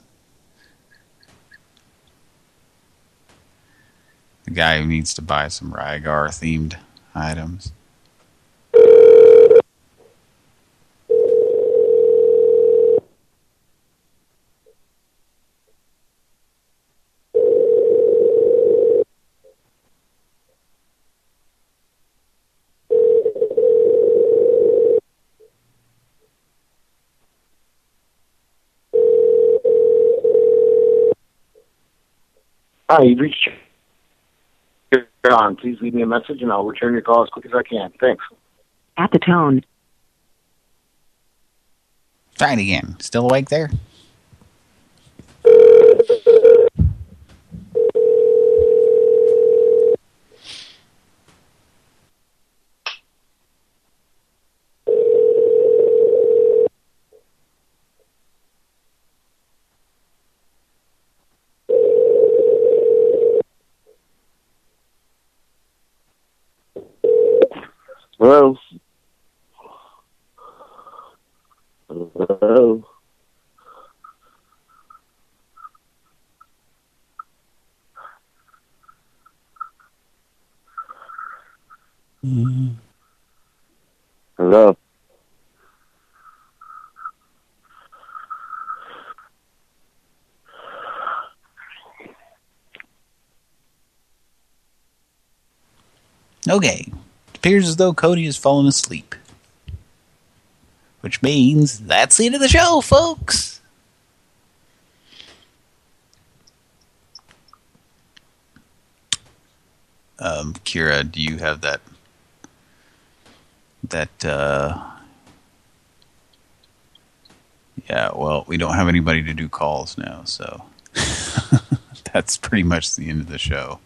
The guy who needs to buy some Rygar themed items. Hi, you've reached John. Please leave me a message and I'll return your call as quick as I can. Thanks. At the tone, Try it again. Still awake there? Hello? Hello? Hello? Okay. It Appears as though Cody has fallen asleep. Which means that's the end of the show, folks. Um, Kira, do you have that that uh yeah, well, we don't have anybody to do calls now, so that's pretty much the end of the show.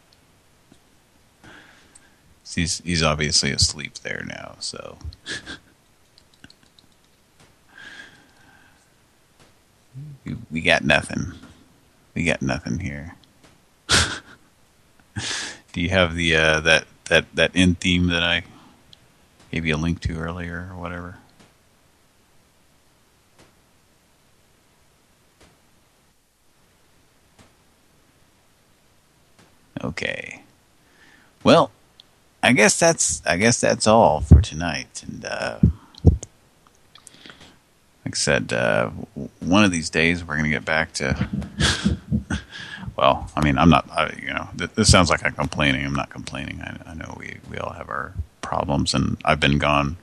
He's he's obviously asleep there now, so we, we got nothing. We got nothing here. Do you have the uh, that that that end theme that I gave you a link to earlier or whatever? Okay. Well, I guess that's I guess that's all for tonight. And uh, like I said, uh, one of these days we're gonna get back to. well, I mean, I'm not. I, you know, th this sounds like I'm complaining. I'm not complaining. I, I know we we all have our problems, and I've been gone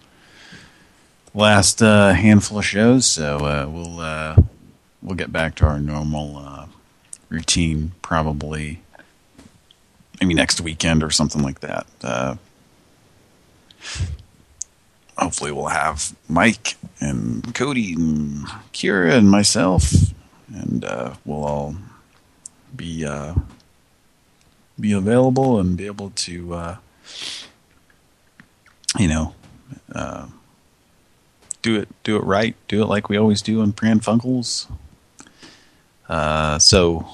last uh, handful of shows, so uh, we'll uh, we'll get back to our normal uh, routine probably maybe next weekend or something like that. Uh, hopefully we'll have Mike and Cody and Kira and myself, and uh, we'll all be uh, be available and be able to, uh, you know, uh, do it do it right, do it like we always do on Pran Funkels. Uh, so,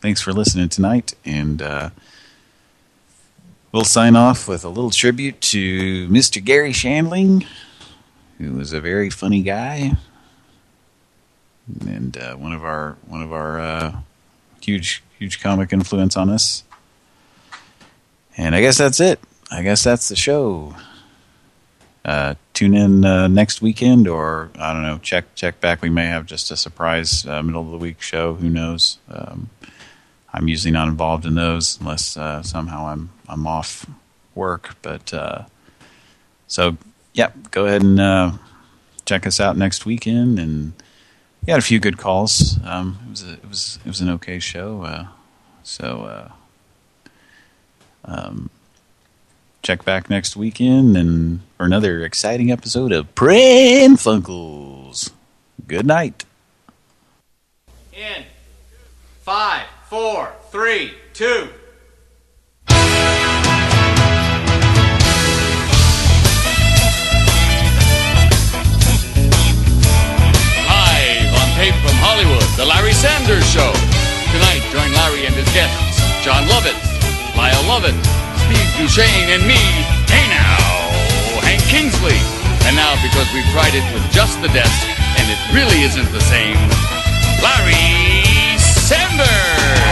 thanks for listening tonight, and uh, we'll sign off with a little tribute to Mr. Garry Shandling, who was a very funny guy, and uh, one of our one of our uh, huge huge comic influence on us. And I guess that's it. I guess that's the show. Uh, tune in uh, next weekend, or I don't know. Check check back. We may have just a surprise uh, middle of the week show. Who knows? Um, I'm usually not involved in those unless uh, somehow I'm I'm off work. But uh, so yeah, go ahead and uh, check us out next weekend. And we had a few good calls. Um, it was a, it was it was an okay show. Uh, so. Uh, um, check back next weekend and for another exciting episode of Pran Funkels. Good night. In five, four, three, two. Live on tape from Hollywood, The Larry Sanders Show. Tonight, join Larry and his guests, John Lovett, Lyle Lovett, Steve Duchesne, and me, hey now, Hank Kingsley. And now, because we've tried it with just the desk, and it really isn't the same, Larry Thunder.